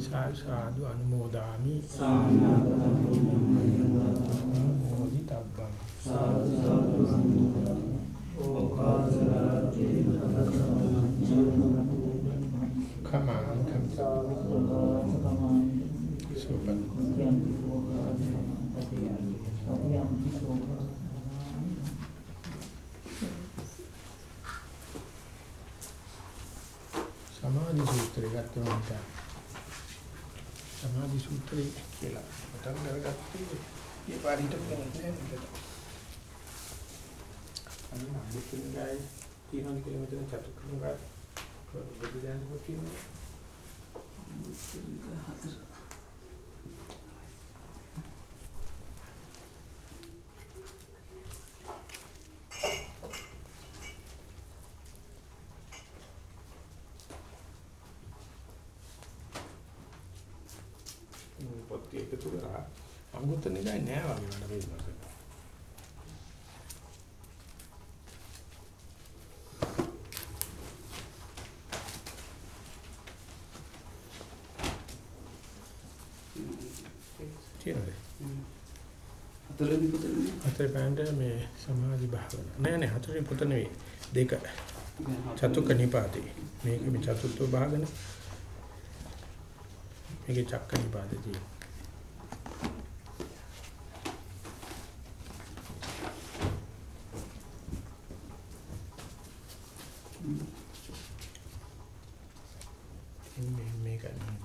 සාසාදු අනුමෝදාමි මොදි ඒ පාරිට කියන්නේ නේද අන්න අදිටින් ගායි 300 කිලෝමීටර චතුක්‍රමගත බුදු දහම කියන්නේ පොත් එකතු කරා අංගුත්තර නිදායි නෑ වගේ මට පේනවා තියෙනවද? හතරවෙනි පොත නෙමෙයි. හතර පෑන්ට මේ සමාධි භාවනා. නෑ නෑ හතරවෙනි පොත නෙවෙයි. දෙක. චතුක්ක නිපාතේ. මේක මේ චතුත්ථ භාගන. මේකේ චක්ක නිපාතේ තියෙනවා. මේ මේක නෙමෙයි.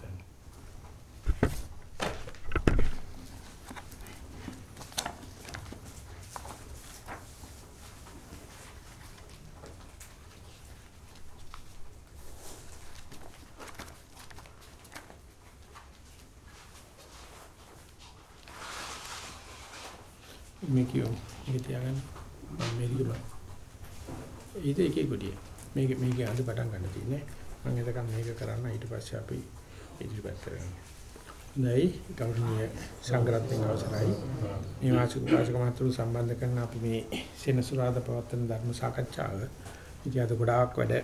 මේ කියෝ මේක තියාගන්න මම මේක බලන්න ඊට එකේ කොටිය මේක මේක අද පටන් ගන්න තියෙන්නේ. මම එතකන් මේක කරන්න ඊට පස්සේ අපි ඉදිරිපත් කරගන්න නැයි ගෞරවනීය සංග්‍රහයෙන් අවසරයි. මේ මාසික උපාසක මාතෘ සම්බන්ධ කරන අපි මේ සෙනසුරාදා පවත්වන ධර්ම සාකච්ඡාව ඉතින් අද ගොඩාක් වැඩ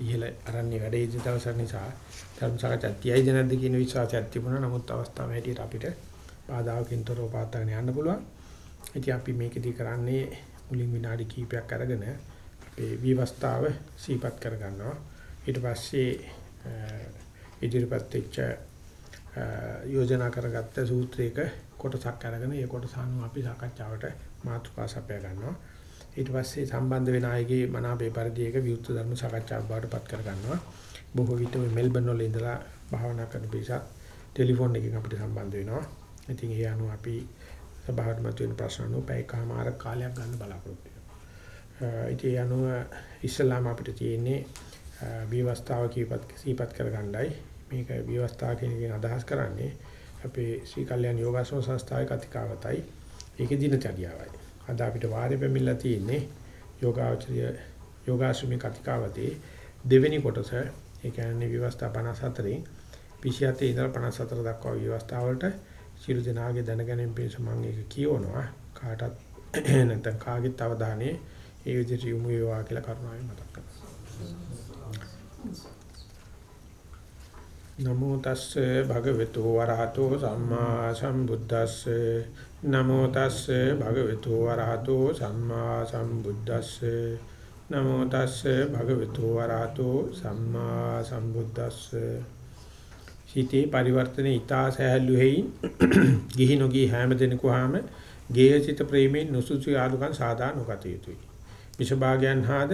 ඉහළ අරන්නේ වැඩ ඉදි දවස් නිසා ධර්ම සාකච්ඡා තියයිද නැද්ද කියන විශ්වාසයක් තිබුණා. නමුත් අවස්ථාව හැටියට අපිට බාධාකින් තොරව පාත්තගෙන යන්න පුළුවන්. ඉතින් අපි මේකදී කරන්නේ මුලින් විනාඩි කිහිපයක් අරගෙන අපේ විවස්ථාව සීපත් කර ගන්නවා. ඊට පස්සේ ඉදිරිපත් වෙච්ච යෝජනා කරගත්ත සූත්‍රයක කොටසක් අරගෙන ඒ කොටස අනුව අපි සාකච්ඡාවට මාතෘකා සපයා ගන්නවා. ඊට පස්සේ සම්බන්ධ වෙන අයගේ මනාපේ පරිදි එක විවෘත ධර්ම සාකච්ඡාවක් බවට පත් කර ගන්නවා. බොහෝ විට මේ මෙල්බන් වල ඉඳලා භාවනා කරන පිරිසක් ටෙලිෆෝන් එකකින් අපිට සම්බන්ධ වෙනවා. ඉතින් ඒ අනුව අපි සභාවට මතුවෙන ප්‍රශ්න අනුව පැයකමාර කාලයක් ගන්න බලාපොරොත්තු වෙනවා. ඉතින් අනුව ඉස්ලාම අපිට තියෙන්නේ විවස්ථාව කීපත් සීපත් කරගන්නයි මේක විවස්ථාව කියන එකෙන් අදහස් කරන්නේ අපේ ශ්‍රී කල්යාණ යෝගාසන සංස්ථාවේ කතිකාවතයි. ඒකේ දිනචරියාවයි. අද අපිට වාරේ පැමිණලා තියෙන්නේ යෝගාචරය යෝගාශ්‍රමී කතිකාවතේ දෙවෙනි කොටස ඒ කියන්නේ විවස්ථා 54න් 27 ඉඳලා 54 දක්වා විවස්ථා වලට සියලු දෙනාගේ දැනගැනීම පිණිස මම ඒක කියවනවා. කාටත් නැත්නම් කාගෙත් අවධානය ඒ විදිහට යොමු වේවා කියලා කරුණාවෙන් මතක් කරනවා. නමෝ තස්සේ භගවතු වරහතෝ සම්මා සම්බුද්දස්සේ. නමෝ තස්සේ භගවතු වරහතෝ සම්මා සම්බුද්දස්සේ. නමෝ තස්සේ භගවතු වරහතෝ සම්මා සම්බුද්දස්සේ. හිතේ පරිවර්තනේ ඊතා සහැල්ලු හේයින් ගිහි නොගී හැම දිනකුවාම ගේයසිත ප්‍රේමයෙන් නුසුසු යාලුකම් සාදා නොගත යුතුය. විෂභාගයන් හාද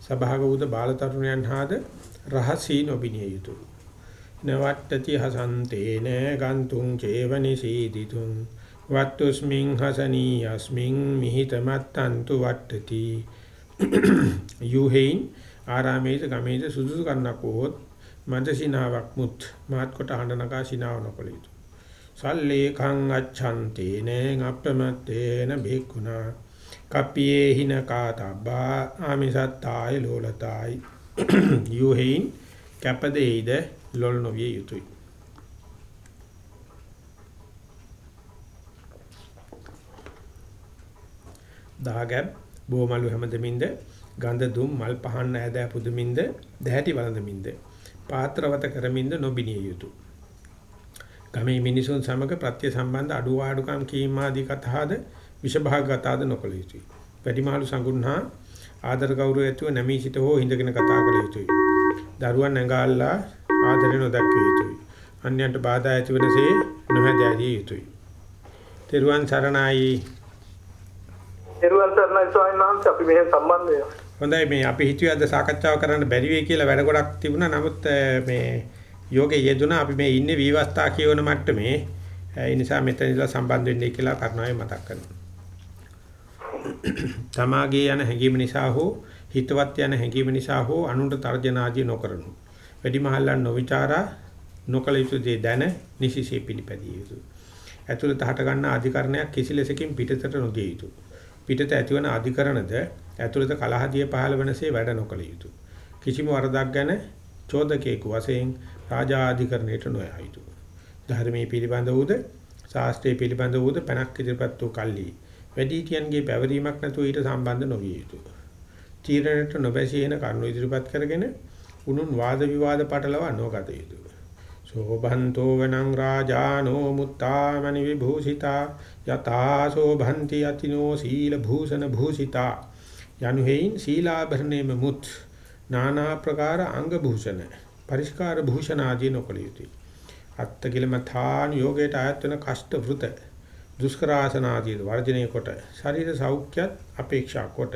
සභාග වූද බාලතරුණයන් හාද රහසී නොබිනිය යුතුය. නවට්ටති හසන්තේන ගන්තුං චේවනි සීදිතුං වත්තුස්මින් හසනී යස්මින් මිහිතමත්තන්තු වට්ටති යුහෙයින් ආරාමේත ගමේත සුදුසු කන්නක් වූත් මන්ද සිනාවක් මුත් මාත් කොට හඬනකා සිනාව නොකළ යුතුය. සල්ලේඛං අච්ඡන්තේන අප්‍රමත්තේන බේකුණා කප්පියේ හින කාතබ්බා ආමිසත්තාය ලෝලතායි. යුහෙයින් කැපදෙයිද ලොල් නොවිය යුතුය. දාගැබ් බෝමලු හැමදෙමින්ද ගඳ දුම් මල් පහන් ඈදෑ පුදමින්ද දැහැටි වළඳමින්ද පාත්‍රවත කරමින්ද නොබිනිය යුතුය ගමේ මිනිසුන් සමග ප්‍රත්‍ය සම්බන්ධ අඩුවාඩුකම් කීම ආදී කතාද විෂභාගතාද නොකළ යුතුය. වැඩිමහලු සංගුණා ආදර ගෞරවය ඇතුව නැමී සිට හෝ හිඳගෙන කතා කළ යුතුය. දරුවන් නැගාල්ලා ආදරය නොදක්විය යුතුය. අන්‍යයන්ට බාධා ඇති වෙනසේ නොහැදෑරිය යුතුය. තෙරුවන් සරණයි. තෙරුවන් සරණයි ස්වාමීන් වහන්සේ අපි මෙහෙම සම්බන්ධ වෙනවා. හොඳයි මේ අපි හිතුවේ අද සාකච්ඡාව කරන්න බැරි වෙයි කියලා වැඩ ගොඩක් තිබුණා. නමුත් මේ යෝගේ යෙදුණා අපි මේ ඉන්නේ විවස්ථා කියවන මට්ටමේ. ඒ නිසා මෙතන ඉඳලා සම්බන්ධ වෙන්නයි කියලා කරුණාවෙන් මතක් කරනවා. තමාගේ යන හැඟීම නිසා හෝ හිතවත් යන හැඟීම නිසා හෝ අනුන්ට තර්ජන ආදී නොකරනු. වැඩිමහල්ලන් නොවිචාරා නොකල යුතු දේ දැන නිසිසේ පිළිපැදිය යුතුය. ඇතුළත හට ගන්න අධිකරණයක් කිසි ලෙසකින් පිටතට නොදිය යුතුය. පිටත ඇතිවන අධිකරණද ඇතුළත කලහදිය පහළ වෙනසේ වැඩ නොකළ යුතුය. කිසිම වරදක් ගැන චෝදකයෙකු වශයෙන් රාජාධිකරණයට නොයා යුතුය. ධර්මයේ පිළිබඳ වූද ශාස්ත්‍රයේ පිළිබඳ වූද පැනක් ඉදිරිපත් වූ කල්ලි වැඩිහිටියන්ගේ පැවරීමක් නැතුව ඊට සම්බන්ධ නොවිය යුතුය. තීරණයට නොබැසී එන කරුණු ඉදිරිපත් කරගෙන උනුන් වාද විවාද පටලවා නොගත යුතුය. සෝභන්තෝ වනං රාජානෝ මුත්තාමනි විභූෂිතා යතා සෝභන්ති යතිනෝ සීල භූෂණ භූෂිතා යනුහෙයින් සීලාභරණේම මුත් නානා ප්‍රකාර අංග භූෂණ පරිස්කාර භූෂණ ආදී නොකළ යුතුය. අත්ති කිලමථාන යෝගයට ආයත් වෙන කෂ්ඨ වෘත දුෂ්කරාසන ආදී වර්ජනය කොට ශරීර සෞඛ්‍යත් අපේක්ෂා කොට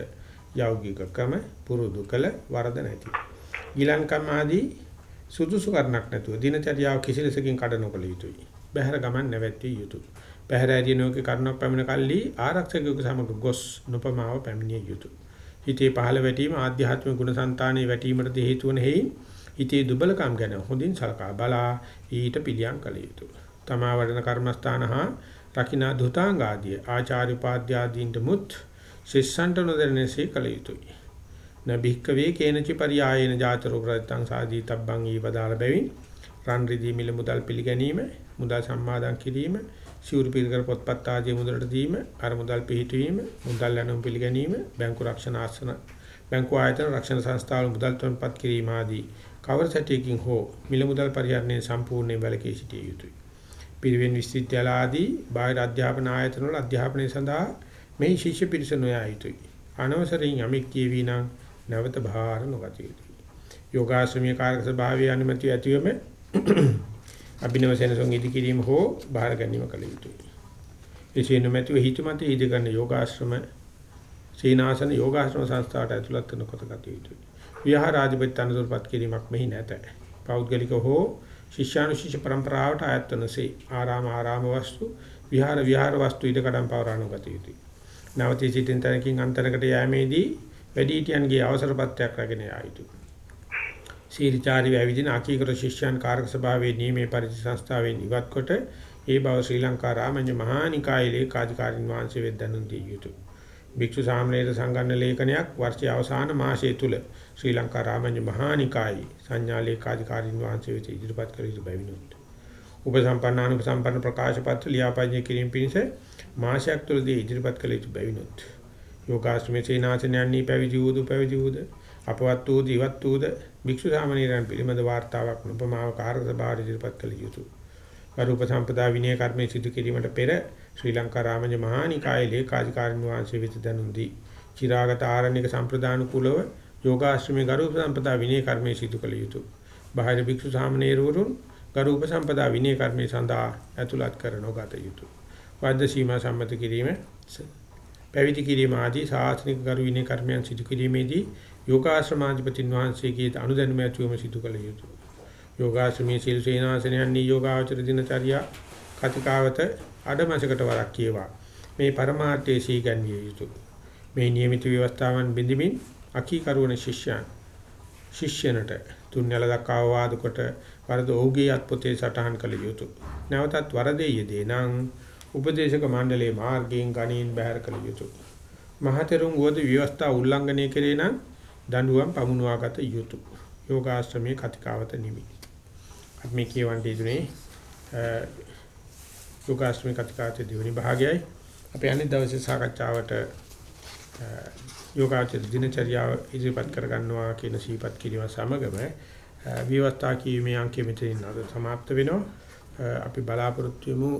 යෞගිකකම පුරුදු කළ වරද නැති. ගිලන්කම් ආදී සුදුසු කරණක් නැතුව දිනචර්යාව කිසිලෙසකින් කඩ නොකළ යුතුය. බහැර ගමන් නැවැත්විය යුතුය. බහැර ඇදිනෝකේ කරුණක් පැමිණ කල්ලි ආරක්ෂකයෙකු සමග ගොස් නොපමාව පැමිණිය යුතුය. හිතේ පහළ වැටීම ආධ්‍යාත්මික ගුණසංතානයේ වැටීමට හේතු වන හේයින් හිතේ දුබලකම් ගැන හොඳින් සලකා බලා ඊට පිළියම් කළ යුතුය. තමා වඩන කර්මස්ථාන හා රකින්න දුතාංග ආදී ආචාර්ය උපාධ්‍ය ආදීන්ට මුත් ශිෂ්‍යන්ට නොදැනෙසේ කළ යුතුය. නබික්කවේ කේනචි පරියායන ජාතරු ප්‍රත්‍යං සාදී තබ්බං ඊපදාල බැවින් රන් රිදී මිල මුදල් පිළිගැනීම මුදල් සම්මාදන් කිරීම සිවුරු පිළිකර පොත්පත් ආදී මුදලට දීම අර මුදල් පිහිටවීම මුදල් යනුම් පිළිගැනීම බැංකු රක්ෂණ ආසන බැංකු ආයතන රක්ෂණ සංස්ථාවල මුදල් තොන්පත් කිරීම ආදී කවර සැටියකින් හෝ මිල මුදල් පරිහරණය සම්පූර්ණයෙන් වැළකී සිටිය යුතුය. පිරිවෙන් විශ්වවිද්‍යාල ආදී බාහිර අධ්‍යාපන ආයතන වල අධ්‍යාපනය සඳහා මේ ශිෂ්‍ය පිරිස නොයා යුතුය. අනවසරින් යමෙක් කියවි නම් නැවත භාර නොගත යුතුය. යෝගාශ්‍රමීය කාර්ය ස්වභාවයේ අනුමැතිය ඇතිවම අභිනව සෙනසුන් ඉදි කිරීම හෝ බාහිර ගැනීම කළ යුතුය. එසේ නොමැතිව හිතමත ඉදි ගන්න යෝගාශ්‍රම සීනාසන යෝගාශ්‍රම සංස්ථාවට ඇතුළත් කරන කොට ගත යුතුය. විහාරාධිපති අනුසල්පත් කිරීමක් මෙහි නැත. පෞද්ගලික හෝ ශිෂ්‍යානුශිෂ්‍ය પરම්පරාවට ආයත් වනසේ ආරාම ආරාම වස්තු විහාර විහාර වස්තු ඊට කඩම් පවරාණු ගත යුතුය. නවතී සිටින් තැනකින් අන්තරකට යෑමේදී වැඩිහිටියන්ගේ අවසරපත්යක් රැගෙන යා යුතුය. සීරිචාරි වැවිදින අකීකර ශිෂ්‍යයන් කාර්ක සභාවේ නියමේ පරිදි සංස්ථාවෙන් ඉවත් කොට ඒ බව ශ්‍රී ලංකා රාමඤ්ඤ මහානිකායේ ලේකාධිකාරින් වහන්සේ වෙද්දනුන් දී යුතුය. භික්ෂු සාමණේර සංගණන ලේඛනයක් වර්ෂයේ අවසාන මාසයේ තුල ශ්‍රී ලංකා රාමඤ්ඤ මහානිකායි සංඥා ලේකාධිකාරින් වහන්සේ වෙත ඉදිරිපත් කර යුතු බැවිනුත්. උපසම්පන්නාන උපසම්පන්න ප්‍රකාශ පත්‍ර ලියාපදිංචි කිරීම පිණිස මාසයක් තුළදී ඉදිරිපත් කළ යුතු බැවිනුත්. යෝගාශ්‍රමයේ සේනාසනයන්හි පැවිදි වූද පැවිදි වූද අපවත් වූද ඉවත් වූද භික්ෂු සාමණේරයන් පිළිබඳ වාර්තාවක් නොපමාව කාර්ය සභාවට ඉදිරිපත් කළ යුතුය. අරූප සම්පදා විනය කර්මයේ සිදු කිරීමට පෙර ශ්‍රී ලංකා රාමඤ්ඤ මහානිකායේ ලේකාධිකාරින් වහන්සේ වෙත දනුන් දී චිරාගත ආරණ්‍යක සම්ප්‍රදානුකූලව යෝගාශ්‍රමයේ ගරුප සම්පදා විනය කර්මයේ සිදු කළ යුතුය. බාහිර භික්ෂු සාමණේරවරුන් ගරුප සම්පදා විනය කර්මයේ සඳහා ඇතුළත් කර නොගත යුතුය. වද්ද සීමා සම්මත කිරීම පැවිදි කිරීම ආදී සාසනික ගරු විනය කර්මයන් සිදු කිරීමේදී යෝගාශ්‍රමාධිපතින් වහන්සේගේ අනුදැනුම ඇතුවම සිදු කළ යුතුය. යෝගාශ්‍රමයේ සීල සේනාසනයන් නියෝගාචර දිනචර්යා කතිකාවත අඩමසකට වරක් කියවා මේ પરමාර්ථයේ සීගන්විය යුතුය. මේ නියමිත ව්‍යවස්ථාවන් බිඳිමින් අකීකරුවන ශිෂ්‍යයන් ශිෂ්‍යනට තුන්යල දක්වා වාද කොට වරද ඔහුගේ අත්පොතේ සටහන් කළ යුතුය. නැවතත් වරදේ යෙදේ නම් උපදේශක මණ්ඩලයේ මාර්ගයෙන් ගණීන් බැහැර කළ යුතුය. මහතෙරුන් වූද විවස්ථා උල්ලංඝනය කෙරේ නම් දඬුවම් පමුණවාගත යුතුය. යෝගාශ්‍රමයේ කතිකාවත නිමි. අපි මේ කියවන්නේ ඉදුනේ යෝගාශ්‍රමයේ කතිකාවත දිවෙනි භාගයයි. අපි අනිත් දවසේ සාකච්ඡාවට යෝගාචර දිනචර්යාව ඉදිරිපත් කරගන්නවා කියන සීපත් කිරීම සමගම විවස්ථා කීමේ අංකෙ මෙතනින් අද સમાપ્ત වෙනවා. අපි බලාපොරොත්තු වෙමු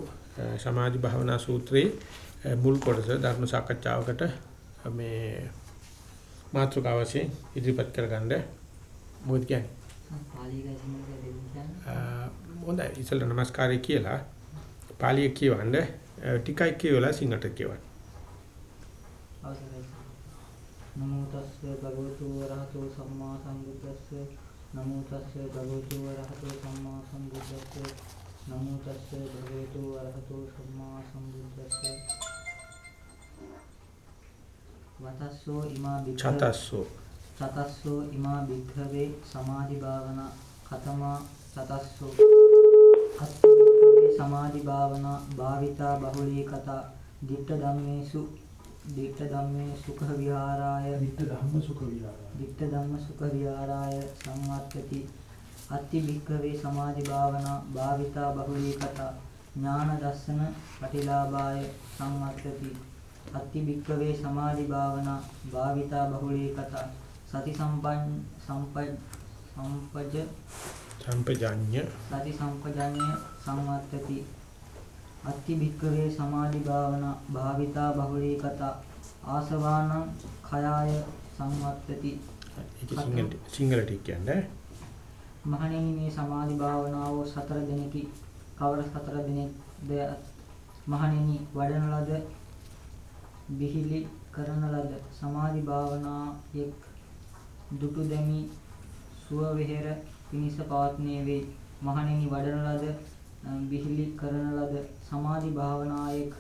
සමාධි භාවනා සූත්‍රයේ මුල් කොටස ධර්ම සාකච්ඡාවකට මේ මාතෘකාව වශයෙන් ඉදිරිපත් කරගන්න මොකද කියන්නේ? හොඳයි. ඉතින් නමස්කාරය කියලා. පාලිය කියවන්න ටිකයි කියවලා සිංහට කියවන්න. නමෝ තස්ස භගවතු වරහතෝ සම්මා සම්බුද්දස්ස. නමෝ තස්ස භගවතු වරහතෝ සම්මා සම්බුද්දස්ස. නමෝ තස්ස භගවතු වරහතෝ සම්මා සම්බුද්දස්ස. වතස්සෝ ඉමා භික්ඛවේ චතස්සෝ. චතස්සෝ ඉමා භික්ඛවේ සමාධි භාවනා කතමා චතස්සෝ අත්ථ භික්ඛවේ සමාධි භාවනා භාවිතා බහුලී කතා. ditta ධම්මේසු ditta ධම්මේ සුඛ විහාරාය. ditta ධම්ම සුඛ විහාරාය. ditta ධම්ම සුඛ විහාරාය සංවත්තති අත්ථි භික්ඛවේ සමාධි භාවනා භාවිතා බහුලී කතා. ඥාන දස්සන පටිලාභාය සංවත්තති අත්ති භික්කවේ සමාධි භාවනා භාවිතා බහුලී කතා. සති සම්පන්න සම්පජ සම්පජ සම්පජඤ්ඤ. සති සම්පජඤ්ඤ සංවත්තති අත්ති භික්කවේ සමාධි භාවනා භාවිතා බහුලී කතා ආසවානං khයාය සංවත්තති. සිංහලට කියන්නේ. මහණෙනි මේ සමාධි භාවනාව සතර දිනකි. කවර සතර දිනක්ද? මහණෙනි වඩන ලද බිහිලි කරන ලද. සමාධි භාවනායෙක් දුටු දැමි සුව වෙහෙර පිනිස පවත්නේ වේ. මහණෙනි වඩන ලද බිහිලි කරන ලද සමාධි භාවනායෙක්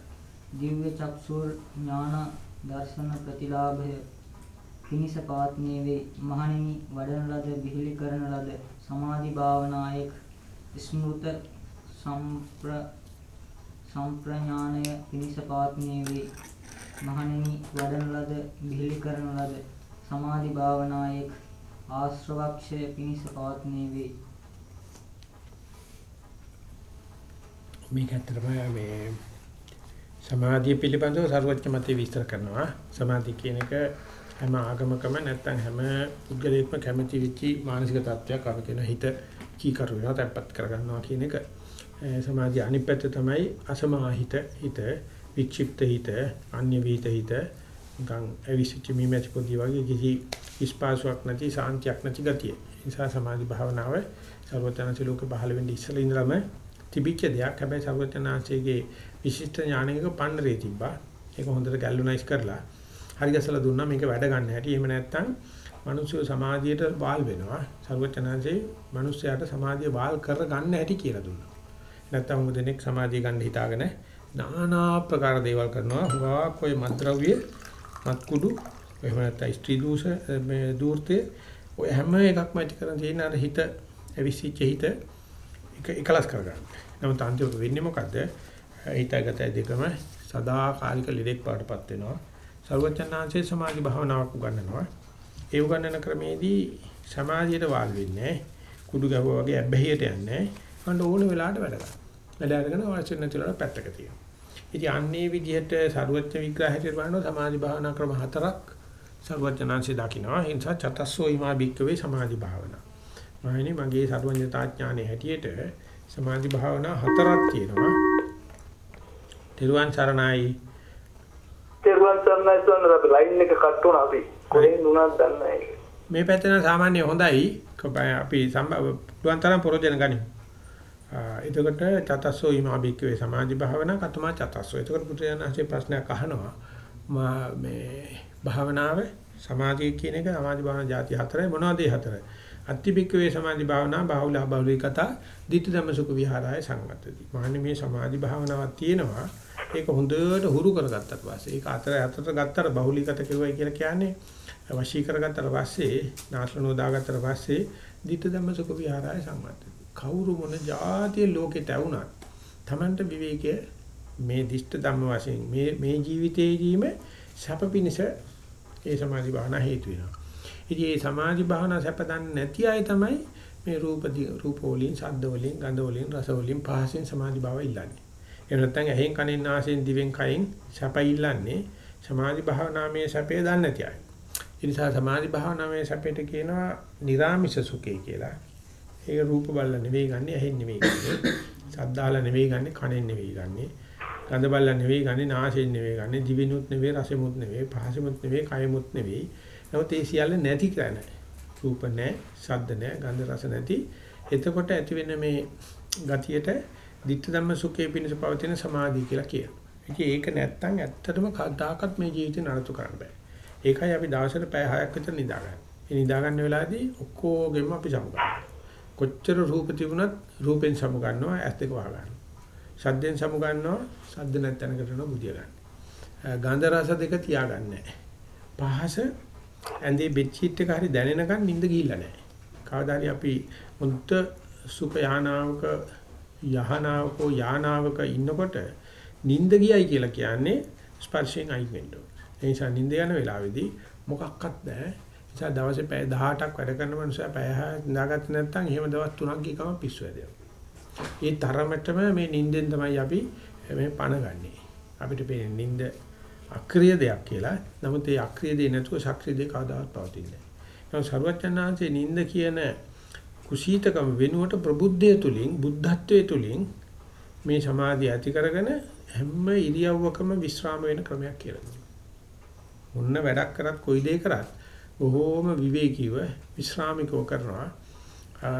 දිව්‍ය චක්ෂුර් ඥාන දර්ශන ප්‍රතිලාභය පිනිස පවත්නේ වේ මහණෙනි වඩන ලද බිහිලි කරන ලද සමාධි භාවනායෙක් ස්මෘත සම්ප්‍ර සම්ප්‍රඥානය පිනිස පවත්නේ වේ මහණෙනි වඩන ලද බිහිලි කරන ලද සමාධි භාවනායෙක් ආශ්‍රවක්ෂය පිණිස පවත්නේ වේ. මේක ඇත්තටම මේ සමාධිය පිළිබඳව සර්වඥ මතය විස්තර කරනවා. සමාධිය කියන එක හැම ආගමකම නැත්නම් හැම පුද්ගලයෙක්ම කැමති වෙච්ච මානසික තත්ත්වයක් අපි කියන හිත කීකරු වෙනවා, තැම්පත් කරගන්නවා කියන එක. සමාධිය අනිත් පැත්ත තමයි අසමාහිත හිත වික්ෂිප්ත හිත, අන්‍ය විහිත හිත, නිකන් අවිසිච්ච මීමැසි පොඩි වගේ කිසි ඉස්පාසුවක් නැති සාන්තියක් නැති ගතිය. නිසා සමාධි භාවනාව සර්වඥාන්සේ ලෝක පහළ වෙන්නේ ඉස්සෙල්ලා ඉඳලම තිබිච්ච දෙයක්. හැබැයි සර්වඥාන්සේගේ විශිෂ්ට ඥානයක පන්නරේ තිබ්බා. ඒක හොඳට ගැල්වනයිස් කරලා හරි ගැසලා දුන්නා මේක වැඩ ගන්න හැටි. එහෙම නැත්නම් මිනිස්සු සමාධියට වාල් වෙනවා. සර්වඥාන්සේ මිනිස්සයාට සමාධිය වාල් කර ගන්න හැටි කියලා දුන්නා. නැත්නම් මොකද දෙනෙක් සමාධිය ගන්න හිතාගෙන নানা ප්‍රකාර දේවල් කරනවා. හුඟක් ඔය මත්ද්‍රව්‍ය, මත්කුඩු, එහෙම නැත්නම් ස්ත්‍රී දූෂ මේ දූර්තේ ඔය හැම එකක්ම ඇති කරන් තියෙන අර හිත අවිසිච්ච හිත එක එකලස් කරගන්න. නමුත් අන්තිමට වෙන්නේ මොකද්ද? හිතගතයි දෙකම සදාකාලික ලෙඩෙක් පාටපත් වෙනවා. සර්වචන්නාංශයේ සමාධි භාවනාවක් උගන්වනවා. ඒ උගන්වන ක්‍රමේදී සමාධියට වාල් වෙන්නේ කුඩු ගැහුවා වගේ ඇබ්බැහියට යන්නේ. මන්න ඕන වෙලාවට වැඩ ගන්න. වැඩ අරගෙන අවශ්‍ය නැති වෙලාවට පැත්තක තියෙනවා. ඉතින් අන්නේ විදිහට සර්වඥ විග්‍රහයට බලනවා සමාධි භාවනා ක්‍රම හතරක් සර්වඥාන්සේ දකිනවා. ඒ නිසා චතස්සෝ ීමා භික්කවේ සමාධි භාවනා. මහණෙනි මගේ සර්වඥතා ඥානෙ හැටියට සමාධි භාවනා හතරක් තියෙනවා. තෙරුවන් සරණයි. තෙරුවන් සරණයි සොන්න අපි ලයින් එක කට් වුණා අපි. කොහෙන් වුණාද දන්නේ නැහැ. මේ පැත්තෙන් සාමාන්‍ය හොඳයි. අපි පුළුවන් තරම් ප්‍රයෝජන ගනිමු. එතකොට චතස්සෝ ඊමාබික්කවේ සමාධි භාවනා කතමා චතස්සෝ. එතකොට පුත්‍රයන්හසේ ප්‍රශ්නයක් අහනවා. මේ භාවනාවේ සමාධිය කියන එක සමාධි භාවනා જાති හතරයි මොනවද ඒ හතරයි? අත්ති බික්කවේ සමාධි භාවනා බාහුල බාහුලී කතා ditthi dhamma sukha viharaaya සංගතති. මහන්නේ මේ සමාධි භාවනාවක් තියෙනවා. ඒක හොඳට හුරු කරගත්තට පස්සේ ඒක අතර අතට ගත්තට බහුලීගත කෙරුවයි කියලා කියන්නේ වශී කරගත්තට පස්සේ නාශනෝ දාගත්තට පස්සේ ditthi dhamma sukha viharaaya සංගතති. කවුරු මොන જાතිය ලෝකෙට ඇවුනත් Tamanට විවේකයේ මේ දිෂ්ඨ ධම්ම වශයෙන් මේ මේ ජීවිතයේදීම සැප පිණිස ඒ සමාධි භාවනා හේතු වෙනවා. ඉතින් මේ සමාධි භාවනා සැප දන්නේ නැති අය තමයි මේ රූප රූප වලින්, ශබ්ද වලින්, ගන්ධ වලින්, රස වලින්, පහසෙන් සමාධි භාව ඉල්ලන්නේ. එහෙම නැත්නම් ඇහෙන්, කනෙන්, නාසයෙන්, දිවෙන්, කයෙන් සැප ඉල්ලන්නේ සමාධි භාවනාමේ සැපේ දන්නේ නැති අය. ඒ නිසා සමාධි භාවනාමේ සැපේට කියනවා නිරාමිෂ සුඛය කියලා. ඒක රූප බල්ල නෙවෙයි ගන්නෙ, ඇහෙන් නෙවෙයි ගන්නෙ. සද්දාල නෙවෙයි ගන්නෙ, කනෙන් නෙවෙයි ගන්නෙ. ගඳ බල්ල නෙවෙයි ගන්නෙ, නාසයෙන් නෙවෙයි ගන්නෙ, දිවෙනුත් නෙවෙයි, රසෙමුත් නෙවෙයි, පහසෙමුත් නෙවෙයි, කයමුත් නෙවෙයි. නමුත් ඒ සියල්ල නැති කරන්නේ. රූප නැහැ, ශබ්ද නැහැ, ගන්ධ රස නැති. එතකොට ඇති වෙන මේ ගතියට ditta ධම්ම සුඛේ පිණිස පවතින සමාධිය කියලා කියනවා. ඉතින් ඒක නැත්තම් ඇත්තටම කවදාකවත් මේ ජීවිතේ නඩත්තු කරන්න බෑ. ඒකයි අපි දවසට පැය 6ක් විතර නිදාගන්නේ. ඒ නිදා ගන්න වෙලාවේදී ඔක්කොගෙම අපි සමු ගන්නවා. කොච්චර රූප තිබුණත් රූපෙන් සමු ගන්නවා ඇස් දෙක වහ ගන්නවා. ශබ්දෙන් සමු ගන්නවා ශබ්ද නැත්නම්කට යනවා බුදිය ගන්න. ගන්ධ රස දෙක තියාගන්නේ පහස ඇඳේ බෙඩ්ෂීට් එක හරි දැනෙනකන් නිින්ද ගිහිල්ලා නැහැ. කවදාද අපි මුද්ද සුඛ යානාවක යහනාවක යානාවක ඉන්නකොට නිින්ද ගියයි කියලා කියන්නේ ස්පර්ශයෙන් අයින් වෙන්න ඕන. ඒ නිසා නිින්ද යන වෙලාවේදී මොකක්වත් නැහැ. නිසා දවසේ පැය 18ක් වැඩ කරන මනුස්සයා පැය 6 දාගත්තේ නැත්නම් එහෙම දවස් 3ක් ගිහම පිස්සු වැදෙනවා. ඒ තරමටම මේ නිින්දෙන් තමයි අපි මේ පණ ගන්නෙ. අපිට පේන්නේ නිින්ද අක්‍රීය දෙයක් කියලා. නමුත් ඒ අක්‍රීය දෙය නැතුව ශක්‍රීය දෙය කවදාවත් පවතින්නේ නැහැ. නමුත් සර්වඥාන්සේ නිින්ද කියන කුසීතකම වෙනුවට ප්‍රබුද්ධය තුලින් බුද්ධත්වයේ තුලින් මේ සමාධිය ඇති කරගෙන හැම ඉරියව්වකම විස්්‍රාම වෙන ක්‍රමයක් කියලා දුන්නා. මොන්න වැඩක් කරත් කොයි දෙයක් කරත් බොහෝම විවේකීව විශ්‍රාමිකව කරනවා.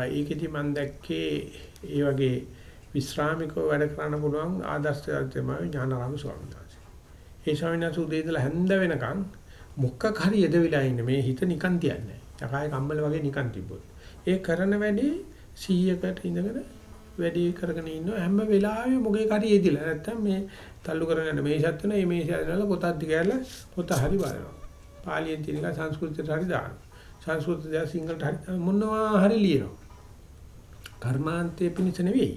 ඒකෙදි මම දැක්කේ ඒ වගේ විශ්‍රාමිකව වැඩ කරන්න පුළුවන් ආදර්ශයක් තමයි ඥානාරාම ස්වාමීන් වහන්සේ. ඒ ස්වාමීන් වහන්සේ උදේ ඉඳලා හැන්ද වෙනකන් මොකක් හරි යදවිලා ඉන්නේ මේ හිත නිකන් තියන්නේ. යකාය කම්මල වගේ නිකන් තිබ්බොත්. ඒ කරන වැඩේ 100කට ඉඳගෙන වැඩි කරගෙන ඉන්නවා හැම වෙලාවෙම මොකේ කරි එදිලා නැත්තම් මේ තල්ලු කරගෙන මේසත් වෙන මේ මේසත් වෙනලා පොතක් දිගහැරලා පොත හරි බලනවා. පාලියෙන් තියෙන එක සංස්කෘතයට හරි දානවා. සංස්කෘතය සිංහලට හරි මොනවා හරි ලියනවා. කර්මාන්තයේ පිණිස නෙවෙයි.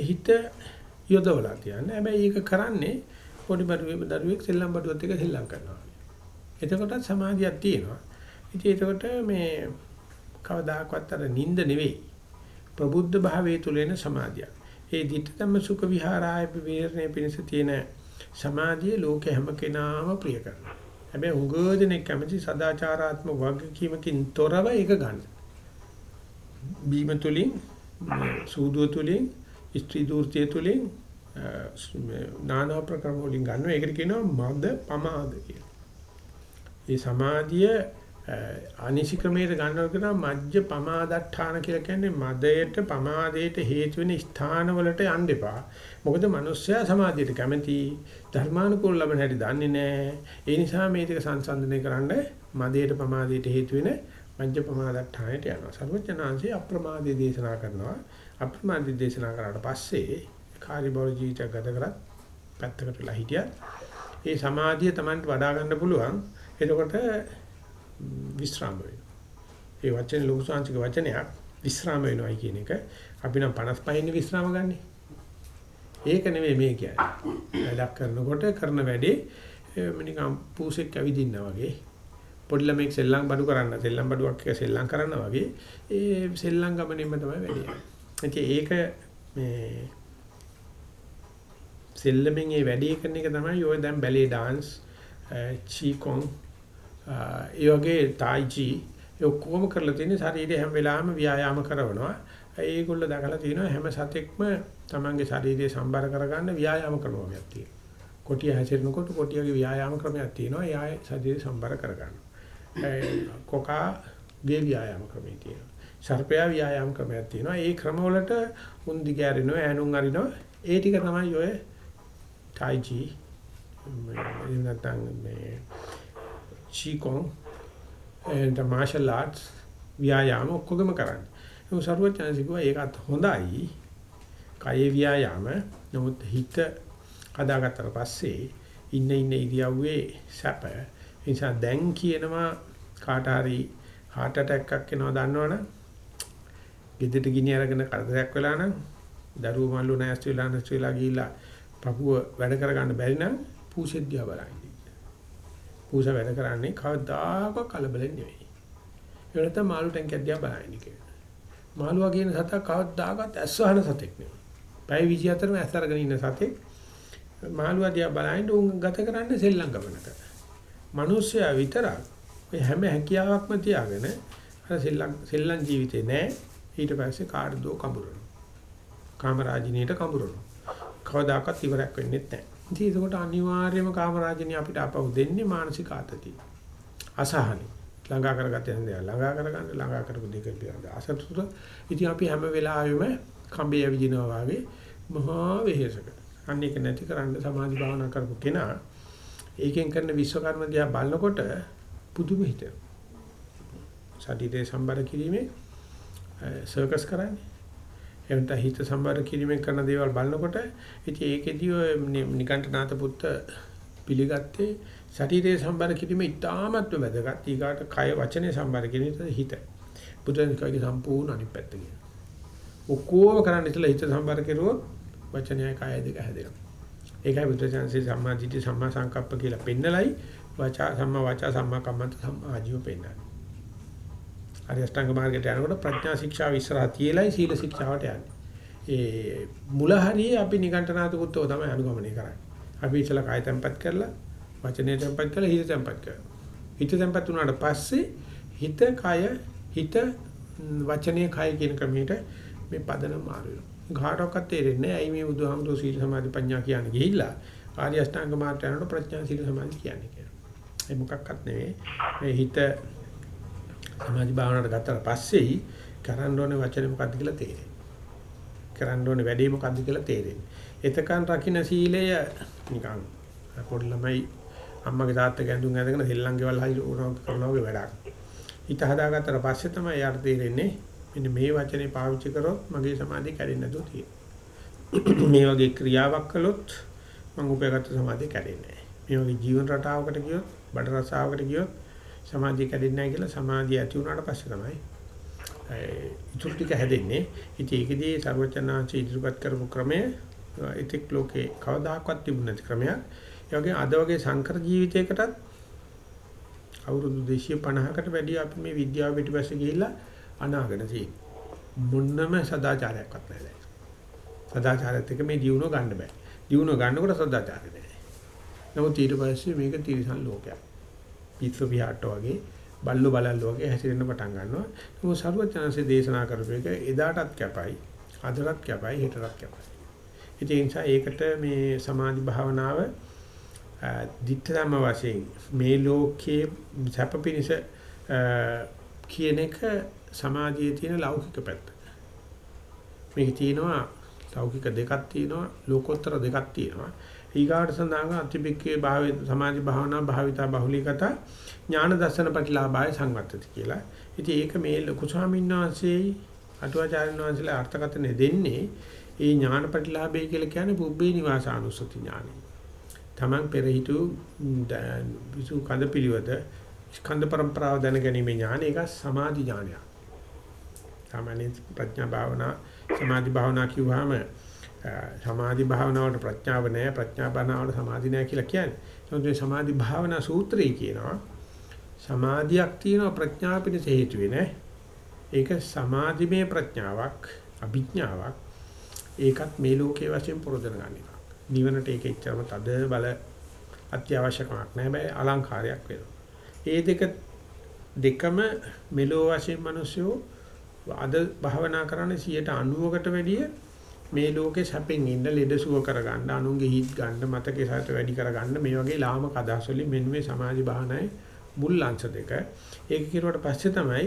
හිත යොදවලා තියන්නේ. හැබැයි ඒක කරන්නේ පොඩි බඩුවේ දරුවෙක් සෙල්ලම් බඩුවත් එක්ක සෙල්ලම් කරනවා. එතකොට සමාධියක් තියෙනවා. ඉතින් එතකොට මේ කවදාකවත් අර නිින්ද නෙවෙයි. ප්‍රබුද්ධ භාවයේ තුල එන සමාධිය. ඒ ditthamma සුඛ විහාරාය විවරණය පිණිස තියෙන සමාධිය ලෝක හැම කෙනාම ප්‍රිය කරනවා. හැබැයි උගෝදෙනෙක් කැමති සදාචාරාත්මක වගකීමකින් තොරව ඒක ගන්න. බීම තුලින් සූදුව තුලින් ස්ත්‍රී දූර්තිය තුලින් නානා ප්‍රකාර වලින් ගන්නවා. ඒකට කියනවා මද පමාද කියලා. ඒ සමාධිය අනිසික්‍රමයට ගන්නවා කියන මජ්ජ පමාදට්ඨාන කියලා කියන්නේ මදයට පමාදයට හේතු වෙන ස්ථානවලට යන්න එපා. මොකද මිනිස්සයා සමාධියට කැමති ධර්මානුකූල ලබන හැටි දන්නේ නැහැ. ඒ නිසා මේ ටික සංසන්දනය කරන්න මදයට ප්‍රමාදයට හේතු වෙන මජ්ජ ප්‍රමාදට්ඨානයට යනවා. සර්වඥාන්සේ අප්‍රමාදයේ දේශනා කරනවා. අප්‍රමාදයේ දේශනා කරාට පස්සේ කාර්යබහුල ජීවිතයක් ගත කරත් පැත්තකට වෙලා හිටියත් ඒ සමාධිය Tamanට වඩා ගන්න පුළුවන්. එතකොට විස්්‍රාම වෙනවා. ඒ වචනේ ලෝක සංසික වචනයක් විස්්‍රාම වෙනවයි කියන එක අපි නම් 55 ඉන්නේ විස්්‍රාම ගන්නේ. ඒක නෙවෙයි මේ කියන්නේ. වැඩක් කරනකොට කරන වැඩේ නිකන් පූසෙක් ඇවිදින්නා වගේ පොඩි ළමෙක් සෙල්ලම් බඩු කරන්න සෙල්ලම් බඩුවක් එක සෙල්ලම් කරනවා වගේ ඒ සෙල්ලම් ගමනින්ම තමයි වැඩේ. ඒක මේ සෙල්ලමෙන් ඒ වැඩේ කරන එක තමයි ඔය දැන් බැලේ ඩාන්ස් චීකොන් ඒ වගේ තායිචි ඒ ඔක්කොම කරලා තියෙන්නේ ශරීරය හැම වෙලාවෙම ව්‍යායාම කරනවා. ඒගොල්ලෝ දැකලා තියෙනවා හැම සතෙක්ම තමන්ගේ ශරීරය සම්බර කරගන්න ව්‍යායාම ක්‍රමයක් තියෙනවා. කොටිය හැසිරෙනකොට කොටියගේ ව්‍යායාම ක්‍රමයක් තියෙනවා. එයා ශරීරය සම්බර කරගන්න. කොකාගේ ව්‍යායාම ක්‍රමයක් තියෙනවා. සර්පයා ව්‍යායාම ක්‍රමයක් තියෙනවා. ඒ ක්‍රමවලට උන්දි ගැරිනවා, ඈනුන් අරිනවා. ඒ ටික තමයි ඔය ටයිචි නැත්නම් මේ චීකොන් and martial arts ව්‍යායාම ඔක්කොගම කරන්නේ. ඒක සරුවචනසිකුව ඒකත් හොඳයි. කය ව්‍යායාම නමුත් හිත හදාගත්තට පස්සේ ඉන්න ඉන්න ඉරියව්වේ සැප නිසා දැන් කියනවා කාට හරි heart attack එකක් එනවා දන්නවනම් ගෙදරට ගිනි අරගෙන කරදරයක් වෙලා නම් දරුවෝ මල්ලු නැස්ති වෙලා නැස්ති වෙලා ගිහිල්ලා පපුව වැඩ කරගන්න බැරි නම් පූසෙද්දියා බලන්නේ පූස වැඩ කරන්නේ කවදාක කලබලෙන් නෙවෙයි. ඒ නැත්නම් මාළු ටැංකියක් දිහා බලන්නේ කියලා. මාළුවා කියන සතා කවදාකවත් ඇස්වහන සතෙක් නෙවෙයි. පැය 24ම ඇස් අරගෙන ඉන්න සතෙක්. මාළුවා දිහා බලහින්න උන් ගත කරන්නේ සෙල්ලම් ගමනක. මිනිස්සයා විතරක් ඔය හැම හැකියාවක්ම තියාගෙන අර සෙල්ලම් සෙල්ලම් ජීවිතේ නෑ. ඊට පස්සේ කාර්දෝ කඹරනවා. කාමරාජිනියට කඹරනවා. කවදාකවත් ඉවරයක් වෙන්නේ නැහැ. ඉතින් ඒකට අනිවාර්යයෙන්ම කාමරාජිනිය අපිට අපව දෙන්නේ මානසික ආතතිය. අසහනයි. ළඟා කරගත්තේ නැහැ. ළඟා කරගන්න ළඟා කරපු දෙක පිළිබඳ අසතුට. ඉතින් අපි හැම වෙලාවෙම කඹේ ඇවිදිනවා වගේ මහා වෙහෙසක. අන්න ඒක නැති කරන්න සමාධි භාවනා කරපු කෙනා ඒකෙන් කරන විශ්වකර්ම දිහා බලනකොට පුදුම හිතෙනවා. ශරීරයේ සම්බර කිරීමේ සර්කස් කරන්නේ. එවන්ට හිත සම්බර කිරීමෙන් කරන දේවල් බලනකොට ඉතින් ඒකෙදී ඔය නිකණ්ඨනාත පුත්ත පිළිගත්තේ ශරීරයේ සම්බර කිරීම ඉතාමත් වැදගත්. ඊගාට කය වචනේ සම්බර කිරීම හිත. බුදුන් කයිගේ සම්පූර්ණ අනිත් පැත්ත කියන. ඔක්කොම කරන්න ඉතලා හිත සම්බර කෙරුවොත් වචනයයි කයයි දෙක හැදෙනවා. ඒකයි බුදුසසුනේ සම්මා දිට්ඨි සම්මා සංකප්ප කියලා පෙන්නලයි වාචා සම්මා වාචා සම්මා කම්මන්ත සම්මා ආජීව පෙන්නන්නේ. හරි අෂ්ටාංග මාර්ගයට යනකොට ප්‍රඥා ශික්ෂාව ඉස්සරහා තියලයි සීල ශික්ෂාවට යන්නේ. ඒ මුල හරියේ අපි නිකණ්ඨනාත කුත්තෝ තමයි අනුගමනය කරන්නේ. අපි ඉතලා කය තැම්පත් කරලා වචනේ තැම්පත් කරලා හිත තැම්පත් කරනවා. හිත තැම්පත් වුණාට පස්සේ හිත කය හිත වචනේ කය කියන ක්‍රමයට මේ පදනම මාරු වෙනවා. කාටවත් තේරෙන්නේ නැහැ. ඇයි මේ බුදුහාමුදුරුවෝ සීල සමාධි ප්‍රඥා කියන්නේ ගිහිල්ලා ආර්ය අෂ්ටාංග මාර්ගයට යනකොට ප්‍රඥා සීල සමාධි කියන්නේ කියලා. ඒ මොකක්වත් නෙවෙයි. මේ හිත සමාධි භාවනාවට ගත්තට පස්සේ කරන්න ඕනේ වචනේ මොකද්ද කියලා තේරෙන්නේ. කරන්න ඕනේ වැඩේ මොකද්ද කියලා තේරෙන්නේ. එතකන් රකින්න සීලය නිකන් පොඩි ළමයි අම්මගේ තාත්තගේ ඇඳුම් ඇඳගෙන සෙල්ලම් ගෙවල් හරි කරනවා වගේ වැඩක්. හිත හදාගත්තට පස්සේ තමයි යාට තේරෙන්නේ මෙන්න මේ වචනේ පාවිච්චි කරොත් මගේ සමාධිය කැඩෙන්නේ නැතුව තියෙනවා. මේ වගේ ක්‍රියාවක් කළොත් මම උපයාගත්ත සමාධිය කැඩෙන්නේ නැහැ. මේ වගේ ජීවන රටාවකට ගියොත්, බඩ රසාවකට ගියොත් සමාධිය කැඩෙන්නේ නැහැ කියලා සමාධිය ඇති වුණාට පස්සේ තමයි ඒ ඉතුරු ටික හැදෙන්නේ. ඉතින් ඒකදී සර්වචනාංශ ඉදිරිපත් කරපු ක්‍රමය ඉතික් ලෝකේ කවදාකවත් තිබුණ නැති ක්‍රමයක්. ඒ වගේ අද වගේ සංකර ජීවිතයකටත් අවුරුදු 250කට වැඩි අපි මේ විද්‍යාව පිටිපස්සේ ගිහිල්ලා අනාගෙන තියෙන්නේ. මොන්නම සදාචාරයක්වත් නැහැ. සදාචාරයත් එක්ක මේ දියුණුව ගන්න බෑ. දියුණුව ගන්නකොට සදාචාරය නැහැ. නමුත් ඊට පස්සේ මේක තිරසන් ලෝකයක්. පිස්සු පියාට වගේ බල්ලෝ බලල්ලෝ වගේ හැසිරෙන්න පටන් ගන්නවා. නමුත් සරුවචනanse දේශනා කරපු එක එදාටත් කැපයි, අදටත් කැපයි, හෙටටත් කැපයි. ඒ නිසා ඒකට මේ සමාධි භාවනාව දිත්තම වශයෙන් මේ ලෝකයේ සැප පිණිස කියන එක සමාජයේ තියෙන ලෞකික පැත්ත. මේක තියෙනවා ලෞකික දෙකක් තියෙනවා ලෝකෝත්තර දෙකක් තියෙනවා. ඊගාට සඳහන් අතිබික්කේ භාවයේ සමාධි භාවනා භාවිතා බහුලීකත ඥාන දර්ශන ප්‍රතිලාභය සංවත්තති කියලා. ඉතින් ඒක මේ ලොකු ස්වාමීන් වහන්සේයි අටුවාචාර්යන් වහන්සේලා අර්ථකථන දෙන්නේ ඒ ඥාන ප්‍රතිලාභය කියලා කියන්නේ පුබ්බේ නිවාසානුස්සති ඥානයි. Taman පෙරහිතු විසු කඳ පිළිවෙත ස්කන්ධ પરම්පරාව දැනගැනීමේ ඥාන ඒක සමාධි ඥානයක්. සාමාන්‍ය ප්‍රඥා භාවනා සමාධි භාවනා කිව්වහම සමාධි භාවනාවට ප්‍රඥාව නැහැ ප්‍රඥා භාවනාවට සමාධි නැහැ කියලා කියන්නේ. ඒකත් මේ සමාධි භාවනා සූත්‍රය කියනවා සමාධියක් තියෙනවා ප්‍රඥාව පිණිස හේතු වෙන්නේ. ඒක සමාධිමේ ප්‍රඥාවක් අභිඥාවක්. ඒකත් මේ ලෝකයේ වශයෙන් පුරුදු ගන්නවා. නිවනට ඒක එච්චරම තද බල අත්‍යවශ්‍යකමක් නැහැ. බෑ අලංකාරයක් වෙනවා. ඒ දෙක දෙකම මෙලෝ වශයෙන් මිනිස්සු අද භාවනා කරන්නේ 90කට වැඩිය මේ ලෝකේ සැපෙන් ඉන්න ලෙඩසුව කරගන්න අනුන්ගේ හිත් ගන්න මතකේ සහිත වැඩි කරගන්න මේ වගේ ලාමක අදහස් වලින් මෙන්න මේ සමාජ භාවනාවේ මුල් අංශ දෙක ඒක කිරුවට පස්සේ තමයි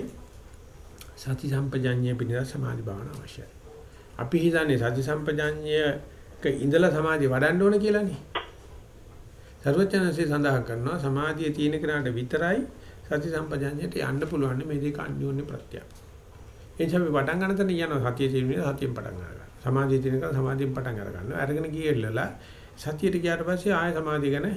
සති සම්පජඤ්ඤය පිළිබඳ සමාධි භාවනාව අවශ්‍යයි. අපි හිතන්නේ සති සම්පජඤ්ඤයක ඉඳලා සමාධිය වඩන්න ඕන කියලානේ. සර්වඥාන්සේ සඳහන් කරනවා සමාධිය තියෙන කෙනාට විතරයි සති සම්පජඤ්ඤයට යන්න පුළුවන් මේ දෙක අන්‍යෝන්‍ය ප්‍රත්‍යය. ඒ නිසා අපි පටන් ගන්න තැන යනවා සතිය තියෙන සතියෙන් පටන් ගන්නවා. සමාධිය තියෙන කෙනා සමාධියෙන් පටන් අර ගන්නවා. අරගෙන ගියෙල්ලලා සතියට ගියාට පස්සේ ආය සමාධිය ගැන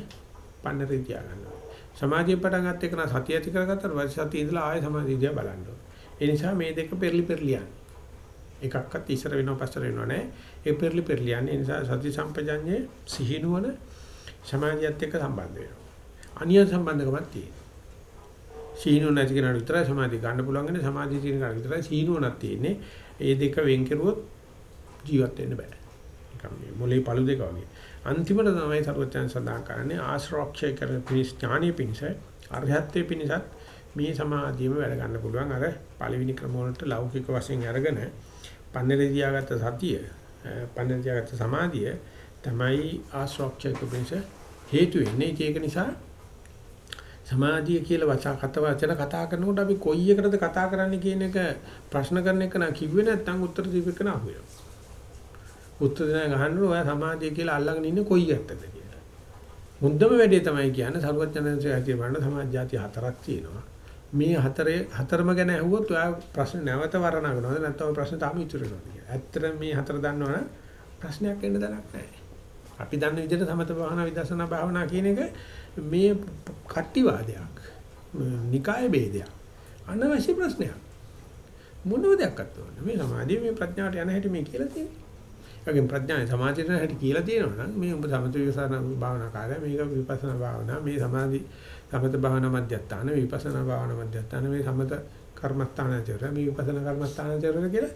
පන්නරේ තියා ගන්නවා. සමාධිය පටන් ගන්න එක නා සතිය ඇති කරගත්තාට පස්සේ සතිය ඉඳලා ආය සමාධිය දිහා බලන්න ඕනේ. ඒ නිසා මේ දෙක පෙරලි පෙරලි යන්නේ. එකක්වත් ඉස්සර වෙනව පස්සර වෙනව නෑ. ඒ පෙරලි පෙරලි යන්නේ. ඒ නිසා සති සම්පජඤ්ඤේ සිහිනුවන සමාධියත් එක්ක සම්බන්ධ වෙනවා. අනියම් සම්බන්ධකමක් තියෙනවා. සීනුව නැති කෙනාට විතරයි සමාධිය ගන්න පුළුවන් ඉන්නේ සමාධිය තියෙන කෙනාට විතරයි සීනුව නැත් තියෙන්නේ. ඒ දෙක වෙන් කරුවොත් ජීවත් වෙන්න බෑ. නිකම් මේ මොලේ පළු දෙක වගේ. අන්තිමට තමයි සරුවචන සඳහන් කරන්නේ ආශ්‍රෝක්ෂය කරන පිණිස ඥානීය පිණිස අරහත්ත්වයේ පිණිසත් මේ සමාධියම වැඩ ගන්න පුළුවන් අර පළවෙනි ක්‍රම වලට ලෞකික වශයෙන් අරගෙන පන්නරේ තියාගත්ත සතිය පන්නරේ තියාගත්ත සමාධිය තමයි ආශ්‍රෝක්ෂය පිණිස හේතු වෙන්නේ ඒක නිසා සමාධිය කියලා වචන කත වචන කතා කරනකොට අපි කොයි එකටද කතා කරන්නේ කියන එක ප්‍රශ්න කරන එක නා කිව්වේ නැත්නම් උත්තර දීපේක නා අහුවෙනවා. උත්තර දෙන ගහන්න ඔයා සමාධිය කියලා අල්ලගෙන ඉන්නේ කොයි එකටද කියලා. මුද්දම වැඩේ තමයි කියන්නේ සරුවචනන්සේ ඇති වන්න සමාජ જાති හතරක් තියෙනවා. මේ හතරේ හතරම ගැන ඇහුවොත් ඔයා ප්‍රශ්න නැවත වරණගෙනවද නැත්නම් ප්‍රශ්න තාම ඉතුරු වෙනවද කියලා. ඇත්තට මේ හතර දන්නවනම් ප්‍රශ්නයක් එන්න දණක් නැහැ. අපි දන්න විදිහට සමත භාවනා විදර්ශනා භාවනා කියන එක මේ කට්ටිවාදයක්. නිකාය ભેදයක්. අනවශ්‍ය ප්‍රශ්නයක්. මොනව දෙයක්වත් ඕනේ. මේ සමාධිය මේ ප්‍රඥාවට යන හැටි මේ කියලා තියෙන්නේ. ඒකෙන් ප්‍රඥාවේ සමාධියට යන හැටි කියලා තියෙනවා නම් මේ ඔබ සමත විපස්සනා භාවනා කාර්යය මේක විපස්සනා භාවනා මේ සමාධි සමත භාවනා මධ්‍යස්ථාන විපස්සනා භාවනා මධ්‍යස්ථාන මේ සමත කර්මස්ථානචර මේ විපස්සනා කර්මස්ථානචර කියලා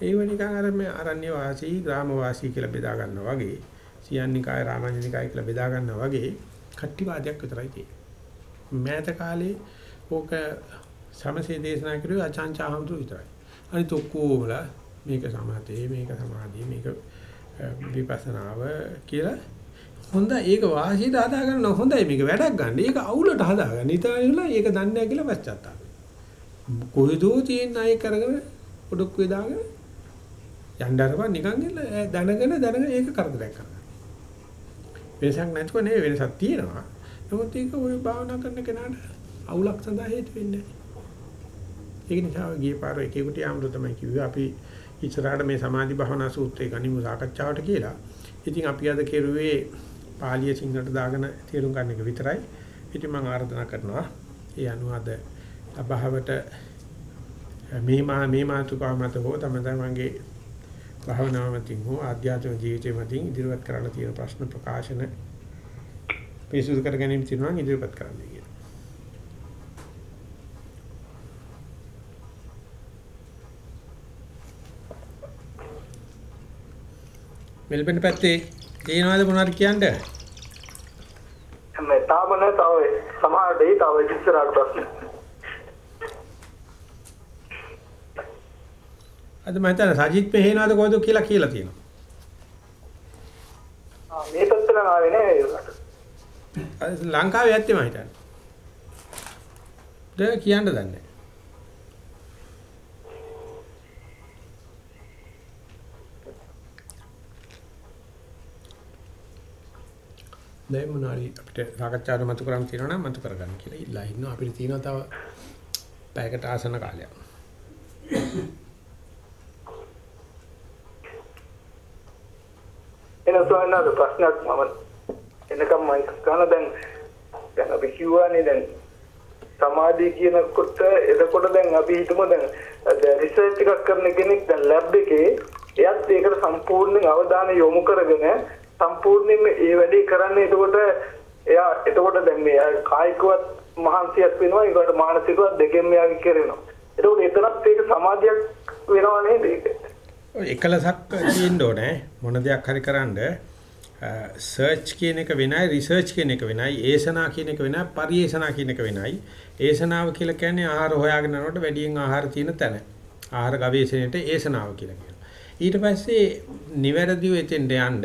ඒව නිකන් අර මේ අරණ්‍ය වාසී ග්‍රාම වාසී කියලා බෙදා ගන්නවා වගේ සියන්නිකාය රාමඤ්ඤනිකාය කියලා බෙදා ගන්නවා වගේ කට්ටිවාදයක් විතරයි තියෙන්නේ. මෑත කාලේ ඕක සමසේ දේශනා කරුවේ අචාන්චා හඳු විතරයි. අනිත ඔක්කොමලා මේක සමාතේ මේක සමාධිය මේක විපස්සනාව කියලා හොඳ ඒක වාසියට හදා ගන්න හොඳයි මේක වැඩක් ගන්න. ඒක අවුලට හදා ගන්න. ඉතින් ඒක දන්නේ නැහැ කියලා පශ්චාත්තාප. කොහෙදෝ තියෙන අය කරගෙන පොඩක් වේදාගෙන යන්න අරපන් නිකන් ගිහලා දැනගෙන දැනගෙන ඒක කරදරයක් කරනවා. වෙනසක් නැතුව නෙවෙයි වෙනසක් තියෙනවා. නමුත් ඒක ওই භාවනා කරන කෙනාට අවුලක් සඳහා හේතු වෙන්නේ නැහැ. ඒක නිසා ගිය පාර එකෙකුට ආම්රු තමයි කිව්වේ අපි ඉස්සරහට මේ සමාධි භාවනා සූත්‍රය ගනිමු සාකච්ඡාවට කියලා. ඉතින් අපි අද කෙරුවේ පාලිය සිංහලට දාගෙන තේරුම් ගන්න එක විතරයි. ඉතින් මම ආරාධනා කරනවා ඒ අනුව අද අභාවට මේ මා මේ මාතුකාව මත හෝ තම තමන්ගේ භාවනාව මතින් හෝ ආධ්‍යාත්මික ජීවිතය මතින් ඉදිරිපත් කරන්න තියෙන ප්‍රශ්න ප්‍රකාශන පිරිසුදු කර ගැනීම තියෙනවා ඉදිරිපත් කරන්න කියලා. මෙල්බන් පැත්තේ තියෙනවද මොනවද කියන්නේ? මේ තාම නෑ තව සමහර දෙයි තව ඉස්සරහට ප්‍රශ්න. අද මම හිතන්නේ සජිත් පෙහෙනවද කොහොමද කියලා කියලා තියෙනවා. ආ මේ පැත්තට ආවේ නෑ ලංකාවේ ඇත්තේ මම හිතන්නේ. දැන් කියන්න දන්නේ දැන් මොනවාරි අපිට සාකච්ඡාවට මතු කරන් තියෙනවා නම් මතු කරගන්න කියලා ඉල්ලා ඉන්නවා අපිට තියෙනවා තව පැයකට ආසන කාලයක්. එන සෝනනාද ප්‍රශ්නයක් මම එනකම් මම කන දැන් දැන් අපි කියවනේ දැන් සමාධිය කියනකොට එතකොට දැන් අපි හිතමු දැන් රිසර්ච් එකක් කරන කෙනෙක් දැන් ලැබ් එකේ එයත් ඒකට සම්පූර්ණයෙන් අවධානය යොමු කරගෙන සම්පූර්ණයෙන්ම ඒ වැඩේ කරන්නේ. එතකොට එයා එතකොට දැන් මේ කායිකවත් මහන්සියක් වෙනවා ඒකට මානසිකවත් දෙකෙන්ම යාගේ කරනවා එතකොට එතනත් ඒක සමාධියක් වෙනවා නේද? ඒක එකලසක් තියෙන්න ඕනේ. මොන දෙයක් හරි කරන්න සර්ච් කියන එක වෙනයි රිසර්ච් කියන එක වෙනයි ඒසනා කියන එක වෙනයි පරිේෂනා කියන එක වෙනයි. ඒසනාව කියලා කියන්නේ ආහාර හොයාගෙන යනකොට වැඩියෙන් ආහාර තියෙන තැන. ආහාර ගවේෂණයට ඒසනාව කියලා කියනවා. ඊට පස්සේ නිවැරදිව එතෙන්ට යන්න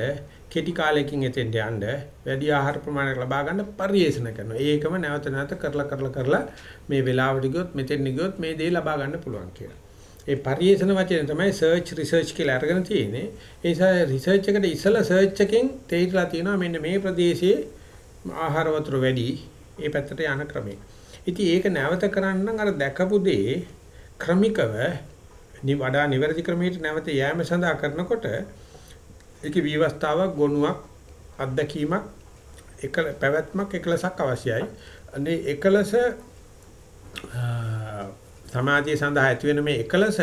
කෙටි කාලයකින් එතෙන්ට යන්න වැඩි ආහාර ප්‍රමාණයක් ලබා ගන්න පරිේෂණ කරනවා ඒකම නැවත නැවත කරලා කරලා කරලා මේ වෙලාවට ගියොත් මෙතෙන් ගියොත් මේ දේ ලබා ගන්න පුළුවන් කියලා ඒ පරිේෂණ වචනේ තමයි සර්ච් රිසර්ච් කියලා අරගෙන තියෙන්නේ. ඒ නිසා රිසර්ච් එකට ඉස්සලා සර්ච් එකෙන් තේරිලා තියෙනවා මෙන්න මේ ප්‍රදේශයේ ආහාර වතුර වැඩි ඒ පැත්තට යන ක්‍රමය. ඉතින් ඒක නැවත කරන්න අර දැකපු දේ ක්‍රමිකව වඩා නිවැරදි ක්‍රමයකට නැවත යෑම සඳහා කරනකොට ඒකේ විවස්ථාවක් ගොනුවක් අත්දැකීමක් එක පැවැත්මක් එකලසක් අවශ්‍යයි. අනේ එකලස සමාධිය සඳහා ඇති වෙන මේ එකලස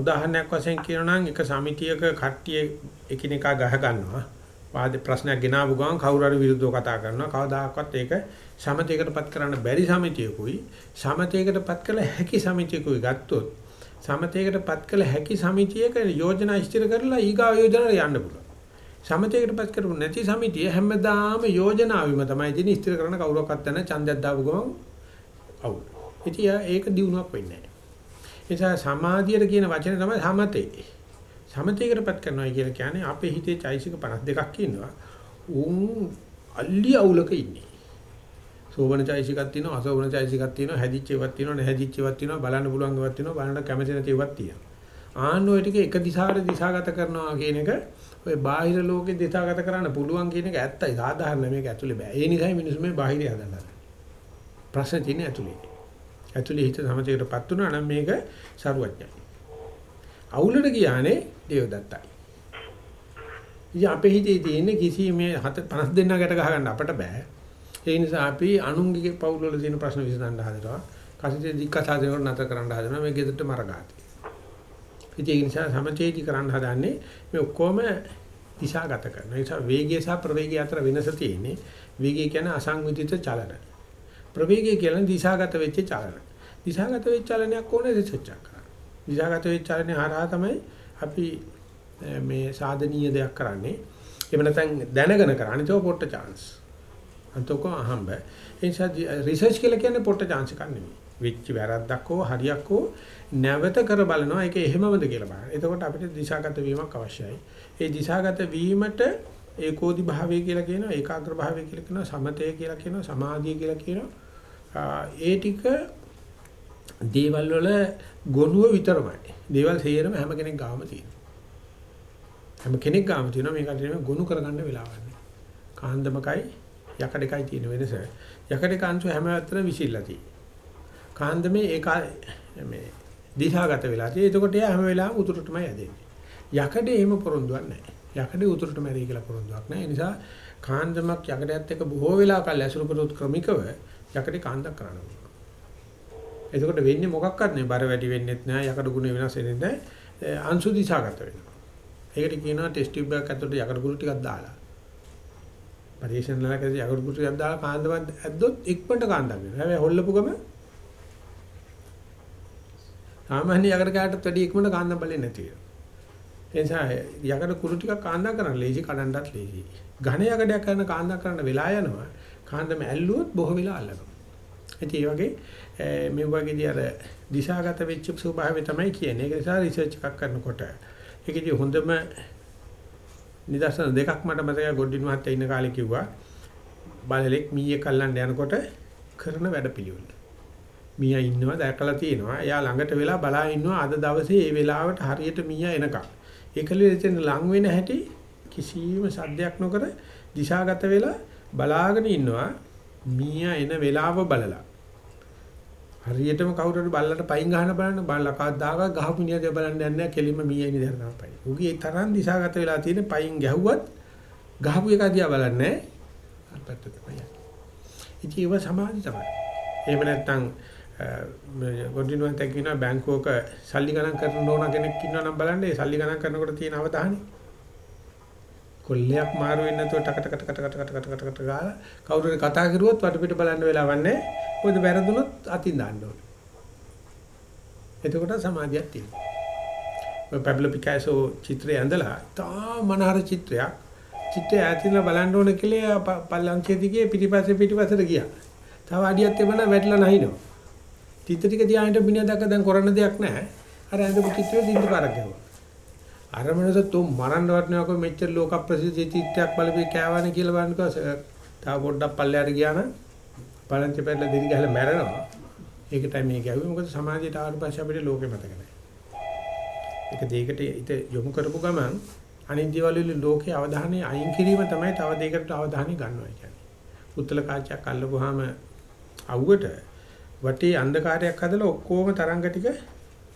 උදාහරණයක් වශයෙන් කියනවා නම් එක සමිතියක කට්ටිය එකිනෙකා ගහ ගන්නවා වාද ප්‍රශ්නයක් ගෙනාවු ගමන් කවුරු හරි විරුද්ධව කතා කරනවා. කවදාකවත් ඒක සමතේකටපත් කරන්න බැරි සමිතියකුයි සමතේකටපත් කළ හැකි සමිතියකුයි ගත්තොත් සමතේකටපත් කළ හැකි සමිතියක යෝජනා ඉස්තිර කරලා ඊගා යෝජනාවට යන්න පුළුවන්. සමතේකටපත් කරපු නැති සමිතිය හැමදාම යෝජනාවෙම තමයි තියෙන ඉස්තිර කරන කවුරක්වත් නැ ඡන්දයක් දාපු ගමන් අවුල්. ඉතින් ඒක දිනුවක් වෙන්නේ නැහැ. ඒ නිසා සමාධියට කියන වචනේ තමයි සමතේ. සමතේකටපත් කරනවා කියලා කියන්නේ අපේ හිතේ චෛසික 52ක් ඉන්නවා. උන් අල්ලි අවුලක ඉන්නේ. සෝබන චෛසිකක් තියෙනවා, අසෝබන චෛසිකක් තියෙනවා, හැදිච්ච ඒවාක් තියෙනවා, නැහැදිච්ච ඒවාක් තියෙනවා, බලන්න පුළුවන් ඒවාක් තියෙනවා, බලන්න කැමති නැති ඒවාක් තියෙනවා. ආන්න ඔය ටික එක දිශාවට දිශාගත කරනවා කියන එක ඔය බාහිර ලෝකේ දිශාගත කරන්න පුළුවන් කියන එක ඇත්තයි. සාධාරණ මේක ඇතුලේ බෑ. ඒ නිසායි මිනිස්සු මේ බාහිරය හදන්නේ. ප්‍රශ්න තියෙන්නේ ඇතුලේ. ඇතුලේ හිත සමතේකටපත් වුණා නම් මේක සරුවඥයි. අවුලට ගියානේ දේවදත්තයි. ඉතින් අපේ හිතේ තියෙන්නේ කිසි මේ 50 දෙනා ගැට ගහ ගන්න අපට බෑ. ඒ නිසා අපි අනුන්ගේ පවුල් වල තියෙන ප්‍රශ්න විසඳන්න හදනවා. කසිතේ දික්කසා දෙනකොට නැතර කරන්න හදනවා. මේ ගෙදරට මරගාති. ඉතින් ඒ නිසා සමතේටි කරන්න හදන්නේ මේ ඔක්කොම දිශාගත කරන. ඒ නිසා වේගය සහ ප්‍රවේගය අතර වෙනස තියෙන්නේ. වේගය කියන්නේ අසංවිධිත චලන. ප්‍රවේගය කියන්නේ දිශාගත වෙච්ච චලන. දිශාගත වෙච්ච චලනයක් ඕනේ රිසර්ච් කරන්න. දිශාගත වෙච්ච චලනේ හරහා තමයි අපි මේ සාධනීය දෙයක් කරන්නේ. එහෙම නැත්නම් දැනගෙන කරන්නේ ඒක පොට්ට chance. අන්තක අහම්බ. ඒ නිසා රිසර්ච් කියලා කියන්නේ පොට්ට chance එකක් නෙමෙයි. වෙච්ච වැරද්දක් හෝ හරියක් හෝ නැවත කර බලනවා ඒක එහෙමමද කියලා බලන්න. එතකොට අපිට දිශාගත වීමක් අවශ්‍යයි. ඒ දිශාගත වීමට ඒකෝදි භාවය කියලා කියනවා, ඒකාග්‍ර භාවය කියලා කියනවා, සමතය කියලා කියනවා, සමාධිය කියලා කියනවා. ඒ ටික දේවල් වල ගොනුව විතරමයි. දේවල් සේරම හැම කෙනෙක් ගාම තියෙනවා. හැම කෙනෙක් ගාම තියෙනවා මේකට නෙමෙයි ගොනු කරගන්න වෙලාවක් නෑ. කාන්දමකයි යකඩකයි තියෙන වෙනස. යකඩේ කාංශු හැම අතර විසිරලා තියෙනවා. කාන්දමේ ඒක මේ දිශාගත වෙලා තියෙයි. එතකොට එයා හැම වෙලාවෙම උතුරටමයි යදෙන්නේ. යකඩේ එහෙම පොරොන්දුවක් නැහැ. යකඩේ උතුරටම ඇරී කියලා පොරොන්දුවක් නැහැ. ඒ නිසා කාන්දමක් යකඩයත් එක්ක බොහෝ වෙලා කල් ඇසුරු කරොත් ක්‍රමිකව යකඩේ කාන්දක් කරන්න පුළුවන්. එතකොට වෙන්නේ මොකක්වත් නෙවෙයි. බර වැඩි වෙන්නෙත් නැහැ. යකඩ ගුණ වෙනස් වෙන්නේ නැහැ. අංශු දිශාගත වෙනවා. ඒකට කියනවා ටෙස්ට් ටියුබ් එකක් ඇතුළට යකඩ ගුරු ටිකක් දාලා. පරිේශන ලලකදී යකඩ ගුරු ටිකක් දාලා කාන්දමක් ඇද්දොත් ඉක්මනට කාන්දක් වෙනවා. හැබැයි හොල්ලපු ගම සාමාන්‍ය යකඩ කෑටත් වැඩි ඉක්මනට කාන්දම් බලන්නේ නැති වෙනවා. ඒ නිසා යකඩ කුරු ටිකක් කාන්දම් කරන්න ලේසි කඩන්නත් ලේසි. ඝන යකඩයක් කරන කාන්දම් කරන්න වෙලා යනවා. කාන්දම ඇල්ලුවොත් බොහෝ වෙලා අල්ලනවා. ඉතින් ඒ වගේ මේ වගේදී අර දිශාගත වෙච්ච ස්වභාවය තමයි කියන්නේ. ඒක නිසා රිසර්ච් එකක් කරනකොට ඒකදී හොඳම නිදර්ශන දෙකක් මට මතකයි ගොඩින් මහත්තයා ඉන්න කාලේ කිව්වා. බලලෙක් මීයේ කල්ලන්න යනකොට කරන වැඩපිළිවෙල. මීයා ඉන්නවා දැකලා තියෙනවා. එයා ළඟට වෙලා බලා ඉන්නවා අද දවසේ මේ වෙලාවට හරියට මීයා එනකම්. ඒකලෙ එතන ලං වෙන හැටි කිසිම සද්දයක් නොකර දිශාගත වෙලා බලාගෙන ඉන්නවා. මීයා එන වෙලාව බලලා. හරියටම කවුරුහරි බල්ලට පයින් ගහන බලන්න බල්ලා කවදාක ගහපු නියද බලන්න යන්නේ නැහැ කෙලින්ම මීයා ඉන්නේ දැන් තමයි. උගේ ඒ තරම් දිශාගත වෙලා තියෙන පයින් ගැහුවත් ගහපු එක දිහා බලන්නේ නැහැ. අල්පත්ත තමයි. ඉතින් ඒව සමාධි තමයි. එහෙම නැත්නම් ගොඩිනුවන් තැකින බැංකුවක සල්ලි ගණන් කරන ඕන කෙනෙක් ඉන්නවා නම් බලන්න ඒ සල්ලි ගණන් කරනකොට තියෙන අවධානය. කොල්ලයක් මාරු වෙන්නේ නැතුව ටක ටක ටක ටක ටක ටක ටක ටක ගාලා කවුරු හරි කතා කරුවොත් වටපිට බලන්න වෙලාවක් නැහැ. මොකද වැරදුනොත් අතින් දාන්න ඕනේ. එතකොට සමාධියක් තියෙනවා. ඔය පැබ්ලෝ පිකාසෝ චිත්‍රය ඇඳලා තා මනහර චිත්‍රයක්. චිත්‍රය ඈතින්ලා බලන්න ඕන කියලා පල්ලංකේ දිගේ පිටිපස්සේ පිටිපස්සට ගියා. තව අඩියක් තිබුණා වැටලා නැහිනවා. තිත ටික දිහාට මිනිහා දැක්ක දැන් කරන්න දෙයක් නැහැ. අර ඇඳපු චිත්‍රය සින්දු පාරක් ගැහුවා. අර මනස තුම් මරන්න වටනකො මෙච්චර ලෝක ප්‍රසිද්ධ චිත්‍රයක් බලපේ කෑවනේ කියලා බලනකොට තව පොඩ්ඩක් පල්ලයට ගියා නම් බලන්ති පැල්ල දිරි ගහලා මැරෙනවා. ඒකටයි මේ ගැහුවේ. මොකද සමාජයට ආවට පස්සේ අපිට ලෝකෙ මතක නැහැ. ඒක දෙයකට ඉත යොමු කරපු ගමන් අනිත් දේවල් වල ලෝකේ අවධානය අයින් කිරීම තමයි තව දෙයකට අවධානය ගන්නවා කියන්නේ. උත්තල කාචයක් අල්ලපුවාම අවුවට වටේ අන්ධකාරයක් හදලා ඔක්කොම තරංග ටික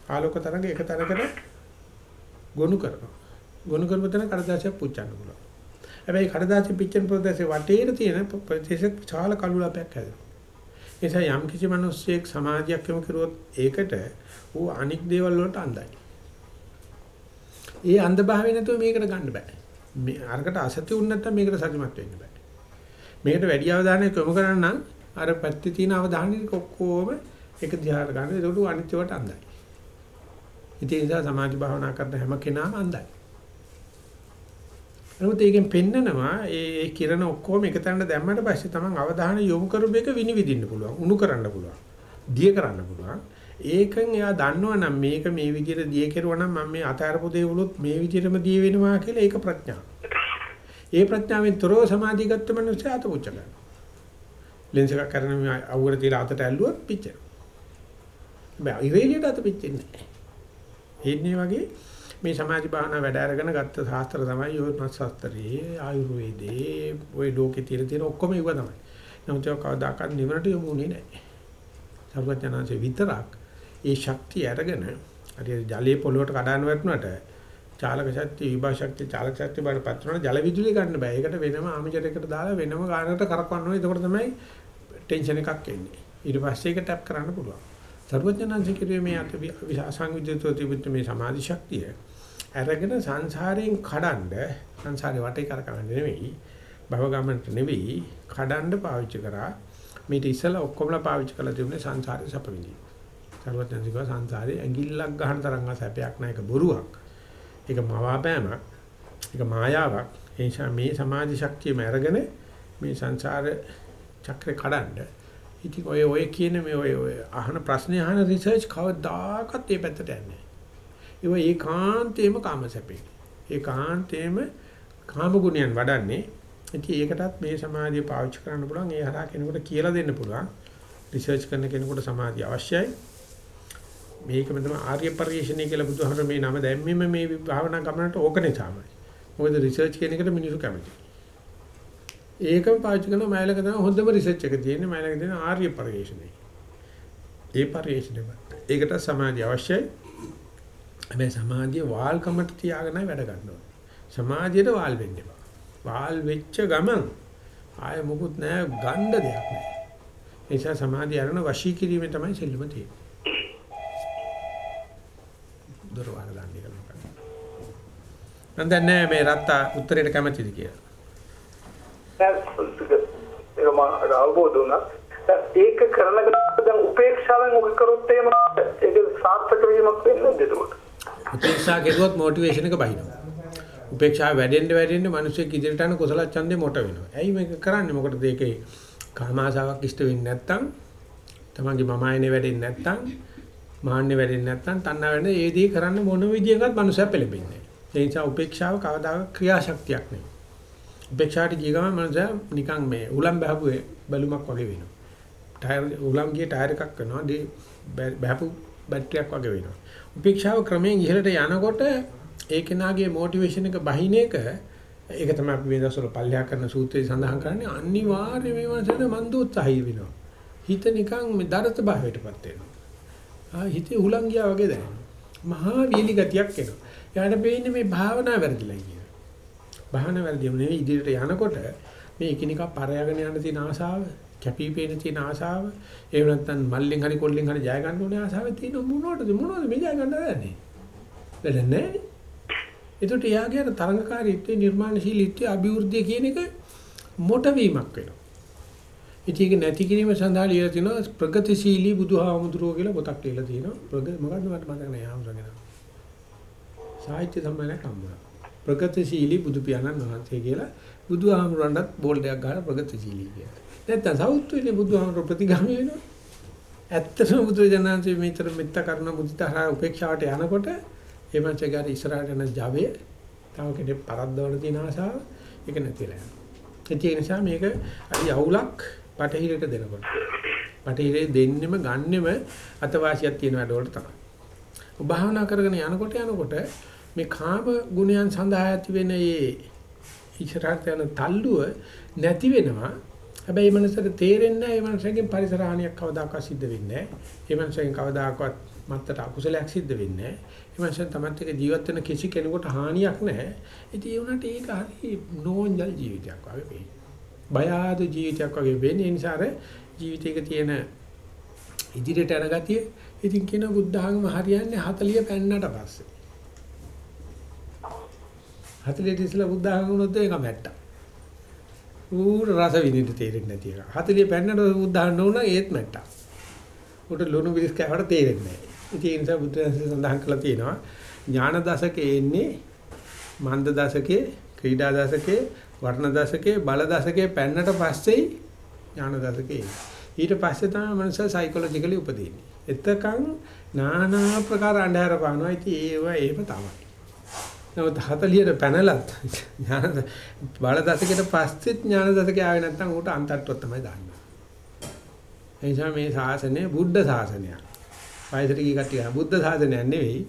ආලෝක තරංග එක තැනකට ගොනු කරනවා. ගොනු කරපු තැන කඩදාසියක් පුච්චන්න පුළුවන්. හැබැයි කඩදාසිය පිච්චෙන ප්‍රදේශේ වටේට තියෙන ප්‍රදේශ විශාල කළුලපයක් හැදෙනවා. ඒ නිසා යම් කිසි මිනිස්සෙක් සමාජයක් යොමු කරුවොත් ඒකට ඌ අනික් දේවල් වලට අඳයි. ඒ අන්ධ භාවය නැතුව මේකට ගන්න බෑ. මේ අරකට අසති වුණ නැත්නම් මේකට සතුටුමත් වෙන්න බෑ. මේකට වැඩි අවධානයක් යොමු කරන්න නම් අර පැත්තේ තියෙන අවධානය ඔක්කොම එක දිහාට ගන්න. ඒකට අනිත්‍යවට අඳයි. ඉතින් ඒ නිසා සමාධි භාවනා කරන හැම කෙනාම අඳයි. නමුත් ඒකෙන් පෙන්නනවා ඒ ඒ කිරණ ඔක්කොම එක තැනට දැම්මට පස්සේ තමන් අවධානය යොමු කරපු එක විනිවිදින්න පුළුවන්. උණු කරන්න පුළුවන්. දිය කරන්න පුළුවන්. ඒකෙන් එයා දන්නවනම් මේක මේ විදිහට දිය කෙරුවා නම් මම මේ අතාරපු දේවලුත් මේ විදිහටම දිය වෙනවා කියලා ඒක ප්‍රඥාව. ඒ ප්‍රඥාවෙන් තොරව සමාධිය ගත්ත මනුස්සයා අත පුච්ච ගන්නවා. ලෙන්ස් එකක් කරන මේ අවුර තියලා අතට ඇල්ලුවොත් පිච්චෙනවා. බෑ ඉරේලියට අත පිච්චෙන්නේ නැහැ. එන්නේ වගේ මේ සමාධි භාවනා වැඩ අරගෙන ගත්ත ශාස්ත්‍ර තමයි යෝග ශාස්ත්‍රයේ ආයුර්වේදයේ ওই ලෝකේ තියෙන තියෙන ඔක්කොම ඒව තමයි. නමුත් ඒක කවදාකවත් නිවනට යමුනේ නැහැ. සර්වඥාන්සේ විතරක් ඒ ශක්තිය අරගෙන හරියට ජලයේ පොළොවට කඩාන වැටුණාට චාලක ශක්තිය විභා ශක්තිය චාලක ශක්තිය බාර පත්‍රන ජල විදුලිය ගන්න බෑ. ඒකට වෙනම ආමිජරයකට දාලා වෙනම ගානකට කරකවන්න ඕනේ. එතකොට තමයි ටෙන්ෂන් එකක් එන්නේ. ඊට පස්සේ ඒක ටැප් කරන්න පුළුවන්. සර්වඥාන්සේ කිරුවේ මේ අත සංවිධිතව තිබුත් මේ සමාධි ශක්තිය අරගෙන සංසාරයෙන් කඩන්න සංසාරේ වටේ කරකවන්න නෙවෙයි භව ගමනට නෙවෙයි කඩන්න පාවිච්චි කරා මේක ඉස්සලා ඔක්කොමලා පාවිච්චි කරලා තිබුණේ සංසාරේ සැප විඳින්න. සර්වඥාන්සික සංසාරේ ඇඟිල්ලක් ගන්න තරම් සැපයක් නැහැ ඒක බොරුවක්. ඒක මවාපෑමක්. ඒක මායාවක්. ඒ නිසා මේ සමාධි ශක්තියම අරගෙන මේ සංසාර චක්‍රේ කඩන්න. ඉතින් ඔය ඔය කියන මේ ඔය ඔය අහන ප්‍රශ්න අහන රිසර්ච් කවදාකවත් මේ පැත්තට යන්නේ නැහැ. ඒව ඒකාන්තේම කාමසැපේ. ඒකාන්තේම කාම ගුණයන් වඩන්නේ. ඉතින් ඒකටත් මේ සමාධිය පාවිච්චි කරන්න පුළුවන්. ඒ හරහා කෙනෙකුට කියලා දෙන්න පුළුවන්. රිසර්ච් කරන කෙනෙකුට සමාධිය අවශ්‍යයි. මේකම තමයි ආර්ය පරිශ්‍රණය කියලා බුදුහාමර මේ නම දැම්මෙම මේ භාවනා ගමනට ඕකනේ තමයි. මොකද රිසර්ච් කියන එකට මිනිස්සු කැමතියි. ඒකම පාවිච්චි කරන මයිලක තමයි හොඳම රිසර්ච් එක තියෙන්නේ මයිලක තියෙන ආර්ය පරිශ්‍රණය. ඒ පරිශ්‍රණය. ඒකට සමාධිය අවශ්‍යයි. හැබැයි සමාධිය වාල්කමට තියාගෙනයි වැඩ ගන්න ඕනේ. සමාධියට වාල් වෙන්න එපා. වාල් වෙච්ච ගමන් ආය මොකුත් නැහැ ගන්න දෙයක් නැහැ. ඒ නිසා සමාධිය අරන වශී කිරීමේ තමයි සෙල්ලම තියෙන්නේ. දොරවල් දාන්න කියලා මොකක්ද? මම දන්නේ මේ රත්තා උත්තරේට කැමතිද කියලා. ඒක මම අවබෝධ වුණා. ඒක කරනකොට දැන් උපේක්ෂාවෙන් ඔක කරොත් එහෙම ඒක සාර්ථක වීමක් වෙන්නේ නැද්ද එතකොට? උපේක්ෂා කෙරුවොත් මොටිවේෂන් එක බහිනවා. උපේක්ෂාව වැඩෙන්න වැඩෙන්න මිනිස්සෙක් ඉදිරියට යන කුසල ඡන්දේ මොට වෙනවා. ඇයි මේක කරන්නේ? මොකටද ඒකේ කාමාසාවක් ඉෂ්ට වෙන්නේ නැත්තම් තමන්ගේ මම ආයනේ වැඩෙන්නේ නැත්තම් මාන්නේ වැඩෙන්නේ නැත්තම් තණ්හා වැඩෙන්නේ ඒ දේ කරන්න මොන විදියකවත් මනුස්සයා පෙළඹෙන්නේ නැහැ. ඒ නිසා උපේක්ෂාව කවදාක ක්‍රියාශක්තියක් නෙවෙයි. උපේක්ෂාට ගිය ගමන් මනුස්සයා නිකන් මේ උලම් බහපු බැලුමක් වගේ වෙනවා. ටයර් උලම් ගියේ ටයර් එකක් කරනවා. දී බහපු බැටරියක් වගේ වෙනවා. උපේක්ෂාව ක්‍රමයෙන් ඉහළට යනකොට ඒ කෙනාගේ මොටිවේෂන් එක බහින එක ඒක තමයි අපි මේ දවස්වල පල්ලෙහා කරන සූත්‍රයේ සඳහන් කරන්නේ අනිවාර්යයෙන් මේ වන්සන මන්දෝත්සහය වෙනවා. හිත නිකන් මේ දරත භාවයටපත් වෙනවා. ආ හිතේ උලන් ගියා වගේ දැනෙනවා. මහා වීලි ගතියක් එනවා. යාට පේන්නේ මේ භාවනා වැරදිලා කියන. භාවනා වැරදිම නෙවෙයි ඉදිරියට යනකොට මේ එකිනෙකා පරයාගෙන යන තියෙන ආසාව, කැපිපේන තියෙන ආසාව, එහෙම නැත්නම් මල්ලෙන් හරි කොල්ලෙන් හරි ජය ගන්න ඕනේ ආසාව තියෙන මොනවටද මොනවද මේ ජය ගන්න හදන්නේ? වැඩ නැහැ. ඒකට යාගේ අර තරංගකාරීත්වයේ නිර්මාණශීලීත්වයේ අභිවෘද්ධිය කියන එක මොට වීමක් වෙනවා. ඉතින් ඒක නැති කිරීම සඳහා ලියලා තිනවා ප්‍රගතිශීලී බුදුහාමුදුරුවෝ කියලා පොතක් ලියලා තිනවා. ප්‍රග මොකද්ද මට මතක නැහැ ආමුරගෙන. සාහිත්‍ය සම්මානයක් හම්බුණා. ප්‍රගතිශීලී බුදු පියාණන් වහන්සේ කියලා බුදුහාමුදුරන්ටත් බෝල්ඩයක් ගහලා ප්‍රගතිශීලී කියලා. නැත්තම් සෞත්වයේ බුදුහාමුදුරුවෝ ප්‍රතිගාමී වෙනවා. ඇත්තටම බුදුරජාණන්සේ මේතර මෙත්ත කරන මුදිතහා උපේක්ෂාවට යනකොට ඒ මංසගාර ඉස්සරහට යන Java තව කෙනෙක් පරද්දවන තියෙන ආසාව ඒක නැතිලා යනවා. ඒ නිසා මේක අඩි අවුලක් පටහිරට දෙනකොට. පටහිරේ දෙන්නෙම ගන්නෙම අතවාසියක් තියෙන වැඩවලට තමයි. ඔබ භාවනා කරගෙන යනකොට යනකොට මේ කාම ගුණයන් සඳහා ඇති වෙන මේ ඉස්සරහට යන තල්ලුව නැති වෙනවා. හැබැයි මේ මනසට තේරෙන්නේ නැහැ මේ මනසකින් පරිසර හානියක් කවදාකවත් සිද්ධ වෙන්නේ නැහැ. මේ මනසෙන් කවදාකවත් මත්තට අකුසලයක් සිද්ධ වෙන්නේ නැහැ. ඒ මනසෙන් තමත් එක්ක ජීවත් වෙන කිසි කෙනෙකුට හානියක් නැහැ. ඉතින් ඒ උනට ඒක හරි නෝන්ජල් ජීවිතයක් වගේ වෙයි. බය ආද ජීවිතයක් වගේ වෙන්නේ ඒ නිසා ජීවිතයක තියෙන ඉදිරියට යන ගතිය ඉතින් කියන බුද්ධ ආගම හරියන්නේ 40 පෙන්නට පස්සේ. 40 ඉස්සලා බුද්ධ ආගම වුණොත් ඒක මැට්ටා. ඌට රස විඳින්න තේරෙන්නේ නැති එක. 40 පෙන්නට බුද්ධ ආගම වුණා ඒත් මැට්ටා. උට ලුණු බිරිස් කෑවට තේරෙන්නේ නැහැ. ඉතින් ඒ නිසා බුද්ධ ධර්මයේ සඳහන් කරලා තියෙනවා ඥාන දශකේ එන්නේ මන්ද දශකේ, ක්‍රීඩා දශකේ, වර්ණ දශකේ, බල දශකේ පෙන්නට පස්සේ ඥාන දශකේ එන්නේ. ඊට පස්සේ තමයි මනුස්සය සයිකොලොජිකලි උපදින්නේ. එතකන් নানা ප්‍රකාර අන්ධහර පානවා. ඉතින් ඒව එහෙම තමයි. නමුත් 40ට පැනලත් ඥාන බල දශකයට පස්සෙත් ඥාන දශකේ ආවේ නැත්නම් ඌට අන්තට්ටුවක් තමයි දාන්නේ. ඒ නිසා මේ ශාසනය බුද්ධ ශාසනයක්. වයසට ගිය කට්ටිය බුද්ධ ශාසනයක් නෙවෙයි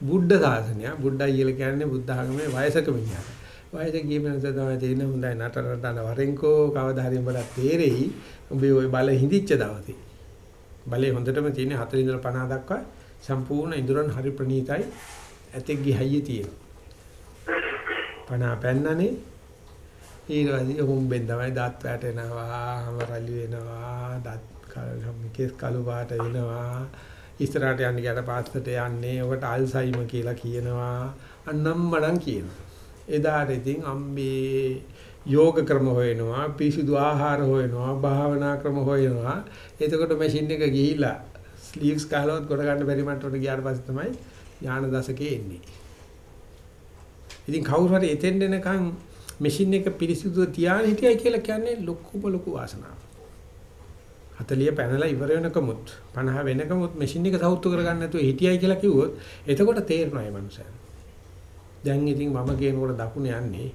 බුද්ධ ශාසනය. බුද්ධයි කියලා කියන්නේ බුද්ධ ආගමේ වයසක මිනිහට. වයස ගිය මනස තමයි තේරෙන හොඳයි නටන නටන වරෙන්කෝ කවදා හරි උඹට තේරෙයි. උඹේ ওই බල හිඳිච්ච දවසේ. බලේ හොඳටම තියෙන 40 ඉඳලා 50 දක්වා සම්පූර්ණ ඉදරන් හරි ප්‍රණීතයි. ඇතෙක්ගේ හයිය තියෙනවා. 50 පැන්නනේ ඊට පස්සේ හොම්බෙන් තමයි දත් වැටෙනවා, හම රලි වෙනවා, දත් කෙස් කළු පාට වෙනවා. ඉස්සරහට යන්න ගියට පස්සට යන්නේ. ඔකට අල්සයිමර් කියලා කියනවා. අන්නම්මඩන් කියනවා. එදාට ඉතින් අම්බේ යෝග ක්‍රම හොයනවා, පිරිසිදු ආහාර හොයනවා, භාවනා ක්‍රම හොයනවා. එතකොට මැෂින් එක ගිහිලා ස්ලීව්ස් ගහලවත් කොට ගන්න බැරි මට්ටමට ගියාට පස්සේ තමයි ඥාන දශකේ එන්නේ. ඉතින් කවුරු හරි එතෙන් එනකන් මැෂින් එක පිරිසිදුව තියාගෙන හිටියයි කියලා කියන්නේ ලොකුම ලොකු වාසනාවක්. 40 පැනලා ඉවර වෙනකමුත් 50 වෙනකමුත් මැෂින් එක සෞතු කරගන්න නැතුව හිටියයි කියලා කිව්වොත් එතකොට තේරෙනවා මේ මනුස්සයා. දැන් ඉතින් මම කියනකොට දකුණ යන්නේ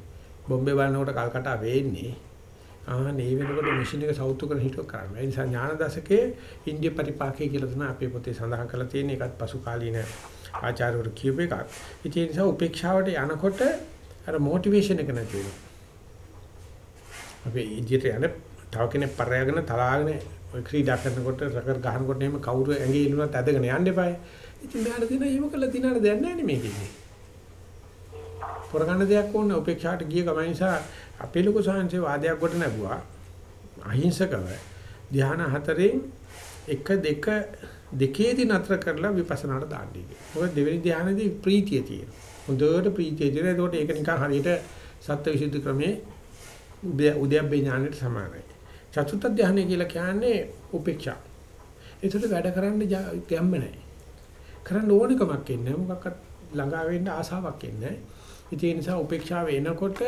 බොම්බේ බලනකොට කල්කටා වෙන්නේ. ආ මේ වෙනකොට මැෂින් එක සෞතු කරන හිටව කරන්නේ. ඒ නිසා ඥාන දශකයේ ඉන්දිය පරිපාකය කියලා තමයි අපේ පොතේ සඳහන් කරලා තියෙන්නේ. ඒකත් පසු කාලීන ආචාර්යවරු කියපු එකක්. ඉතින් ඒ නිසා උපේක්ෂාවට යනකොට අර මොටිවේෂන් එක නැති වෙනවා. අපි ඉදිරියට යන තව කෙනෙක් පරයාගෙන තලාගෙන ඔය ක්‍රීඩා කරනකොට රකර් ගහනකොට එහෙම කවුරු ඇඟේ ඉල්ලුණත් ඇදගෙන යන්න එපායි. ඉතින් මෙයාට දින එහෙම කළා දිනන දෙයක් නැහැ නේ මේකේ. පොරගන්න දෙයක් ඕනේ උපේක්ෂාට ගිය ගමන් නිසා අපේ ලොකු සංසේ වාදයක් කොට නැබුවා. අහිංසකව ධ්‍යාන හතරෙන් එක දෙක දෙකේදී නතර කරලා විපස්සනාට දාන්නේ. මොකද දෙවෙනි ධ්‍යානයේදී ප්‍රීතිය තියෙනවා. හොඳට ප්‍රීතිය තියෙනවා. ඒකට ඒක නිකන් හරියට සත්‍ය විසුද්ධි ක්‍රමේ උද්‍යප්පේ ඥානෙට සමානයි. චතුත්ථ ධ්‍යානය කියලා කියන්නේ උපේක්ෂා. ඒකට වැඩ කරන්න ගැම්ම නැහැ. කරන්න ඕනකමක් එන්නේ මොකක්වත් ළඟා වෙන්න ආසාවක් එන්නේ. ඒ නිසා උපේක්ෂාව එනකොට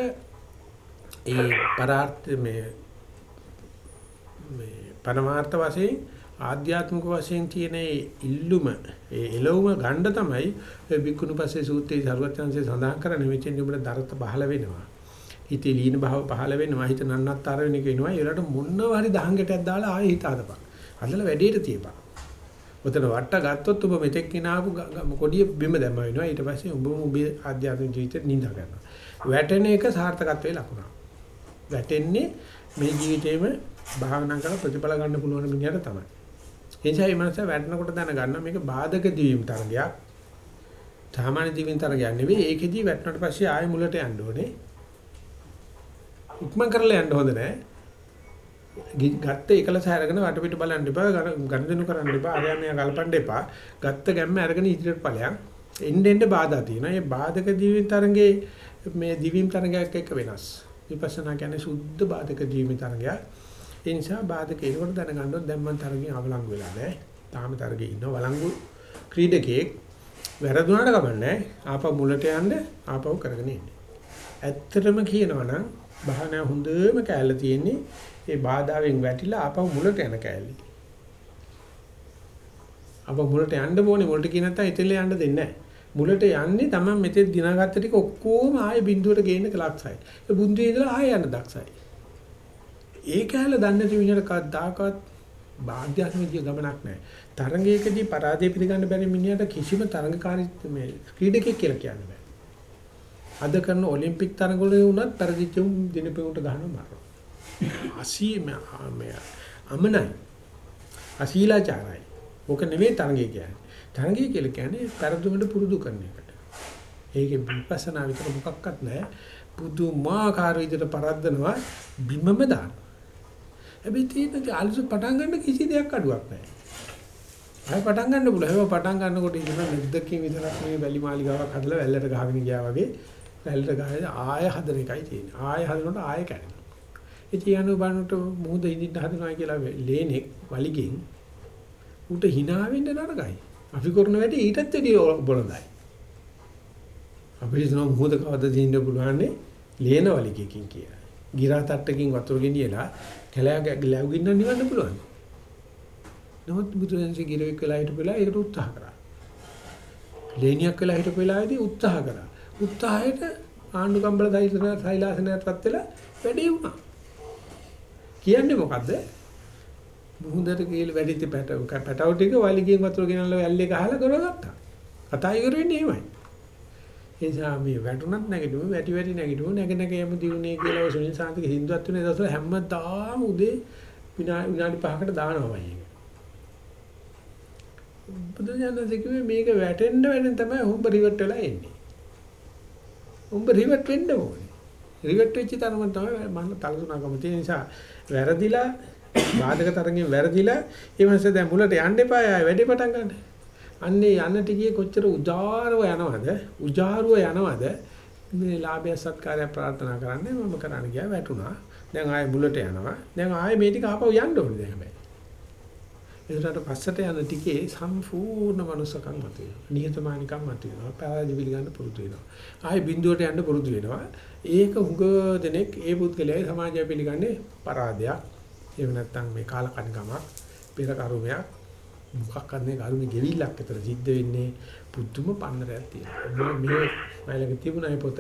ඒ පරාර්ථ මේ මේ පරමාර්ථ වශයෙන් ආධ්‍යාත්මික වශයෙන් තියෙන ඉල්ලුම ඒ එළවුම ගන්න තමයි ඔය බිකුණු පස්සේ සූත්‍රයේ සර්වඥාන්සේ සඳහන් කරන්නේ මෙතෙන් උඹට දරත පහළ වෙනවා. හිතේ ලීන භාව පහළ වෙනවා. හිත නන්නත්තර වෙන එක වෙනවා. ඒලට මොනවා හරි දහංගටයක් දාලා ආයෙ හිත හදපන්. අදලා වැඩේට තියපන්. ඔතන වට ගත්තොත් ඔබ මෙතෙක් කිනාපු කොඩිය බිම දැම්ම වෙනවා. ඊට පස්සේ ඔබ ඔබේ ආධ්‍යාත්මික ජීවිතේ නිඳා ගන්නවා. වැටෙන එක සාර්ථකත්වයේ ලකුණක්. වැටෙන්නේ මේ ජීවිතේම භාවනා කරලා ප්‍රතිඵල ගන්න පුළුවන් මිනිහට තමයි. ඒ නිසා මේ මනස වැටෙනකොට දැනගන්න මේක බාධක දීවීම් තරගයක්. සාමාන්‍ය දීවීම් තරගයක් නෙවෙයි. ඒකෙදී වැටුණාට පස්සේ ආයෙ මුලට යන්න ඕනේ. ඉක්මන් කරලා යන්න හොඳ නැහැ. ගත්ත එකලස අරගෙන වටපිට බලන්න එපා ගනුදෙනු කරන්න එපා ආර්යමයා ගල්පන්න එපා ගත්ත ගැම්ම අරගෙන ඉදිරියට ඵලයන් එන්න එන්න බාධා තියෙනවා මේ බාධක දිවීම් තරංගේ මේ දිවීම් තරංගයක් එක්ක වෙනස් විපස්සනා කියන්නේ සුද්ධ බාධක දිවීම් තරංගයක් ඒ නිසා බාධක ඒකට දැනගන්න ඕනේ දැන් මම තරගෙන් අවලංගු වෙලා නැහැ තාම තරගේ ඉන්න වළංගු ක්‍රීඩකෙක් වැරදුනාට කමන්නේ ආපහු මුලට යන්න ආපහු කරගෙන ඉන්න ඇත්තටම කියනවා නම් භාවනා හොඳම කැලල තියෙන්නේ ඒ බාධාවෙන් වැටිලා ආපහු මුලට යන කැලේ. අප මුලට යන්න ඕනේ මුලට කිය නැත්නම් එතෙල්ල යන්න දෙන්නේ නැහැ. මුලට යන්නේ තමයි මෙතෙක් දිනාගත්ත ටික ඔක්කොම ආයෙ බිඳුවට ගේන්න ලක්සයි. ඒ බුන්දුවේ ඉඳලා ආයෙ යන්න දක්සයි. ඒ කැලල දන්නේ නැති මිනිහට කවදාකවත් ආධ්‍යාත්මික ගමනක් නැහැ. තරංගයකදී පරාජය පිළිගන්න බැරි මිනිහට කිසිම තරංගකාරී මේ ක්‍රීඩකයෙක් කියලා කියන්න බෑ. අද කරන ඔලිම්පික් තරඟවල වුණත් පරදිච්ච උන් දිනපෙකට ගහනවා මාරනවා. අසී මේ අමනයි. අශීලාචාරයි. ඕක නෙවෙයි තරඟය කියන්නේ. තරඟය කියලා කියන්නේ පරදුමඩ පුරුදු කරන එකට. ඒකේ විපස්සනා විතර මොකක්වත් නැහැ. පුදුමාකාර විදිහට පරද්දනවා බිමම දාන. හැබැයි තියෙන අලුත් පටන් ගන්න කිසි දෙයක් අඩුවක් නැහැ. ආය පටන් ගන්න පුළුවන්. හැබැයි පටන් ගන්නකොට ඉතන නැද්දකින් විතරක් මේ වැලි මාලිගාවක් හදලා වැල්ලට ගහගෙන ගියා වගේ වැල්ලට ගහලා ආය හදන එකයි තියෙන්නේ. ආය හදනකොට ආය කැඩෙනවා. ඉතින් යනු බලනට මුහුද ඉඳින්න හදනවා කියලා ලේනෙක් වලිගෙන් උට hina වෙන්න නරකයි. අපි කරන වැඩේ ඊටත් වැඩිය බොළඳයි. අපි හිතනවා මුහුද කවදද දින්න පුළුවන්නේ ලේන වලිගකින් කියලා. ගිරා තට්ටකින් වතුර ගෙනියලා කැලෑ ලැබු ගින්න නිවන්න පුළුවන්. නමුත් බුදුරජාණන්සේ ගිරෙක් වෙලා හිටපු වෙලාව ඒකට උත්සාහ කරා. ලේනියක් වෙලා හිටපු වෙලාවේදී උත්සාහ කරා. උත්සාහයට ආණ්ඩු කම්බල දෛතන සෛලාසනයටපත් වෙලා වැඩේ වුණා. කියන්නේ මොකද්ද? මුහුදට කියලා වැඩිච්ච පැට පැටව ටික වලිගෙන් වතුර ගෙනල්ලා වැල්ලේ ගහලා කරගත්තා. කතා ඉවර වෙන්නේ එහෙමයි. ඒ නිසා මේ වැටුණත් නැගිටුම වැටි වැටි නැගිටුම නැග නැග යමු දිනුනේ කියලා සුනිල් සාන්තිගේ හින්දුවත් තුනේ දවසට හැමදාම උදේ විනාඩි 5කට දානවා අය. බුදුජානක කිව්වේ මේක වැටෙන්න වෙන තමයි උඹ රිවර්ට් වෙලා එන්නේ. උඹ රිවර්ට් වෙන්න ඕනේ. රිවර්ට් වෙච්ච තරම තමයි මම තලසුණාකම තියෙන නිසා වැරදිලා බාධක තරගෙන් වැරදිලා ඒ මාසේ දැන් මුලට යන්න එපා ආය වැඩි පටන් ගන්න. අන්නේ යන්න ටිකේ කොච්චර උජාරව යනවද? උජාරුව යනවද? මේ ලාභය සත්කාරය ප්‍රාර්ථනා කරන්නේ මම කරන්න ගියා වැටුණා. දැන් ආයේ මුලට යනවා. දැන් ආයේ මේ ටික ආපහු යන්න ඕනේ දැන් හැබැයි. ඒකට පස්සට යන ටිකේ සම්පූර්ණ මනුස්සකම් මතුවෙනවා. නිහතමානිකම් මතුවෙනවා. පරාජය පිළිගන්න පුරුදු වෙනවා. ආයේ බිඳුවට යන්න පුරුදු වෙනවා. ඒක හුඟ දෙනෙක් ඒ පුද්ගලයායි සමාජය පිළිගන්නේ පරාදයක්. එහෙම නැත්නම් මේ කාලකණ්ණකමක්, පෙර කර්මයක්, මොකක්වත් නේ කර්මෙ ගෙවිල්ලක් විතර සිද්ධ වෙන්නේ පුදුම පන්නරයක් තියෙනවා. මේ මයිලක තිබුණා පොත.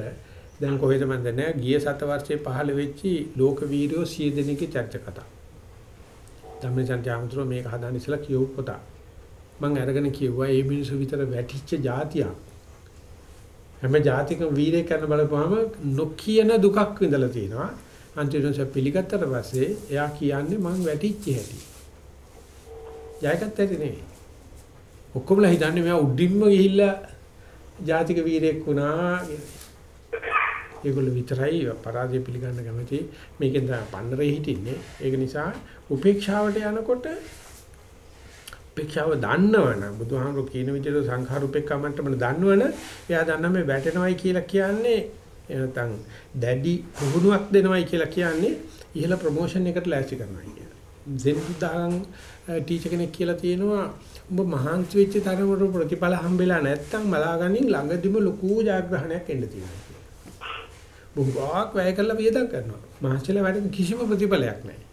දැන් කොහෙද මන් දන්නේ ගිය සත වර්ෂයේ පහළ වෙච්චි ලෝක වීරයෝ 100 දෙනෙක්ගේ චර්ච කතා. ධම්මචන්ති ආමතුරු මේක හදාන්න ඉස්සලා කියවු පොත. මම අරගෙන කිව්වා මේ මිනිස්සු විතර වැටිච්ච જાතියක්. හැම જાතිකම වීරය කරන බලපුවාම නොකියන දුකක් විඳලා තියෙනවා. අන්තිමට පිළිගත්තට පස්සේ එයා කියන්නේ මං වැටිච්ච හැටි. ජයගත්ත හැටි නෙවෙයි. ඔක්කොමලා හිතන්නේ මෙයා උඩින්ම ගිහිල්ලා ජාතික වීරයෙක් වුණා ඒගොල්ලෝ විතරයි පරාජය පිළිගන්න කැමති. මේකෙන් තමයි පන්නරේ හිටින්නේ. ඒක නිසා උපේක්ෂාවට යනකොට උපේක්ෂාව දන්නවනම් බුදුහාමුදුරු කියන විදිහට සංඛාර උපේක්ඛා මට්ටමන දන්නවනම් එයා දන්නා මේ වැටෙනවයි කියලා කියන්නේ එනතන් දැඩි පුහුණුවක් දෙනවයි කියලා කියන්නේ ඉහළ ප්‍රොමෝෂන් එකට ලෑස්ති කරනවා කියන. සෙන් බුද්ධාගම් ටීචර් කෙනෙක් කියලා තියෙනවා උඹ මහන්සි වෙච්ච තරමට ප්‍රතිඵල හම්බෙලා නැත්තම් බලාගනින් ළඟදිම ලොකු ජයග්‍රහණයක් එන්න තියෙනවා. බොහෝක් වැය කරලා වියදම් කරනවා. මහන්සිලා වැඩ කිසිම ප්‍රතිඵලයක් නැහැ.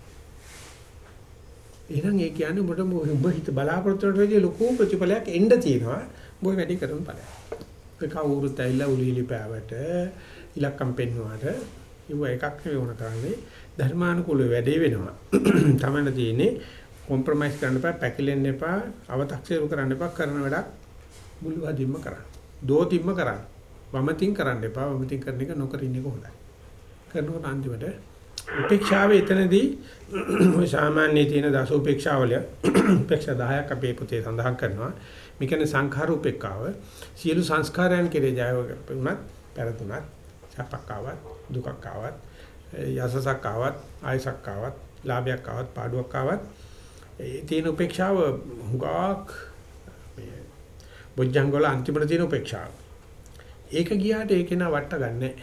එහෙනම් ඒ කියන්නේ උඹට උඹ හිත බලාපොරොත්තු වෙන විදිහේ ලොකු ප්‍රතිඵලයක් එන්න තියෙනවා. උඹ වැඩි කරන ඵලයක්. ඒ කවුරුත් ඇවිල්ලා උලිලි පෑවට ඉලක්කම් පෙන්නුවාට ඒව එකක් නෙවෙයි වුණ කරන්නේ ධර්මානුකූල වැඩේ වෙනවා. තමයි තියෙන්නේ කොම්ප්‍රොමයිස් කරන්න එපා, පැකිලෙන්න එපා, අව탁සීරු කරන්න එපා, කරන වැඩක් මුළු හදින්ම කරන්න. දෝතිම්ම කරන්න. වමතින් කරන්න එපා. වමතින් කරන එක නොකර ඉන්න එක හොඳයි. කරනකොට අන්තිමට උපේක්ෂාවේ එතනදී ඔය සාමාන්‍ය තියෙන දස උපේක්ෂාවල උපේක්ෂා 10ක් අපේ පොතේ සඳහන් කරනවා. මේ කියන්නේ සංඛාර උපේක්ඛාව සියලු සංස්කාරයන් කෙරේ ජයව වුණත්, පෙරතුණත්, සපක් ආවත්, දුකක් ආවත්, යසසක් ආවත්, ආයසක් ආවත්, ලාභයක් ආවත්, පාඩුවක් ආවත් ඒ තියෙන උපේක්ෂාව හුඟක් මේ බොජ්ජංග වල අන්තිමට තියෙන උපේක්ෂාව. ඒක ගියාට ඒක නා වට ගන්නෑ.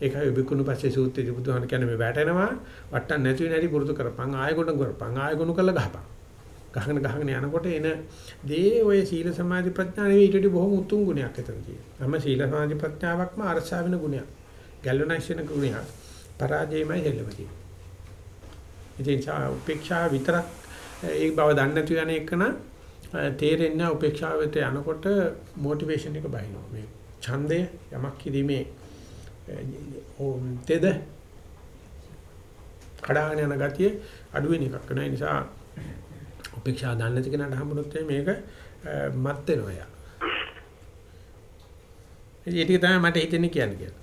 ඒකයි බිකුණු පස්සේ සූත්‍රයේ බුදුහාම කියන්නේ මේ වැටෙනවා වට්ටක් නැති වෙන හැටි පුරුදු කරපන් ආයෙ ගොඩ කරපන් ආයෙ ගොනු කරලා ගහපන්. ගහගෙන ගහගෙන යනකොට එන දේ ඔය සීල සමාධි ප්‍රඥා නෙවෙයි ඊට වඩා බොහොම උතුම් ගුණයක් එතන තියෙනවා. හැම සීල සමාධි ප්‍රඥාවක්ම අරසා වෙන ගුණයක්. ගැලුණයිස් වෙන ගුණයක්. පරාජයමයි හෙළවෙදී. ඉතින් උපේක්ෂා විතරක් ඒ බව දන්නේ නැතු යන එකන තේරෙන්නේ උපේක්ෂාවට යනකොට මොටිවේෂන් එක බහිනවා. මේ ඡන්දය යමක් කිරීමේ තෙද කඩාගෙන යන ගතිය අඩු වෙන එකක් වෙන නිසා උපේක්ෂා දන්නේ නැති කෙනාට හම්බුනොත් මේක මත් වෙනවා යා. ඒක තමයි මට හිතෙන්නේ කියන්නේ කියලා.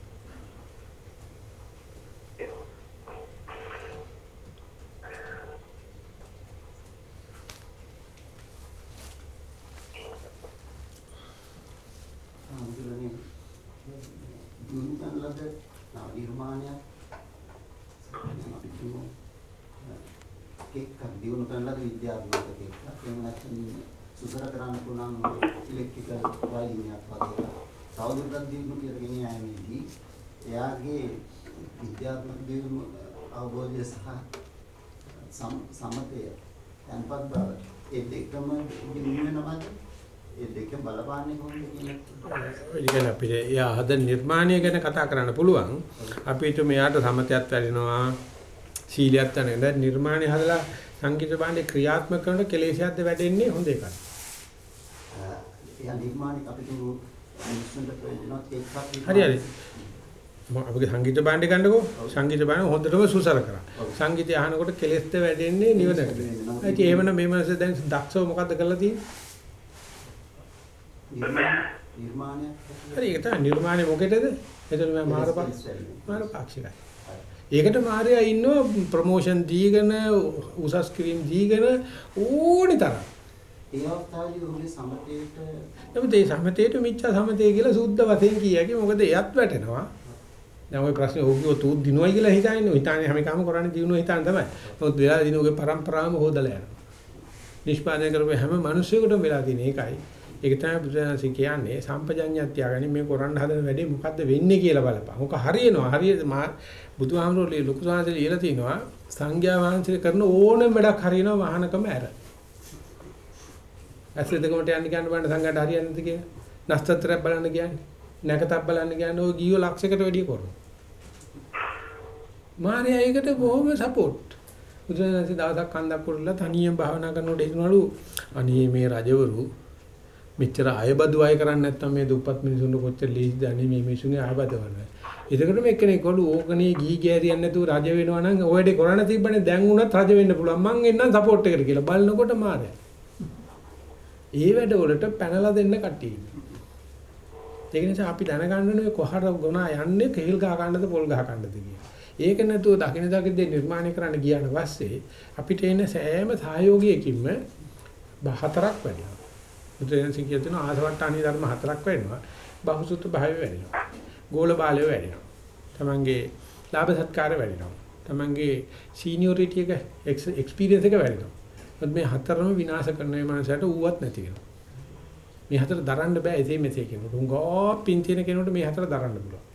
නිර්මාණයක්. අපි කියමු කෙක්ක දිනු කරන ලද විද්‍යාත්මක කෙක්ක. එහෙම නැත්නම් සුසර කරන්න පුළුවන් ඉලෙක්ට්‍රිකල් වයරින්ගයක් වගේ. තවදුරටත් දියුණු කරගෙන යෑමේදී එයාගේ විද්‍යාත්මක දියුණුව අවබෝධය සහ සම- සමතය තැන්පත් බව ඒ දෙකම දියුණු වෙනවද? ඒ දෙකම බලපාන්නේ කොහොමද? ඒ කියන්නේ අපිට එයා හද නිර්මාණය ගැන කතා කරන්න පුළුවන්. අපිට මෙයාට සමතයත් වැඩෙනවා සීලියත් වැඩෙනවා. නිර්මාණය හදලා සංගීත භාණ්ඩේ ක්‍රියාත්මක කරන කෙලෙසියක්ද වැඩෙන්නේ හොඳ එකක්. එයා නිර්මාණික අපිට මිනිස්සුන්ට ප්‍රයෝජනවත් එක්කක් හරි හරි. අපගේ සංගීත භාණ්ඩේ ගන්නකෝ. සංගීත භාණ්ඩ හොඳටම සුසල කරා. සංගීතය අහනකොට කෙලෙස්ද වැඩෙන්නේ නිවනකට. ඒකේ එහෙමනම් මේ මනස දැන් දක්ෂව මොකද්ද කරලා තියෙන්නේ? නිර්මාණයක් හරි ඒක තමයි. නිර්මාණය මොකේදද එතන මම මාරපාක්ෂිකයි. ඒකට මාරයා ඉන්නවා ප්‍රොමෝෂන් දීගෙන උසස් කිරීම දීගෙන ඕනි තරම්. ඒ අවස්ථාවේදී ඔහුගේ සමතේට නමුත් ඒ සමතේට මිච්ඡා සමතේ කියලා සුද්ධ වශයෙන් කියකිය මොකද එයත් වැටෙනවා. දැන් ওই ප්‍රශ්නේ ඔහුගේ තෝ දිනුවයි කියලා හිතන්නේ හිතන්නේ හැම එකම කරන්නේ දිනුවා හිතන්නේ තමයි. මොකද වෙලා දිනුවගේ પરම්පරාවම හොදලා යනවා. නිෂ්පාදනය කරපු හැම මිනිසෙකුටම වෙලා තියෙන එකයි. ඒක තමයි බුදුරජාණන්සේ කියන්නේ සම්පජඤ්ඤයත් තියාගන්නේ මේ කරන්න හදන වැඩේ මොකද්ද වෙන්නේ කියලා බලපන්. මොක හරියනවා. හරිය බුදුහාමුදුරුවෝ ලොකු සාංශය ලියලා තිනවා සංඝයා වහන්සේ කරන ඕනම වැඩක් හරියනවා වහනකම ඇර. ඇස් දෙකකට යන්න කියන්න බලන්න සංඝයාට හරියන්නේ නැද්ද කියලා. නස්තත්‍රයක් බලන්න කියන්නේ. නැකතක් බලන්න කියන්නේ ඔය ගියෝ ලක්ෂයකට වැඩිය කරනවා. මාර්යා ඒකට බොහොම සපෝට්. බුදුරජාණන්සේ දවසක් කන්දක් පුරලා තනියෙන් භාවනා කරනකොට හිතනවලු අනේ මේ රජවරු මෙච්චර අයබදු අය කරන්නේ නැත්නම් මේ දුප්පත් මිනිසුන්ට කොච්චර ලීසිද අනේ මේ මිනිසුන්ගේ අයබදවන්නේ. එතකොට මේ කෙනෙක් කොළු ඕකනේ ගිහි ගෑරියන් නැතුව රජ වෙනවා නම් ඔය වැඩේ කරණ තිබ්බනේ දැන් උනත් රජ වෙන්න පුළුවන්. මං එන්නම් සපෝට් එකට කියලා බලනකොට මාරය. ඒ වැඩවලට පැනලා දෙන්න කට්ටිය ඉන්නවා. ඒක නිසා අපි දැනගන්න ඕනේ කොහට ගුණා යන්නේ කෙල් ගහ ගන්නද පොල් ගහ ගන්නද කියලා. ඒක නැතුව දකින දකිද්දී නිර්මාණය කරන්න ගියාට පස්සේ අපිට එන සෑම සහයෝගයකින්ම හතරක් වැඩිනවා. බුදුරජාණන් කියන ආසවට්ටානි ධර්ම හතරක් වෙනවා. බහුසුත භාවය වැඩිනවා. ගෝල බාලය වැඩිනවා. තමන්ගේ ලාභ සත්කාර වැඩිනවා. තමන්ගේ සීනියොරිටි එක එක්ස්පීරියන්ස් එක වැඩිනවා. මොකද මේ හතරම විනාශ කරන මේ මනසට ඌවත් නැති වෙනවා. මේ හතර දරන්න බෑ එසේ මෙසේ කෙනෙකුට. උංගෝ පින් තියෙන කෙනෙකුට මේ හතර දරන්න පුළුවන්.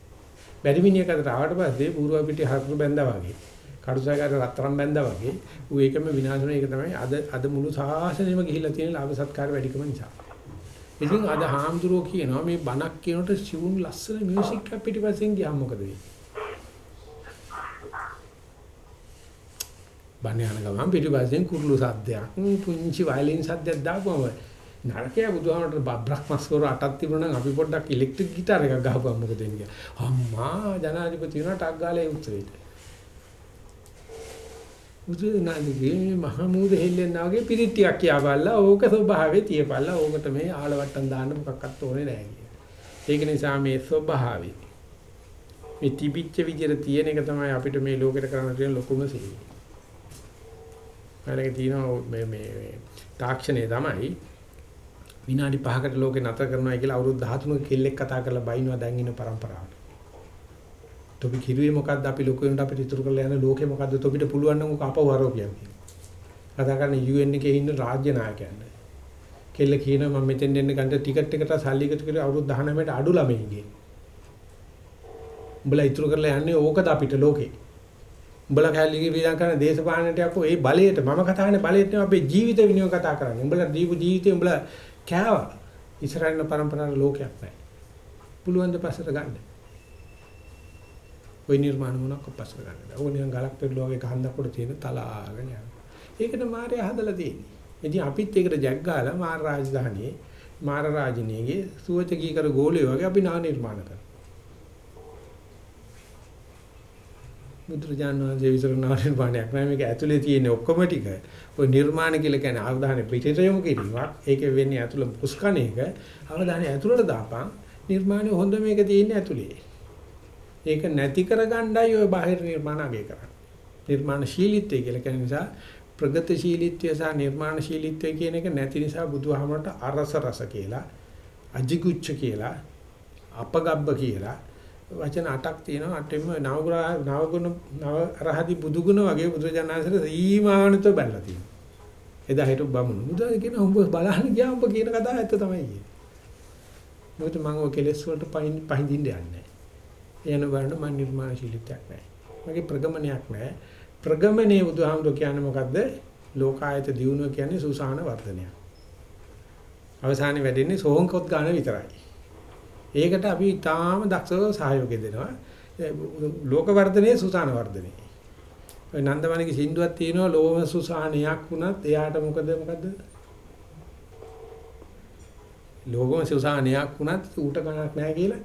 බැරි මිනිහෙක් අතට ආවට පස්සේ පූර්ව පිටි හතර බැඳා වගේ. කඩුසාකාර රත්තරන් බැඳා වගේ. ඌ ඒකම විනාශ වෙන එක තමයි අද අද මුළු සාසනෙම ගිහිලා තියෙන ලාභ සත්කාර වැඩිකම නිසා. ඉතින් අද හාමුදුරුවෝ කියනවා මේ බණක් කියනකොට සිවුන් ලස්සන මියුසික් එකක් පිටිපස්සෙන් ගියාම මොකද වෙන්නේ? බණ යන ගමන් පිටිපස්සෙන් කුරුළු සද්දයක්, පුංචි වයලින් සද්දයක් දාපුවම නරකයා බුදුහාමරට බ්‍රහ්මස්කෝර අටක් තිබුණා නම් අපි පොඩ්ඩක් ඉලෙක්ට්‍රික් ගිටාර එකක් ගහපුවා මොකද වෙන්නේ? අම්මා ජනාධිපති වෙනා ටක් ගාලා උත්සවයට. බුදුනාගේ මහමූද හෙල්ලෙන්නා වගේ පිරිත් ටිකක් කියාපල්ලා ඕක ස්වභාවයේ තියපල්ලා ඕකට මේ ආලවට්ටම් දාන්න මොකක්වත් ඕනේ නැහැ කියලා. ඒක නිසා මේ ස්වභාවය මේ තිබිච්ච විදිහට තියෙන එක තමයි අපිට මේ ලෝකෙට කරන්න තියෙන ලොකුම සේවය. මලක තියෙනවා මේ මේ තාක්ෂණය තමයි විනාඩි 5කට ලෝකේ නතර කරනවා කියලා අවුරුදු 13ක කෙල්ලෙක් කතා කරලා බයින්නවා දැන් ඉන්න પરම්පරාවට. තොපි කිරුවේ මොකද්ද අපි ලෝකෙන්ට අපිට ඉතුරු කරලා යන ලෝකේ මොකද්ද තොපිට පුළුවන් නම් ඔක අපව වරෝ කියන්නේ. කතා කරන්නේ UN එකේ ඉන්න රාජ්‍ය නායකයන්. කෙල්ල කියනවා මම මෙතෙන් එන්න ගන්න ටිකට් එකට සල්ලි එකතු කරලා අවුරුදු 19ට අඩු ළමයිගේ. උඹලා ඉතුරු කරලා යන්නේ ඕකද අපිට ලෝකේ. උඹලා කැලේ වියදම් කරන දේශපාලනට යකෝ ඒ බලයට මම කතා කරන්නේ බලයට නෙවෙයි අපේ ජීවිත විනියෝග කතා කරන්නේ. උඹලා දීපු ජීවිතේ උඹලා කෑවා. ඉස්සරහින් පරම්පරාවේ ලෝකයක් නැහැ. පුළුවන් ද පස්සට ගන්න. ওই නිර්මාණ මොනක් පස්සට ගන්නද? ඕක නිකන් ගලක් පෙරළුවා වගේ කහන්දක් උඩ තියෙන තලාගෙන යනවා. ඒකට මාරය හදලා තියෙන්නේ. ඉතින් අපිත් ඒකට ජග් ගාලා මාර රාජධානියේ මාර රාජිනියගේ සුවචකී කර ගෝලිය වගේ අපි නා නිර්මාණ කරනවා. බුදුරජාණන් වහන්සේ විතර නා නිර්මාණයක් නෑ මේක ඇතුලේ තියෙන ඔක්කොම ටික ඔය නිර්මාණ කියලා කියන්නේ අවධානය පිටට යොමු කිරීමක්. ඒකේ වෙන්නේ ඇතුළ පුස්කණ එක. අවධානය ඇතුළට දාපන්. නිර්මාණය හොඳ මේක තියෙන්නේ ඇතුලේ. ඒක නැති කරගන්නයි ඔය බාහිර නිර්මාණ අගය කරන්නේ. නිර්මාණශීලීත්වය කියලා කියන නිසා ප්‍රගතිශීලීත්වය සහ නිර්මාණශීලීත්වය කියන එක නැති නිසා බුදුහාමරට අරස රස කියලා අජිකුච්ච කියලා අපගබ්බ කියලා වචන අටක් තියෙනවා අටෙම නවගුණ නවගුණ නව රහදි බුදුගුණ වගේ බුදුජානනාංශර සීමානත බැලලා තියෙනවා. එදා හිටු බමුණු බුදුන් කියන උඹ බලන්න ගියා උඹ කියන කතාව ඇත්ත තමයි කියන්නේ. මොකද මම ඔය කෙලෙස් වලට පහින් පහින්දින්න යන්නේ නැහැ. එන බලන්න මම නිර්මාණශීලීත්වයක් නැහැ. මගේ ප්‍රගමනයක් නැහැ. ප්‍රගමනයේ බුදුහාමුදුර කියන්නේ මොකද්ද? ලෝකායත දියුණුව කියන්නේ සුසාන වර්ධනයක්. අවසානයේ වැඩෙන්නේ සෝංකොත් ගන්න විතරයි. ඒකට අපි ඊටාම දක්ෂව සහයෝගය දෙනවා. ලෝක වර්ධනයේ සුසාන වර්ධනයේ. ඔය නන්දමණිගේ සින්දුවක් තියෙනවා ලෝම සුසානයක් වුණත් එයාට මොකද මොකද? ලෝකම සුසානයක් වුණත් ඌට ගණක් නැහැ කියලා.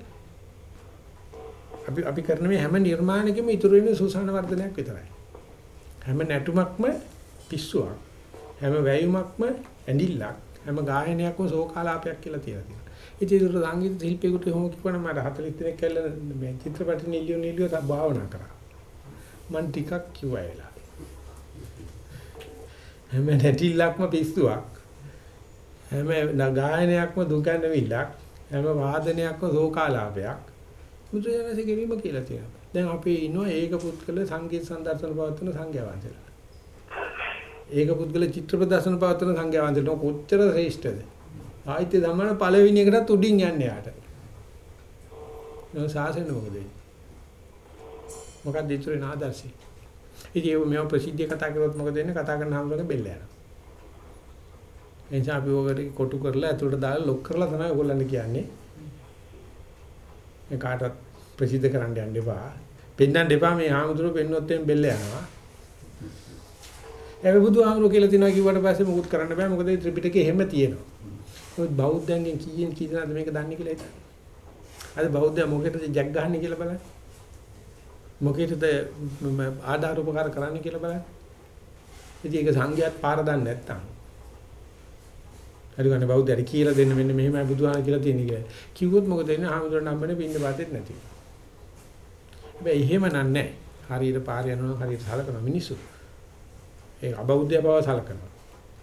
අපි අපි කරන මේ හැම නිර්මාණයකම ඉතුරු වෙන්නේ සුසාන වර්ධනයක් විතරයි. හැම නැටුමක්ම පිස්සුවක්. හැම වැයුමක්ම ඇඳිල්ලක්. හැම ගායනයක්ම ශෝකාලාපයක් කියලා තියලා තියෙනවා. ඉතින් ඒක සංගීත ශිල්පියෙකුට කොහොම කිව්වනම් මට 40 දිනක් කැල්ල මේ චිත්‍රපට නිලියෝ නිලියෝ තව භාවනා කරා. මං ටිකක් කිව්වා ඒලා. හැම නැටිල්ලක්ම පිස්සුවක්. හැම ගායනයක්ම දුකනවිලක්. හැම වාදනයක්ම ශෝකාලාපයක්. මුද්‍රජනසේ කිරීම කියලා තියෙනවා. දැන් අපි ඉන්නවා ඒක පුත්කල සංගීත සම්දර්ශන පවත්වන සංඝයා වහන්සේලා. ඒක පුද්ගල චිත්‍ර ප්‍රදර්ශන පවත්වන සංඝයා වහන්සේට කොච්චර ශ්‍රේෂ්ඨද? ආයිත් ධම්මන පළවෙනි එකටත් උඩින් යන්නේ යාට. නෝ සාසන මොකද වෙන්නේ? මොකක්ද ඉතුරුන ආදර්ශي? ඉතින් ඒක මේව ප්‍රසිද්ධිය කතා කරොත් මොකද වෙන්නේ? කතා කරන හැමෝගෙම බෙල්ල යනවා. එනිසා අපි ඔකට කොටු කරලා ඇතුළට දාලා ලොක් කරලා තමයි ඔයගොල්ලන්ට කියන්නේ. මේ කාටවත් ප්‍රසිද්ධ කරන්න යන්න එපා. පෙන්නන්න එපා මේ ආමුදුරු පෙන්නොත් එම් බෙල්ල යනවා. ඒ බුදුහාමුදුරුවෝ කියලා තියනවා කිව්වට පස්සේ මොකුත් කරන්න බෑ මොකද ත්‍රිපිටකේ හැම තියෙනවා. මොකද බෞද්ධයන්ගෙන් කීයෙන් කී දෙනාද මේක දන්නේ කියලා හිතන්න. අද බෞද්ධය මොකටද ජග් ගහන්නේ කියලා බලන්න. මොකේද ආධාර උපකාර කරන්නේ කියලා බලන්න. ඉතින් ඒක සංඝයාත් පාර දන්නේ නැත්තම්. හරි ගන්න බෞද්ධයරි කියලා දෙන්න මෙන්න මෙහෙමයි බුදුහාම කියලා තියෙන්නේ කියලා. කිව්වොත් මොකද වෙන්නේ? ආමුදුරන් හම්බෙන්නේ පින්න පාතෙත් නැති. හැබැයි එහෙම නන්නේ. හරියට පාර යනවා හරියට සලකන මිනිස්සු. ඒ අබෞද්ධය බව සලකනවා.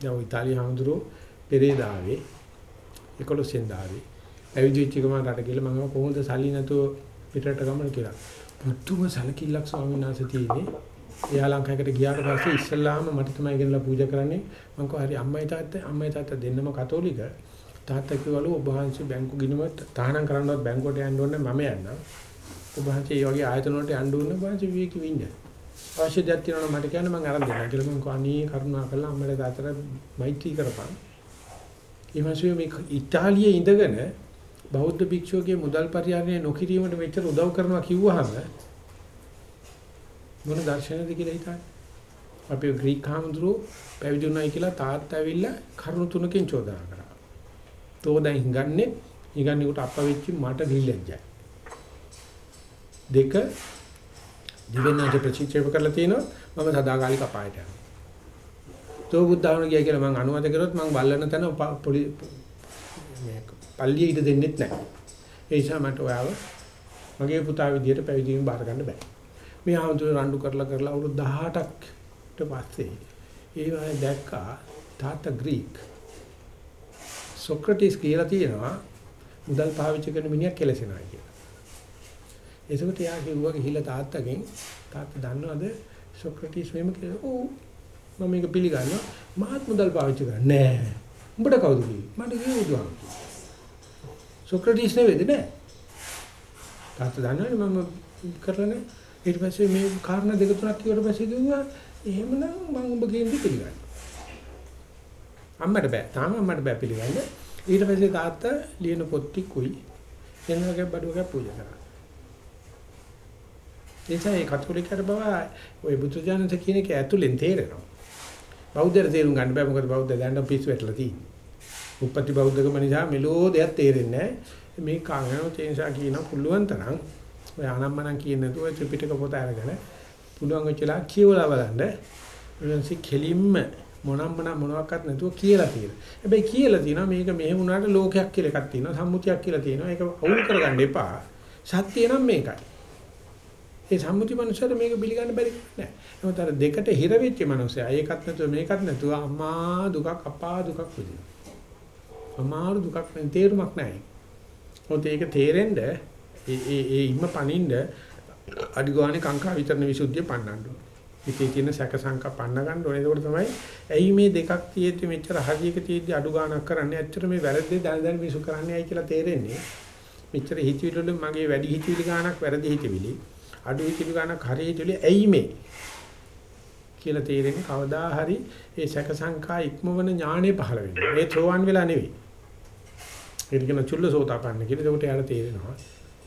දැන් ඔය ඉතාලිය හමුදුරෝ පෙරේදාවේ 11 වෙනිදාවේ ඇවිදිච්ච ගමන් රට ගිහලා මම කොහොමද සල්ලි නැතුව පිටරට ගමන කියලා. පුදුම සලකිල්ලක් ස්වාමීන් වහන්සේ තියෙන්නේ. එයා ලංකාවකට ගියාට පස්සේ ඉස්සල්ලාම මට තමයි ගෙනලා පූජා කරන්නේ. මම කිව්වා හරි අම්මයි තාත්තයි අම්මයි තාත්තා දෙන්නම කතෝලික. තාත්තා කිව්වලු ඔබ වහන්සේ බැංකු ගිණුම තහනම් කරන්නවත් බැංකුවට යන්න ඕනේ මම යන්නම්. ඔබ වහන්සේ මේ වගේ ආයතන වලට යන්න ඕනේ ඔබ වහන්සේ විවේකී වින්ද. අවශ්‍ය දෙයක් තියෙනවා මට කියන්න මම අරන් දෙන්නම් කියලා මම කිව්වා අනේ කරුණා කළා අම්මලා තාත්තට මෛත්‍රී කරපන්. ඊමණසේ මේ ඉතාලියේ ඉඳගෙන බෞද්ධ භික්ෂුවගේ මුදල් පරිහරණය නොකිරීමට මෙච්චර උදව් කරනවා කිව්වහම මොන දර්ශනයද කියලා හිතන්නේ. අපි ග්‍රීක හාමුදුරුවෝ පැවිදි වුණායි කියලා තාත්තා ඇවිල්ලා කරුණු තුනකින් චෝදනා කරා. තෝ දැන් හිඟන්නේ හිඟන්නේ උට අප්ප වෙච්චි මට නිලැජ්ජයි. දෙක දිවෙනාට ප්‍රතිචේප කරලා තිනවා මම සදාකාලික අපායට යනවා. තෝ බුද්ධාවන ගියා කියලා මම අනුමත කරොත් මම බල්ලන තැන පොලි මේ පල්ලිය ඉඩ දෙන්නෙත් නැහැ. ඒ නිසා මට ඔයාව මගේ පුතා විදියට පැවිදි වීම බාර ගන්න බෑ. මේ ආමතුරු රණ්ඩු කරලා කරලා අවුරුදු 18කට පස්සේ ඒ වගේ දැක්කා තාත්තා ග්‍රීක සොක්‍රටිස් කියලා තියෙනවා මුදල් පාවිච්චි කරන මිනිහා කෙලසෙනවා කියලා. ඒසකට යා කිව්වා ගිහිල්ලා තාත්තගෙන් තාත්තා දන්නවද සොක්‍රටිස් මෙහෙම කියලා ඔව් මම මේක පිළිගන්නවා මාත් මුදල් පාවිච්චි කරන්නේ නෑ. උඹට කවුද කිව්වේ? මට කිව්වේ උදුවා. සොක්‍රටිස් නෙවෙයිද නෑ. තාත්තා දන්නවනේ මම කරලා නෑ. ඊට පස්සේ මේ කාරණා දෙක තුනක් කිව්වට පස්සේ කිව්වා එහෙමනම් මම ඔබ කියන්නේ පිළිගන්නවා. අම්මට බෑ. තාම අම්මට බෑ පිළිගන්න. ඊට පස්සේ තාත්තා ලියන පොත් ටිකුයි එනවාගේ බඩුවක පූජා කරා. එතන ඒ කතෝලිකයට බව ඔය බුදුජානක කියන එක ඇතුලෙන් තේරෙනවා. බෞද්ධයට තේරුම් ගන්න බෑ මොකද බෞද්ධ දැනට පිස්සු වැටලා තියෙන්නේ. උපපති බෞද්ධකම නිසා මෙලෝ දෙයක් තේරෙන්නේ නැහැ. මේ කාගෙනෝ තේන්සා කියන පුළුවන් තරම් ඔය අනම්මනම් කියන නැතුව ත්‍රිපිටක පොත අරගෙන පුළුවන් වෙච්චලා කියවලා බලන්න. ඊළඟට කෙලින්ම මොනම් මොන මොනවාක්වත් නැතුව කියලා තියෙනවා. හැබැයි කියලා තියෙනවා මේක මෙහෙම වුණාට ලෝකයක් කියලා එකක් තියෙනවා. සම්මුතියක් කියලා තියෙනවා. ඒක අවුල් කරගන්න එපා. සත්‍ය නම් මේකයි. ඒ සම්මුති මනුස්සයර මේක පිළිගන්න බැරි නෑ. නමුත් අර දෙකට හිර වෙච්ච මනුස්සයා ඒකත් නැතුව මේකත් නැතුව අම්මා දුකක් අප්පා දුකක් විඳිනවා. අමාරු දුකක් වෙන තේරුමක් නැහැ. මොකද ඒක තේරෙන්න ඒ ඒ ඒ ඉම්ම පනින්න අඩි ගානේ කාංකා විතරන විසුද්ධිය පන්නන්න ඕන. ඉතින් තියෙන සැක සංකා පන්න ගන්න ඕනේ. ඒකෝට තමයි ඇයි මේ දෙකක් තියෙද්දි මෙච්චර හදියක තියෙද්දි අඩු ගාණක් කරන්නේ. ඇත්තට මේ වැරද්දේ දැන දැන මිසු කරන්නේ ඇයි කියලා තේරෙන්නේ. මෙච්චර හිතවිලි වල මගේ වැඩි හිතවිලි ගාණක් වැරදි හිතවිලි. අඩු හිතවිලි ගාණක් හරි හිතවිලි ඇයි මේ කියලා තේරෙන්නේ කවදා හරි ඒ සැක සංකා ඉක්මවන ඥානෙ පහළ වෙනවා. ඒ සෝවන් වෙලා නෙවෙයි. ඒක කියන චුල්ලසෝතාපන්න කියලා. ඒකට යාර තේරෙනවා.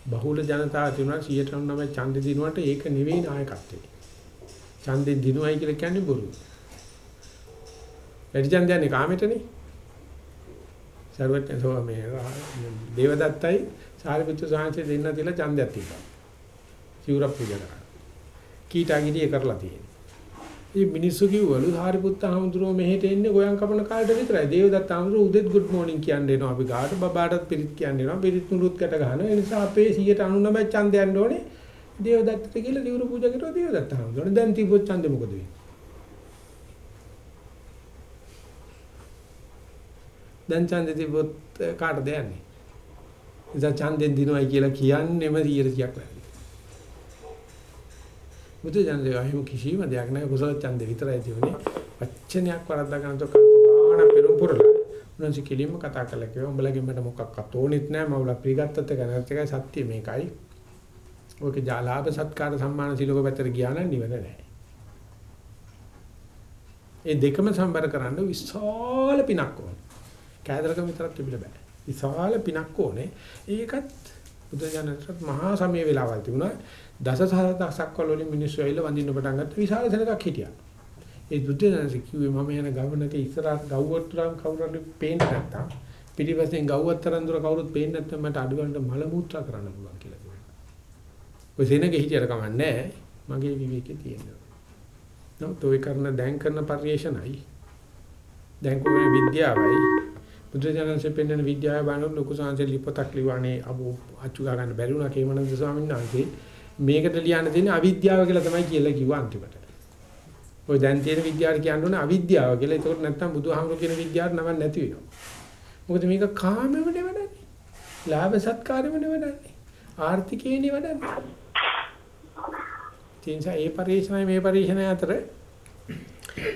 බහුල ජනතාව තියුණා 199 ඡන්දෙ දිනුවට ඒක නෙවෙයි නායකත්වය. ඡන්දෙ දිනුවයි කියලා කියන්නේ බොරු. වැඩි ඡන්දයන්නේ කාමෙටනේ. සර්වඥ සෝ මේ දේවදත්තයි සාරිපුත්‍ර සාංශය දෙන්න තියලා ඡන්දයක් තිබ්බා. සිවුර පූජා කරා. කීටාගිරිය කරලා තියෙනවා. මේ මිනිස්සු කිව්වලු සාරිපුත්ත හමුදුරුවෝ මෙහෙට එන්නේ ගෝයන් කපන කාලේට විතරයි. දේවදත්ත හමුදුරුවෝ උදේත් good morning කියන්නේ එනවා අපි ගාට බබාටත් පිරිත් කියන්නේ එනවා. පිරිත් නුරුත් කැට ගහනවා. ඒ නිසා අපේ 199 ඡන්ද යන්න ඕනේ. දේවදත්තට කියලා දිවුරු පූජා කරලා දේවදත්ත හමුදුරුවෝ. දැන් තිබොත් ඡන්දෙ මොකද වෙන්නේ? දැන් ඡන්දෙ තිබොත් කාටද යන්නේ? ඉතින් ඡන්දෙන් දිනවයි කියලා කියන්නෙම 100ක් නැහැ. බුදු දන්දේ අහිමු කිසිම දෙයක් නැහැ කුසල ඡන්දේ විතරයි තියුනේ. වචනයක් වරද්දා ගන්න තෝ කල්ප ගාන පෙරම් පුරලා. උන්වන්සි කෙලින්ම කතා කළා කිව්වා උඹලගෙන් මට මොකක්වත් ඕනෙත් නැහැ මම උලා පිළිගත්තත් එක නැත්නම් එකයි සත්‍ය මේකයි. ඔකේ ජාලාභ සත්කාර සම්මාන සිලෝක පැත්තට ගියා නම් නිවන නැහැ. ඒ දෙකම සම්බර කරන්න විශාල පිනක් ඕනේ. කෑදරකම විතරක් තිබිලා බෑ. විශාල පිනක් ඕනේ. ඒකත් බුදුජානකත් මහා සමය වේලාවල් තිබුණා. දසසහස්‍රක් වල වලින් මිනිස්සු ඇවිල්ලා වඳින්න පටන් ගත්තා. විශාල සෙනඟක් හිටියා. ඒ බුදුජානක කිව්වේ මම යන ගමනක ඉස්සරහට ගව්වතරම් කවුරුහරි පේන්නේ නැත්තම් පිටිපස්සෙන් ගව්වතරම් දුර කවුරුත් පේන්නේ නැත්තම් මට අඩුවන්ට මල මූත්‍රා කරන්න පුළුවන් කියලා කිව්වා. ඔය සෙනඟ හිටියට කමන්නේ මගේ විවේකේ තියෙනවා. නමුත් ඔය කරන දැන් කරන පරිේශනයි දැන් කොහේ විද්‍යාවයි බුදුජානකසේ පෙන්වන විද්‍යාව බලන ලොකු සංසල් ලිපතක් ලිවන්නේ අබු අච්චු ගා ගන්න බැරි වුණා කේමනන්ද ස්වාමීන් වහන්සේ මේකට ලියන්න තියෙන අවිද්‍යාව කියලා තමයි කියලා කිව්වා අන්තිමට. ඔය දැන් තියෙන විද්‍යාවට කියන්න ඕනේ අවිද්‍යාව කියලා. ඒකට නැත්තම් බුදුහාමුදුරු කියන විද්‍යාවට නම නැති වෙනවා. මොකද මේක කාමෙම නෙවඩන්නේ. ලාභ සත්කාරෙම නෙවඩන්නේ. ආර්ථිකේ නෙවඩන්නේ. තින්සා ඒ පරිශ්‍රණය මේ පරිශ්‍රණය අතර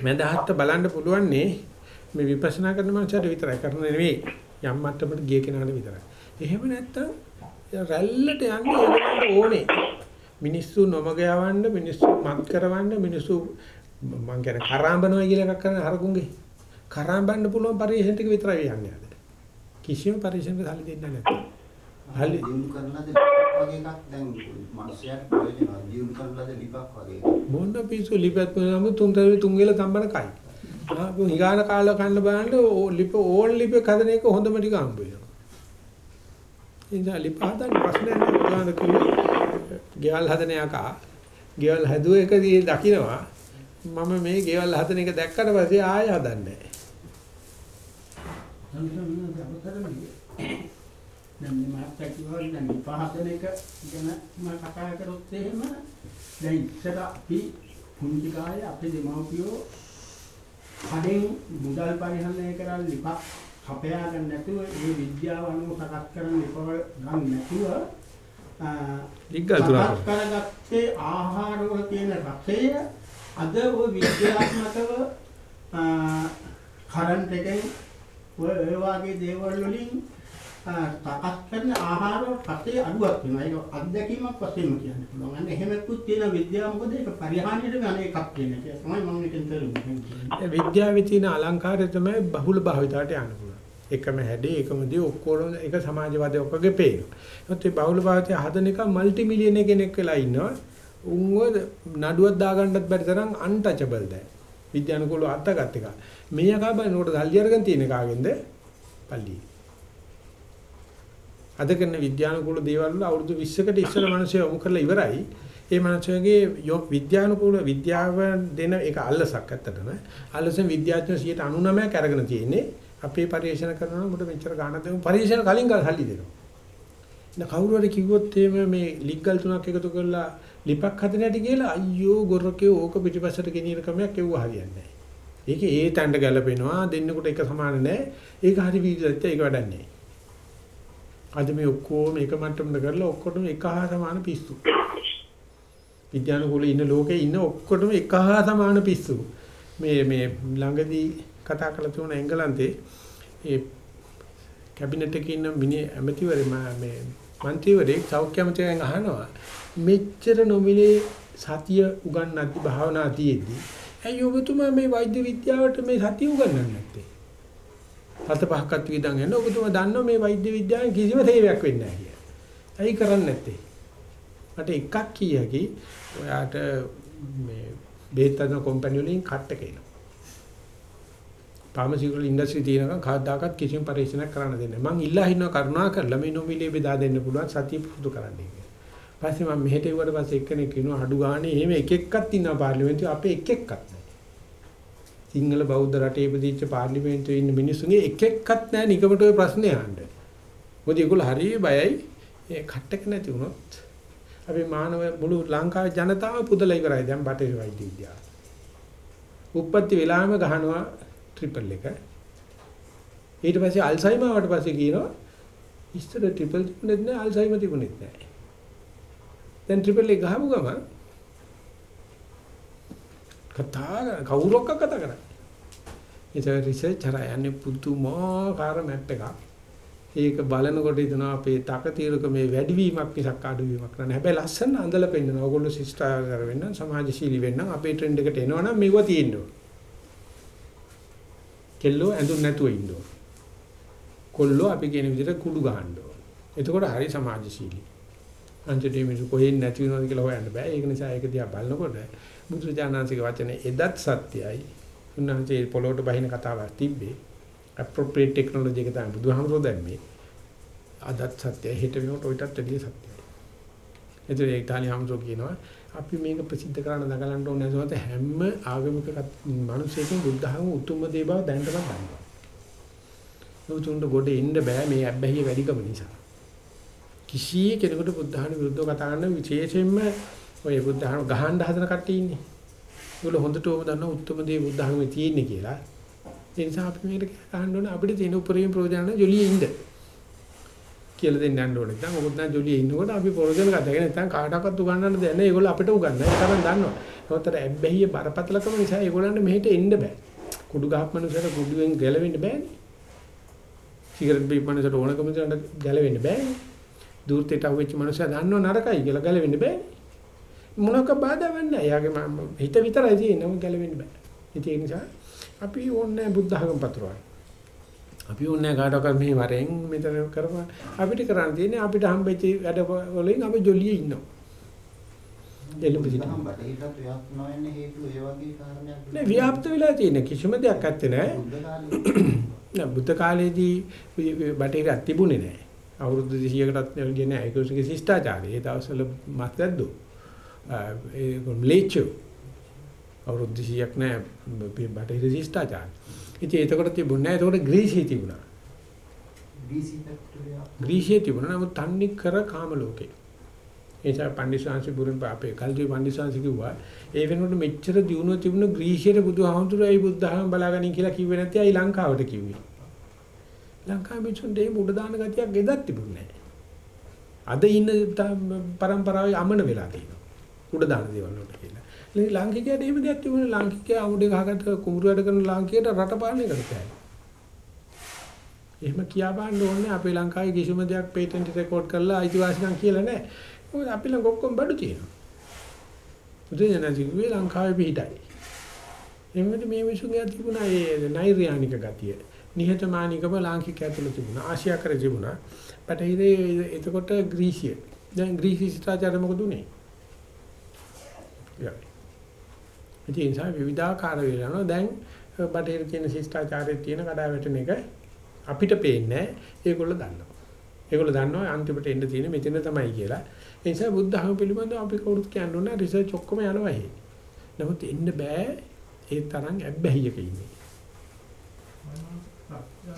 මඳහත් බලන්න පුළුවන් මේ විපස්සනා කරන මනුස්සයට විතරයි කරන නෙවෙයි. යම් මට්ටමකට ගිය කෙනාට විතරයි. එහෙම නැත්තම් රැල්ලට යන්නේ ඒගොල්ලන්ට ඕනේ. මිනිස්සු නොමග යවන්න මිනිස්සු මත් කරවන්න මිනිස්සු මං කියන්නේ කරාඹනවා කියලා එකක් කරන හරකුන්ගේ කරාඹන්න පුළුවන් පරිශන ටික විතරයි යන්නේ අද. කිසිම පරිශනක සල්ලි දෙන්නේ නැහැ හලි දිනු කරනද වගේ එකක් දැන් මිනිස්සුන්ට ප්‍රයෝජනවා දිනු කරනද ලිපක් වගේ. මොන පිසු ලිපත් නම තුන් තරේ තුන් වෙල තම්බන කයි ආපු හිගාන කාලා කන්න බලන්න ලිප ඕල් ලිප කදන එක හොඳම ටික හම්බ වෙනවා ඉතින් ලිප හදන්න ප්‍රශ්නයක් නෑ ගෙවල් හදන යකා ගෙවල් හැදුව එකදී දකින්නවා මම මේ ගෙවල් හදන එක දැක්කට පස්සේ ආය හදන්නේ දැන් මේ මාත්‍යා කිව්වා දැන් පහදන එක ගැන මම කතා කරොත් එහෙම දැන් ඉස්සර අපි කුංචි කාලේ අපේ දෙමව්පියෝ කඩෙන් මුදල් පරිහරණය කරන් ලිපක් කපයා ගන්න නැතුව ඒ විද්‍යාව අනුව සකස් කරන ලිපවල ගන්න නැතුව තුනක් කරගත්තේ ආහාර වල තියෙන රසය අද ඔය විද්‍යාත්මකව කරන්ට් එකෙන් ඔය වගේ දේවල් වලින් සකස් කරන ආහාර රසය අඩුවක් වෙනවා. ඒක අත්දැකීමක් වශයෙන් කියන්න පුළුවන්. අන්න එහෙමකුත් තියෙන විද්‍යාව මොකද ඒක පරිහානියට ගන්න එකක් කියන එක. තමයි මම එකෙන් තේරුම් විද්‍යාවේ තියෙන අලංකාරය තමයි බහුල භාවිතයට යන්න පුළුවන්. එකම හැඩේ එකම දේ ඔක්කොම එක සමාජවාදී ඔක්කොගේ පේනවා. ඒත් මේ බහුල භාවිතය හදන එක মালටි මිලියන කෙනෙක් වෙලා ඉන්නවා. උන්ව නඩුවක් දාගන්නත් බැරි තරම් අන්ටචබල් දැන්. විද්‍යානුකූලව අත්ගත් එක. මේ යකා බලනකොට සල්ලි අරගෙන තියෙන කාගෙන්ද? පල්ලි. අද කරන විද්‍යානුකූල දේවල් වල අවුරුදු 20කට ඉස්සර මිනිස්සු යොමු කරලා ඉවරයි. ඒ මිනිස්සුගේ විද්‍යානුකූල විද්‍යාව දෙන එක අල්ලසක් ඇත්තටම. අල්ලසෙන් විද්‍යාඥයෝ 99ක් අරගෙන තියෙන්නේ. අපේ පරිශන කරනවා මුට මෙච්චර ගාණක් දෙමු පරිශන කලින් ගල් හල්ලි දෙනවා. න කවුරු හරි කිව්වොත් එහෙම මේ ලිග්ගල් තුනක් එකතු කරලා ලිපක් හදන හැටි කියලා අයියෝ ගොරකේ ඕක පිටිපස්සට ගෙනියන ක්‍රමයක් එව්ව හරියන්නේ නැහැ. ඒකේ ඒ තැන්න ගැලපෙනවා දෙන්නෙකුට එක සමාන නැහැ. ඒක හරි වීදත්‍ය ඒක වැඩක් නැහැ. අද මේ ඔක්කොම එක මට්ටමකට කරලා ඔක්කොටම එක හා සමාන පිස්සු. විද්‍යානුකූල ඉන්න ලෝකේ ඉන්න ඔක්කොටම එක හා සමාන පිස්සු. මේ මේ ළඟදී කතා කරලා තිබුණා එංගලන්තේ ඒ කැබිනට් එකේ ඉන්න මිනි ඇමතිවරයා මේ മന്ത്രിවරයෙක් සෞඛ්‍ය ඇමතිවරයන් අහනවා මෙච්චර නොමිලේ සතිය උගන්වද්දි භාවනා තියෙද්දි ඇයි ඔබතුමා මේ වෛද්‍ය විද්‍යාවට මේ සතිය උගන්වන්නේ නැත්තේ? හත පහක්වත් විදන් යන ඔබතුමා දන්නවා මේ වෛද්‍ය විද්‍යාවෙන් කිසිම තේරයක් වෙන්නේ නැහැ කියලා. ඇයි කරන්නේ නැත්තේ? මට එකක් කියකි ඔයාට මේ බේත් හදන කම්පැනි වලින් කට් එක එනවා. ෆාමසිටිකල් ඉන්ඩස්ට්‍රි තියෙනකන් කවදාකවත් කිසිම පරීක්ෂණයක් කරන්න දෙන්නේ නැහැ. මං ඉල්ලා හින්නවා කරුණා කරලා මේ නොමිලේ බෙදා දෙන්න පුළුවන් සතිය පුරුදු කරන්න කියලා. පස්සේ මම මෙහෙට ඉවර පස්සේ එක්කෙනෙක් කියනවා අඩු ගානේ එහෙම එක එක්කක් ඉන්නවා පාර්ලිමේන්තුවේ අපේ එක එක්කක් නැහැ. සිංහල බෞද්ධ රටේ ඉපදිච්ච පාර්ලිමේන්තුවේ ඉන්න මිනිස්සුන්ගේ එක එක්කත් නැහැ නිකමට ඔය ප්‍රශ්නේ අහන්න. මොකද ඒගොල්ලෝ හරිය බයයි ඒ කට්ටක නැති වුණොත් අපි මානව මුළු ලංකාවේ ජනතාව පුදලා ඉවරයි දැන් බටේ වෛද්‍ය විද්‍යාව. උප්පත්ති වෙලාවෙම ගහනවා ට්‍රිපල් එක. ඊට පස්සේ අල්සයිමර් වට පස්සේ කියනවා ඉස්සර ට්‍රිපල් තිබුණෙත් නෑ අල්සයිමර් තිබුණෙත් නෑ. දැන් ට්‍රිපල් එක ගහමු ගමන් කතා කවුරක්ක කතා කරන්නේ. ඒක රිසර්ච් හරහා යන්නේ පුදුමාකාර මැප් එකක්. ඒක බලනකොට හිතනවා අපේ තකතිරක මේ වැඩිවීමක් මිසක් අඩුවීමක් නෑ. හැබැයි ලස්සන අඳලා පෙන්නනවා. ඕගොල්ලෝ ශිෂ්ටාචාර වෙන්න, සමාජශීලී වෙන්න, අපේ ට්‍රෙන්ඩ් එකට එනවනම් මේව තියෙන්න ඕන. කෙල්ලෝ ඇඳුම් නැතුව ඉන්න ඕන. කොල්ලෝ අපි කියන විදිහට කුඩු ගහන්න ඕන. එතකොට හරි සමාජශීලී. අන්තිමට මේ කොහෙන් නැති වෙනවද කියලා හොයන්න බෑ. ඒක නිසා ඒක දිහා බලනකොට බුදුරජාණන්සේගේ වචනේ එදත් සත්‍යයි. උන්වහන්සේ පොළොවට බහින කතාවක් තිබ්බේ. appropriate technology එක තමයි බුදුහාමුදුරුවෝ දැම්මේ. අදත් සත්‍යයි හෙට වෙනකොට ඔයිටත් වැඩිය සත්‍යයි. එතකොට ඒ ඉතාලි හාමුදුරුවෝ කියනවා අපි මේක ප්‍රසිද්ධ කරන්න දඟලන්න ඕනේ නැසොත් හැම ආගමික මිනිසෙකින් බුද්ධහම උතුම්ම දේ බව දැනටම දන්නවා. උතුම්ට ගොඩ එන්න බෑ මේ අබ්බැහිය වැඩිකම නිසා. කිසි කෙනෙකුට බුද්ධහම විරුද්ධව කතා කරන විශේෂයෙන්ම ඔය බුද්ධහම ගහන්න හදන කට්ටිය ඉන්නේ. ඒගොල්ලෝ හොඳටම දන්නවා උතුම්ම දේ බුද්ධහමේ තියෙන්නේ කියලා. ඒ නිසා අපි මේකට ගහන්න ඕනේ අපිට තියෙන උපරිම ප්‍රයෝජන ජොලියේ ඉන්න. කියලා දෙන්න යන්න ඕනේ. දැන් මොකද දැන් ජොලියේ ඉන්නකොට අපි ප්‍රයෝජන ගන්න. නැත්නම් කාටවත් උගන්වන්න දෙන්නේ නැහැ. ඒගොල්ලෝ අපිට උගන්වනවා. ඒක තමයි දන්නවා. ඒකට ඇබ්බැහිය බරපතලකම නිසා ඒගොල්ලන්ට මෙහෙට එන්න බෑ. කුඩු ගහක් මනුස්සයට කුඩුවෙන් ගැලවෙන්න බෑනේ. සිගරට් බීප් මනුස්සයට ඕනකම දෙන්න ගැලවෙන්න බෑනේ. දූර්තයට අහුවෙච්ච මනුස්සයා දන්නව නරකයි කියලා ගැලවෙන්න බෑනේ. මොනක බාධාවක් නැහැ. එයාගේ හිත විතරයි තියෙන්නේ. මොකද ගැලවෙන්න බෑ. ඒ නිසා අපි ඕනේ බුද්ධ ධර්ම පතරවල්. අපි ඕනේ කාටවත් මෙහි වරෙන් මෙතන කරපන්. අපිට කරන්න තියෙන්නේ අපිට හම්බෙච්ච වැඩ වලින් අපි ජොලියේ ඉන්නවා. එළුඹ සිට. දහම් බටහිරට ව්‍යාප්ත නොවෙන්න හේතුව ඒ වගේ කාරණයක් නෑ ව්‍යාප්ත වෙලා තියෙන කිසිම දෙයක් ඇත්තේ නෑ. බුද්ධ කාලේ නෑ බුද්ධ කාලේදී බටහිරක් තිබුණේ නෑ. අවුරුදු 200කටත් වැඩි නෑ ඒකේ ශිෂ්ටාචාරය. ඒ දවස්වල මත්ද්දු. ඒ ලේචෝ අවුරුදු 100ක් නෑ බටහිර ශිෂ්ටාචාරය. ඉතින් එතකොට තිබුණේ නෑ. එතකොට ග්‍රීසියේ තිබුණා. BC පැත්තට ග්‍රීසියේ තිබුණා. නමුත් තන්නේ කර කාම ලෝකේ. ඒ නිසා පණ්ඩිතාංශි බුරුන් අපේ කල්ජි පණ්ඩිතාංශි කිව්වා ඒ වෙනකොට මෙච්චර දියුණුව තිබුණ ග්‍රීසියේ බුදුහාමුදුරුවෝ ඒ බුද්ධහම බලාගනින් කියලා කිව්වේ නැති අය ලංකාවට කිව්වේ. ලංකාවේ මිනිස්සුන්ට ඒ මුඩ දාන ගතියක් එදත් තිබුණේ නැහැ. අද ඉන්න පරම්පරාවේ අමන වෙලා තියෙනවා. උඩ දාන දේවල් වලට කියලා. ලාංකිකයට එහෙම දෙයක් තිබුණේ ලාංකිකයා අමුඩේ ගහකට කුඹුරු වැඩ කරන ලාංකිකයට රට පාලනය කරතයි. එහෙම කියා බලන්න ඕනේ අපේ ලංකාවේ කිසිම දෙයක් පේටන්ට් රෙකෝඩ් කරලා අයිතිවාසිකම් කියලා නැහැ. මොකද අපි ළඟ ඔක්කොම බඩු තියෙනවා. බුදුජානක ලංකාවේ පිටයි. එම්මද මේ මිනිසුන්ගේ තිබුණා ඒ නෛර්යානික ගතිය. නිහතමානීකම ලාංකික ඇතුළ තිබුණා. ආසියා කර තිබුණා. බටහිරේ එතකොට ග්‍රීසිය. දැන් ග්‍රීසි ශිෂ්ටාචාරය මොකද උනේ? යා. ඉතින් ඒ නිසා විවිධාකාර වෙලානවා. දැන් බටහිර තියෙන ශිෂ්ටාචාරයේ තියෙන කඩාවැටෙන එක අපිට පේන්නේ ඒගොල්ලෝ දන්නවා. ඒගොල්ලෝ දන්නවා අන්තිමට එන්න තියෙන්නේ මෙතන තමයි කියලා. ඒ නිසා බුද්ධ ධර්ම පිළිබඳව අපි කවුරුත් කියන්න ඕනේ රිසර්ච් ඔක්කොම යනවා එහෙ. නමුත් එන්න බෑ ඒ තරම් ඇබ්බැහියක ඉන්නේ.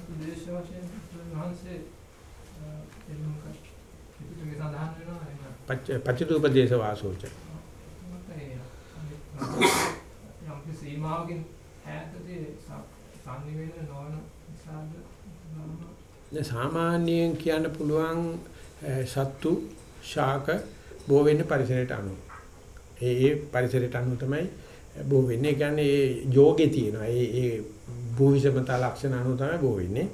විදේශ වශයෙන් වහන්සේ එන්නක පිටුගේ සඳහන් වෙනවා එහෙනම් පච්ච පච්චුපදේශ වාසෝච. යම් කිසි සීමාවකින් ඈතදී සංනිවේදන නොවන නිසාද දැන් සාමාන්‍යයෙන් කියන්න පුළුවන් සත්තු ශාක බෝ වෙන්නේ පරිසරයට අනුව. ඒ ඒ පරිසරයට අනුව තමයි බෝ වෙන්නේ. ඒ කියන්නේ ඒ යෝගේ තියෙනවා. ඒ ඒ භූවිෂමතා ලක්ෂණ අනුව තමයි බෝ වෙන්නේ.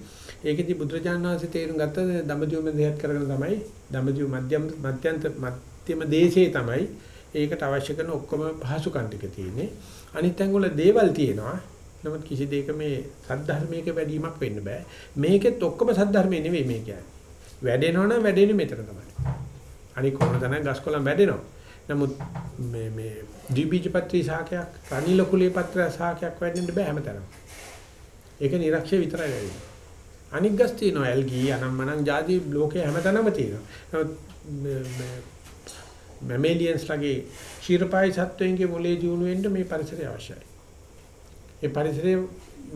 ඒකෙදි බුදුරජාණන් වහන්සේ තේරුම් ගත්ත දඹදිව මෙහෙත් කරගෙන තමයි දඹදිව මධ්‍යම මධ්‍යන්ත මධ්‍යම දේශේ තමයි ඒකට අවශ්‍ය කරන ඔක්කොම පහසුකම් ටික තියෙන්නේ. අනිත් ඇඟවල දේවල් තියෙනවා. නමුත් කිසි දෙයක මේ සද්ධර්මයක වැඩිමක් වෙන්න බෑ. මේකෙත් ඔක්කොම සද්ධර්මයේ නෙවෙයි මේ කියන්නේ. වැඩෙනවනම් වැඩෙන්නේ මෙතන තමයි. අනික කොහොමද නම් ගස්කොලන් වැඩෙනවා. නමුත් මේ මේ ද්විබීජපත්‍රි ශාකයක්, රනිල කුලේ පත්‍ර ශාකයක් වැඩෙන්න බෑ හැමතැනම. ඒක නිරක්ෂය විතරයි වැඩෙන්නේ. අනික් ගස් තියෙනවා ඇල්ගී අනම්මනම් ಜಾති ලෝකේ හැමතැනම තියෙනවා. නමුත් මැමේලියන්ස් ලගේ ක්ෂීරපායි සත්වයන්ගේ මොලේ දියුණු වෙන්න මේ පරිසරය අවශ්‍යයි. ඒ පරිසරය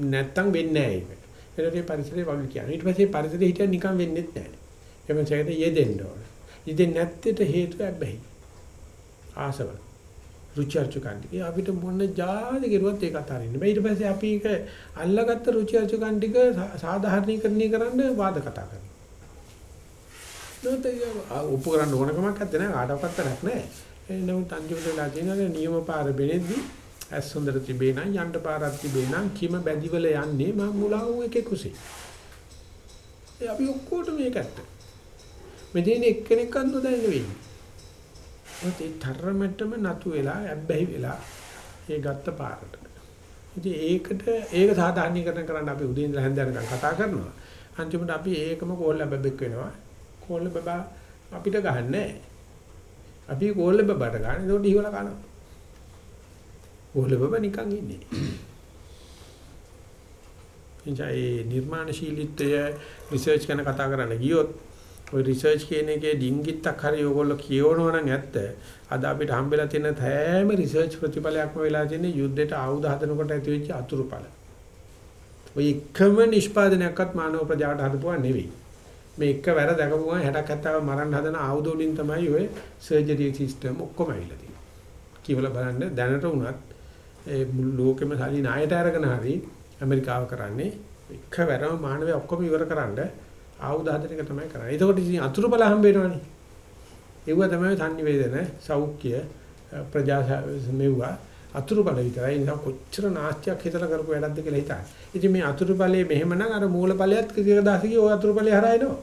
නැත්තම් වෙන්නේ නැහැ ඒක. ඒකට මේ පරිසරය වගේ කියන්නේ. ඊට පස්සේ පරිසරය හිටියන් නිකන් වෙන්නේ නැහැ. එමන් සැකද යෙදෙන්න ඕන. යෙදෙන්නේ නැත්තේට හේතුව ඇබ්බැහි. ආසව. රුචි අරුචිකන්ටික අපිට මොන જાති කෙරුවත් ඒක අතාරින්න බෑ. ඊට පස්සේ අපි ඒක අල්ලගත්ත රුචි අරුචිකන්ටික සාධාරණීකරණය කරන්න වාද කතා කරනවා. නොතේ උපකරණ ඕනකමක් නැත්තේ නෑ කාටවත් තරක් නෑ. ඒ නමුත් අන්තිමට වෙලා තියෙනවා නියම පාර බෙනෙද්දි ඇස් හොඳට තිබේ නම් යන්න පාරක් තිබේ නම් කිම බැදිවල යන්නේ මම මුලා වූ එකේ කුසී. ඒ අපි ඔක්කොටම මේක ඇත්ත. මෙතන එක්කෙනෙක්වත් නොදැන්න වෙන්නේ. ඒත් ඒ තරමටම නතු වෙලා ඇබ්බැහි වෙලා ඒ ගත්ත පාරට. ඉතින් ඒකට ඒක සාධාරණීකරණය කරන්න අපි උදේ ඉඳලා හැන්ද යනකම් කතා කරනවා. අන්තිමට අපි ඒකම කෝල්ල බබෙක් වෙනවා. කෝල්ල බබා අපිට ගහන්නේ අපි කෝල්ල බබට ගන්න. ඒකට ඉහවල කනවා. කෝල්ල බබා නිකන් ඉන්නේ. එනිසා ඒ නිර්මාණශීලීත්වය රිසර්ච් කරන කතා කරන්න ගියොත් ඔය රිසර්ච් කියන එකේ ඩිංගිත්තක් හරි ඕගොල්ලෝ කියවනවා නම් ඇත්ත. අද අපිට හම්බෙලා තියෙන හැම රිසර්ච් ප්‍රතිඵලයක්ම වෙලා තියෙන්නේ යුද්ධයට ආයුධ හදනකොට ඇති වෙච්ච අතුරුඵල. ඔය එකම නිෂ්පාදනයක්වත් මානව ප්‍රජාවට හදපුවා නෙවෙයි. මේ එක වැර දැකපුවා 60ක් 70ක් මරන්න හදන ආයුධ වලින් තමයි ඔය සර්ජරි සිස්ටම් ඔක්කොම ඇවිල්ලා තියෙන්නේ. කියවල බලන්න දැනට උනත් ඒ මුළු ලෝකෙම සල්ලි ණයට අරගෙන හරි ඇමරිකාව කරන්නේ එක වැරම මානවය ඔක්කොම ඉවර කරන්නේ ආයුධ හදන එක තමයි කරන්නේ. ඒකෝට ඉතින් අතුරු බල හම්බ වෙනවනේ. ඒව තමයි සංනිවේදන, සෞඛ්‍ය, ප්‍රජා මෙවුවා අතුරු බල විතරයි. ඒ නිසා කොච්චර නාස්තියක් හිතලා කරපු වැඩක්ද කියලා හිතන්න. ඉතින් මේ අතුරු බලයේ මෙහෙමනම් අර මූල බලයත් කිසික දාසිකේ ওই අතුරු බලය හරහා එනවා.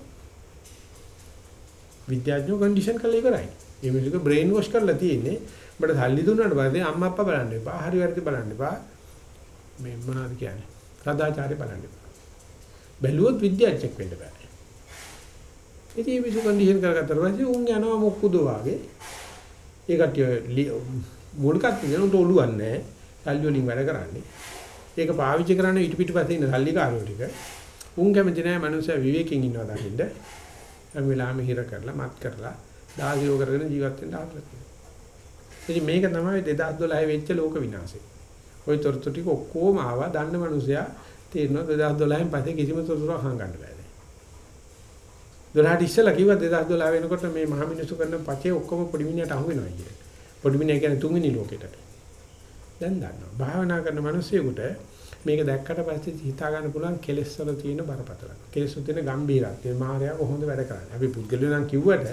විද්‍යාඥයෝ කන්ඩිෂන් කරලා ඉවරයි. මේ මිනිස්සුක බ්‍රේන් වොෂ් කරලා තියෙන්නේ. උඹට සල්ලි දුන්නාට පස්සේ අම්මා අප්පා බලන්න එපා. හරි වැරදි බලන්න එපා. මේ මොනවද කියන්නේ? සදාචාරය බලන්න එපා. බැලුවොත් විද්‍යාඥයෙක් වෙන්න බෑ. ඉතින් මේ මිසු කන්ඩිෂන් කරගත්තා පස්සේ උන් යනවා මොක්කුද වාගේ. ඒ කට්ටිය මුල්කත් කියන උන්ට ඔළුවක් නැහැ. සල්ලි වලින් වැඩ කරන්නේ. ඒක පාවිච්චි කරන්නේ ඊට පිටපස්සේ ඉන්න සල්ලිකාරයෝ ටික. උන් කැමති නැහැ මනුස්සයා විවේකයෙන් ඉන්නවා දකින්න. හැම වෙලාවෙම හිර කරලා මත් කරලා දාසියෝ කරගෙන ජීවත් වෙන්න ආරලා තියෙනවා. ඉතින් මේක තමයි 2012 වෙච්ච ලෝක විනාශය. ওই තොරතුරු ටික ඔක්කොම ආවා දන්න මනුස්සයා තේරෙනවා 2012න් පස්සේ කිසිම තොරතුරක් හංගන්න බෑ. 12ට ඉස්සෙල්ලා කිව්වා 2012 වෙනකොට මේ මහ මිනිසු කරන පචේ ඔක්කොම පොඩි මිනිහට අහු වෙනවා කියලා. පොඩි මිනිහ කියන්නේ තුන්වෙනි ලෝකෙට. දැන් දන්නවා. භාවනා කරන මිනිස්සුෙකුට මේක දැක්කට පස්සේ හිතා ගන්න පුළුවන් කෙලෙස් වල තියෙන බරපතල. කෙලෙස් වල තියෙන ගැඹීරත්වය මායя කොහොමද වැඩ කරන්නේ. අපි පුද්ගලයෝ නම් කිව්වට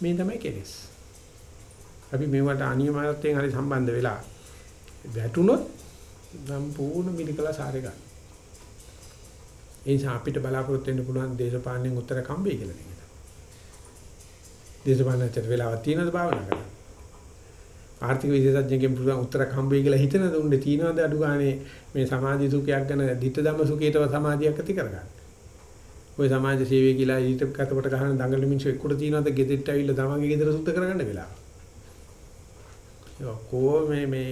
මේ තමයි කෙලෙස්. අපි මේවට අනියමයෙන් හරි සම්බන්ධ වෙලා වැටුනොත් සම්පූර්ණ මිලිකලා සාරේ ගන්න. ඒ නිසා අපිට බලාපොරොත්තු වෙන්න පුළුවන් දේශපාලනෙන් උත්තර කම්බේ කියලා දෙන්න. දේශපාලනයට වෙලාවක් තියෙනවද භාවනා කරන්න? ආර්ථික විශේෂඥයෙක්ගෙන් පුළුවන් උත්තර කම්බේ කියලා හිතනද උන්නේ තියෙනවද අඩු ගානේ මේ සමාජ සුඛයක් ගැන ditta ධම්ම සුඛයටව සමාධියක් ඇති කරගන්න. ওই සමාජ සේවය කියලා ඊට කතපට ගහන දඟල මිනිස්සු එක්කුට තියෙනවද ගෙදෙට්ට ඇවිල්ලා තමන්ගේ ගෙදර සුද්ධ කරගන්න වෙලාව. යකෝ මේ මේ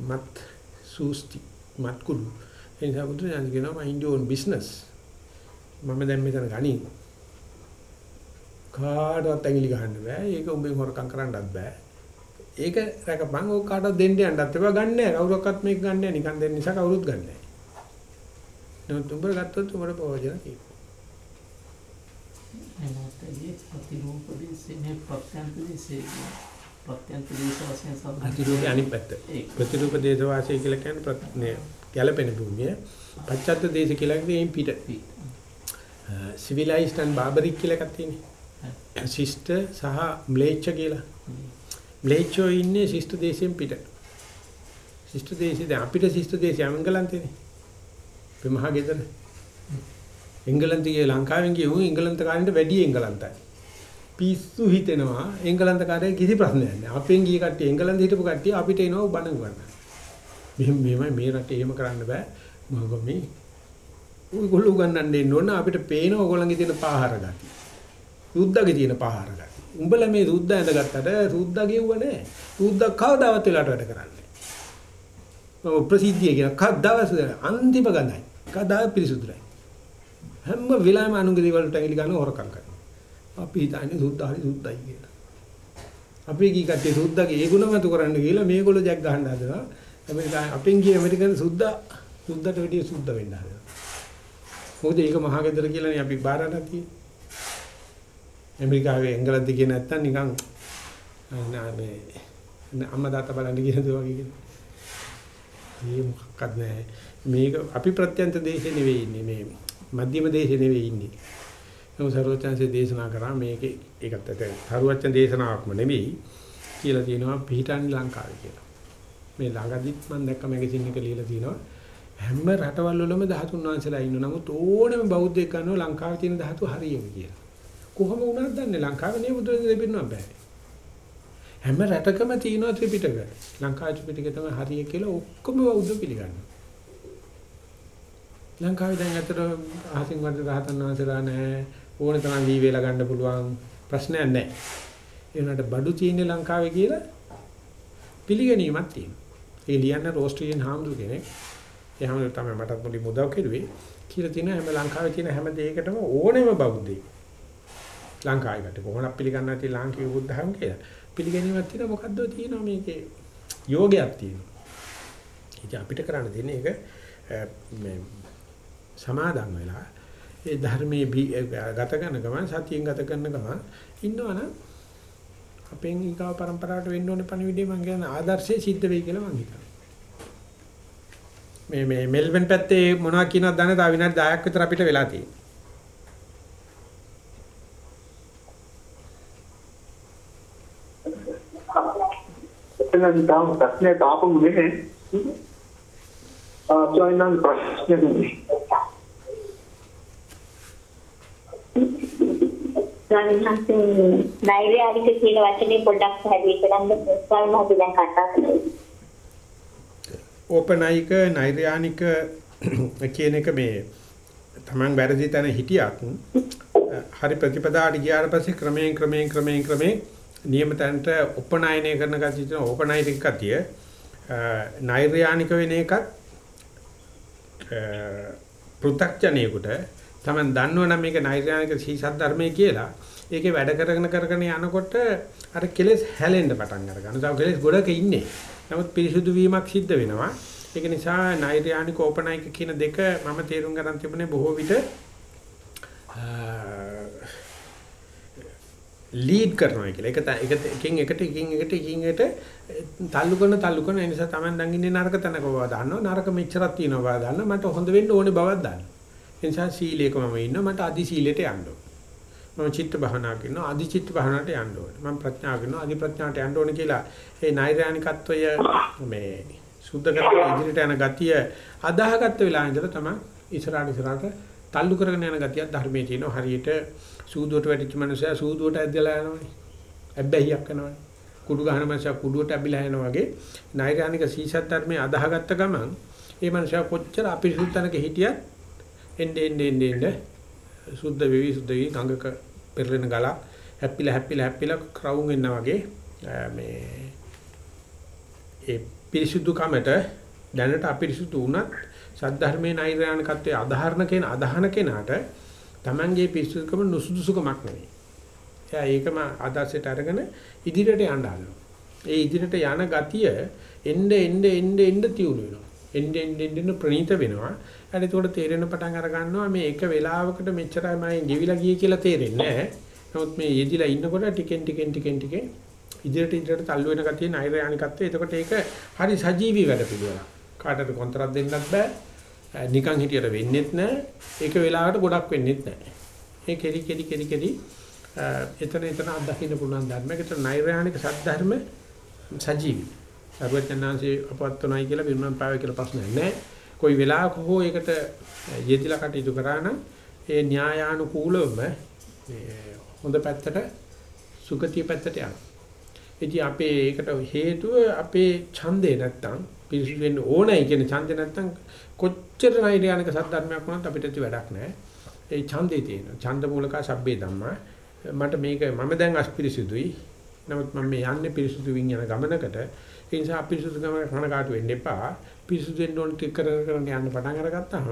මත් සූස්ති මත් කුළු ඒ නිසා බුදුරජාණන් කියනවා mind your own business. මම දැන් මෙතන ගනි. කාටවත් ඇඟිලි ගහන්න බෑ. ඒක උඹෙන් හොරකම් කරන්නත් බෑ. ඒක රැකපන් ඕක කාටවත් දෙන්න යන්නත් එපා ගන්න නෑ. කවුරක්වත් මේක ගන්න නෑ. නිකන් දෙන්න නිසා කවුරුත් ගන්න නෑ. නමුත් උඹ ගත්තොත් උඹට ප්‍රයෝජන තියෙනවා. ප්‍රතිරූප අනිත් පැත්ත. ප්‍රතිරූප දේශ වාසය කියලා කියන්නේ ගැළපෙන භූමිය. පච්චත්ත දේශ කියලා කියන්නේ පිට. සිවිලයිස්ඩ් and බාබරික් කියලා එකක් තියෙනවා. ශිෂ්ට සහ ම්ලේච්ඡ කියලා. ම්ලේච්ඡෝ ඉන්නේ ශිෂ්ට දේශයෙන් පිට. ශිෂ්ට දේශේ දැන් අපිට ශිෂ්ට දේශය එංගලන්තේනේ. අපි මහා ගෙදර. එංගලන්තයේ ලංකාවෙන් ගිය උන් එංගලන්ත කාරෙන්ට වැඩි එංගලන්තයි. පිස්සු හිතෙනවා එංගලන්ත කාරේ කිසි ප්‍රශ්නයක් නැහැ. අපෙන් ගිය කට්ටිය එංගලන්ත හිටපු කට්ටිය අපිට එනවා බණ ගන්න. මෙහෙම මෙහෙමයි මේ රටේ එහෙම කරන්න බෑ. මම මේ ඔයගොල්ලෝ උගන්නන්න දෙන්න ඕන අපිට පේන ඕගොල්ලන්ගේ තියෙන පාහර ගති. සුද්දාගේ තියෙන පාහර ගති. උඹලා මේ සුද්දා ඇඳගත්තට සුද්දා ගෙව්ව නෑ. සුද්දා කවදාවත් වෙලාවට වැඩ කරන්නේ. ඔව් ප්‍රසිද්ධිය කියන කවදාවත් අන්තිම ගඳයි. කවදා පිරිසුදුයි. හැම වෙලාවෙම අනුන්ගේ දේවල් වලට ඇඟිලි ගන්න හොරකම් කරනවා. අපි හිතන්නේ සුද්දා හරි සුද්දයි කියලා. අපි කී කට්ටිය සුද්දාගේ ඒ ගුණ මතු කරන්න කියලා මේගොල්ලෝ ජැක් ගහන්න හදනවා. ඇමරිකා අපෙන් ගිය ඇමරිකන් සුද්දා සුද්දට වැඩිය සුද්දා වෙන්න හදනවා. මොකද ඒක මහා ගෙදර කියලානේ අපි බාර නැති. ඇමරිකාවේ එංගලන්තේ කියන නැත්තම් නිකන් නා මේ අම්මා තාත්තා බලන්න කියන දේ වගේ කියන. මේ මොකක්වත් නැහැ. මේක අපි ප්‍රත්‍යන්ත දේශේ නෙවෙයි ඉන්නේ මේ මධ්‍යම දේශේ නෙවෙයි ඉන්නේ. නමුත් සරුවචන්සේ දේශනා කරා මේකේ ඒකත් ඇත. සරුවචන් දේශනාවක්ම නෙවෙයි කියලා තියෙනවා පිහිටන් ලංකාවේ කියලා. මේ ළඟදිත් මම දැක්ක මැගසින් එක ලියලා තියෙනවා. හැම රටවල් වලම 13 වංශලා ඉන්නවා. නමුත් ඕනම බෞද්ධයෙක් ගන්නවා ලංකාවේ තියෙන ධාතු හරියම කියලා. කොහොම වුණත් දන්නේ ලංකාවේ නේ බුදුරජාණන් දෙපින්නවා බෑ. හැම රටකම තියෙනවා ත්‍රිපිටක. ලංකාවේ ත්‍රිපිටකය තමයි හරිය කියලා ඔක්කොම බෞද්ධ පිළිගන්නවා. ලංකාවේ දැන් අතට අහසින් වර්ධ රහතන් වහන්සේලා නැහැ. ඕන තරම් වී වේලා ගන්න පුළුවන් ප්‍රශ්නයක් නැහැ. ඒ වුණාට බඩු තියෙන ලංකාවේ කියලා පිළිගැනීමක් තියෙනවා. ඒ ලියන්න රෝස්ට්‍රියන් හාමුදුර කෙනෙක්. ඒ හාමුදුර තමයි මටත් මුලින් උදව් කෙරුවේ. කියලා තියෙනවා හැම ලංකාවේ තියෙන හැම දෙයකටම ඕනෙම බෞද්ධයෙක්. ලංකාවේකට කොහොමද පිළිගන්නේ නැති ලාංකික බුද්ධහම කියලා. පිළිගැනීමක් තියෙනවා මොකද්ද තියෙනවා මේකේ යෝගයක් තියෙනවා. ඉතින් අපිට කරන්න තියෙන්නේ ඒක මේ සමාදන් වෙලා ඒ ධර්මයේ ගත කරන ගමන් සතියෙන් ගත කරන ගමන් ඉන්නවනම් අපෙන් ඊගාව પરම්පරාවට වෙන්න ඕනේ පණිවිඩය මම කියන ආදර්ශය සිද්ධ වෙයි කියලා මම හිතනවා. මේ මේ මෙල්බන් පැත්තේ මොනවා කියනවද දන්නේ තා විනාඩි 10ක් විතර අපිට වෙලා තියෙනවා. එතන තාම ප්‍රශ්නයක් ආපු නෙමෙයි. ආ ජොයිනන් ප්‍රශ්නේ නෙමෙයි. ස්වාමීන් නෛර්යානික කියන වචනේ පොඩ්ඩක් පැහැදිලි කරන්න ස්වාමීන් වහන්සේ දැන් කතා කරන්නේ. ඕපනයික නෛර්යානික කියන එක මේ Taman වැරදි තැන හිටියත් හරි ප්‍රතිපදාට ගියාට පස්සේ ක්‍රමයෙන් ක්‍රමයෙන් ක්‍රමයෙන් ක්‍රමයෙන් නියම තැනට උපනායනය කරන ගතිය තියෙන ඕපනයික ගතිය නෛර්යානික වෙන එකත් පෘ탁ජනේකට Taman දන්නවනම් මේක නෛර්යානික සීසත් ධර්මයේ කියලා ඒකේ වැඩ කරගෙන කරගෙන යනකොට අර කෙලෙස් හැලෙන්න පටන් අර ගන්නවා. තව කෙලෙස් ගොඩක ඉන්නේ. නමුත් පිරිසුදු වීමක් සිද්ධ වෙනවා. ඒක නිසා නෛර්යානික ඕපනයික කියන දෙක මම තේරුම් ගන්න තිබුණේ බොහෝ විට ලීඩ් කරනවා කියලා. ඒක ඒක එකකින් එකට එකින් එකට එකින් එකට තල්ලු කරන තල්ලු කරන නිසා තමයි දැන් ඉන්නේ නරක තැනක බව දන්නවා. නරක මෙච්චරක් තියෙනවා බව දන්නවා. මට හොඳ වෙන්න ඕනේ බවක් දන්නවා. ඒ නිසා සීලයක මම ඉන්නවා. මට අදි සීලයට යන්න ඕනේ. මම චිත්ත භාවනා කරනවා අදි චිත්ත භාවනාවට යන්න ඕනේ. මම ප්‍රඥා කරනවා අදි ප්‍රඥාවට යන්න ඕනේ කියලා ඒ නෛර්යානිකත්වය මේ සුද්ධ කරලා ඉදිරියට යන ගතිය අදාහගත්ත වෙලාව ඉඳලා තමයි ඉස්සරහට ඉස්සරහට තල්ලු කරගෙන යන ගතියක් ධර්මයේ තියෙනවා. හරියට සූදුවට වැටිච්ච මනුස්සයා සූදුවට ඇදලා යනවනේ. ඇබ්බැහියක් කරනවනේ. කුඩු ගහන මනුස්සයා කුඩුවට ඇබිලා යනවා වගේ නෛර්යානික සීසත් ධර්මයේ අදාහගත්ත ගමන් ඒ මනුස්සයා කොච්චර අපිරිසුදු තැනක හිටියත් එන්නේ එන්නේ එන්නේ සුද්ධ වෙවි සුද්ධ වෙවි ගඟක පෙරලෙන ගලක් හැප්පිලා හැප්පිලා හැප්පිලා ක්‍රවුම් වෙනවා වගේ මේ ඒ පිරිසුදුකමට දැනට අපිරිසුදු වුණත් සද්ධර්මයේ නෛර්යානිකත්වයේ අධහරණ කියන අදහන කෙනාට Tamange පිරිසුදුකම නුසුදුසුකමක් නෙවෙයි. එයා ඒකම ආදර්ශයට අරගෙන ඉදිරියට යන්න හදනවා. ඒ ඉදිරියට යන ගතිය එnde එnde එnde එnde තියුණු වෙනවා. එnde එnde එnde ප්‍රණීත වෙනවා. හරි ඒකට තේරෙන පටන් අර ගන්නවා මේ එක වෙලාවකට මෙච්චරයි මම ගෙවිලා ගියේ කියලා තේරෙන්නේ නැහැ. නමුත් මේ යෙදිලා ඉන්නකොට ටිකෙන් ටිකෙන් ටිකෙන් ටිකෙන් ඉදිරියට ඉදිරියට තල්ලු වෙන ගතිය නෛර්යානිකත්වය. එතකොට ඒක හරි සජීවී වැඩ පිළිවෙලක්. කාටද කොන්ත්‍රාත් දෙන්නත් බෑ. නිකන් හිටියට වෙන්නේත් නැහැ. ඒක වෙලාවකට ගොඩක් වෙන්නේත් නැහැ. ඒ කෙලි කෙලි කෙලි කෙලි එතන එතන අත්දකින්න පුළුවන් ධර්මයකට නෛර්යානික සත්‍ය ධර්ම සජීවි. සර්වඥාන්සේ අපවත්තුනයි කියලා විරුණම් පාවයි කියලා ප්‍රශ්නයක් නැහැ. කොයි වෙලාවක හෝ ඒකට යෙදිලා කටයුතු කරා නම් ඒ න්‍යායානුකූලවම මේ හොඳ පැත්තට සුගතිය පැත්තට යනවා. ඉතින් අපේ ඒකට හේතුව අපේ ඡන්දේ නැත්තම් පිරිසිදු වෙන්න ඕනයි කියන ඡන්දේ නැත්තම් කොච්චර නෛර්යානික සද්ධර්මයක් වුණත් අපිට ඇති වැඩක් නැහැ. ඒ ඡන්දේ තියෙනවා. ඡන්ද මූලක සබ්බේ ධම්මා. මට මේක මම දැන් අස්පිරිසිදුයි. නමුත් මම මේ යන්නේ පිරිසිදු වින් යන ගමනකට. ඒ නිසා අපිරිසිදු ගමන කනකාටු වෙන්න එපා. පිරිසිදු වෙන්න ඕන ටික කර කර යන්න පටන් අරගත්තාම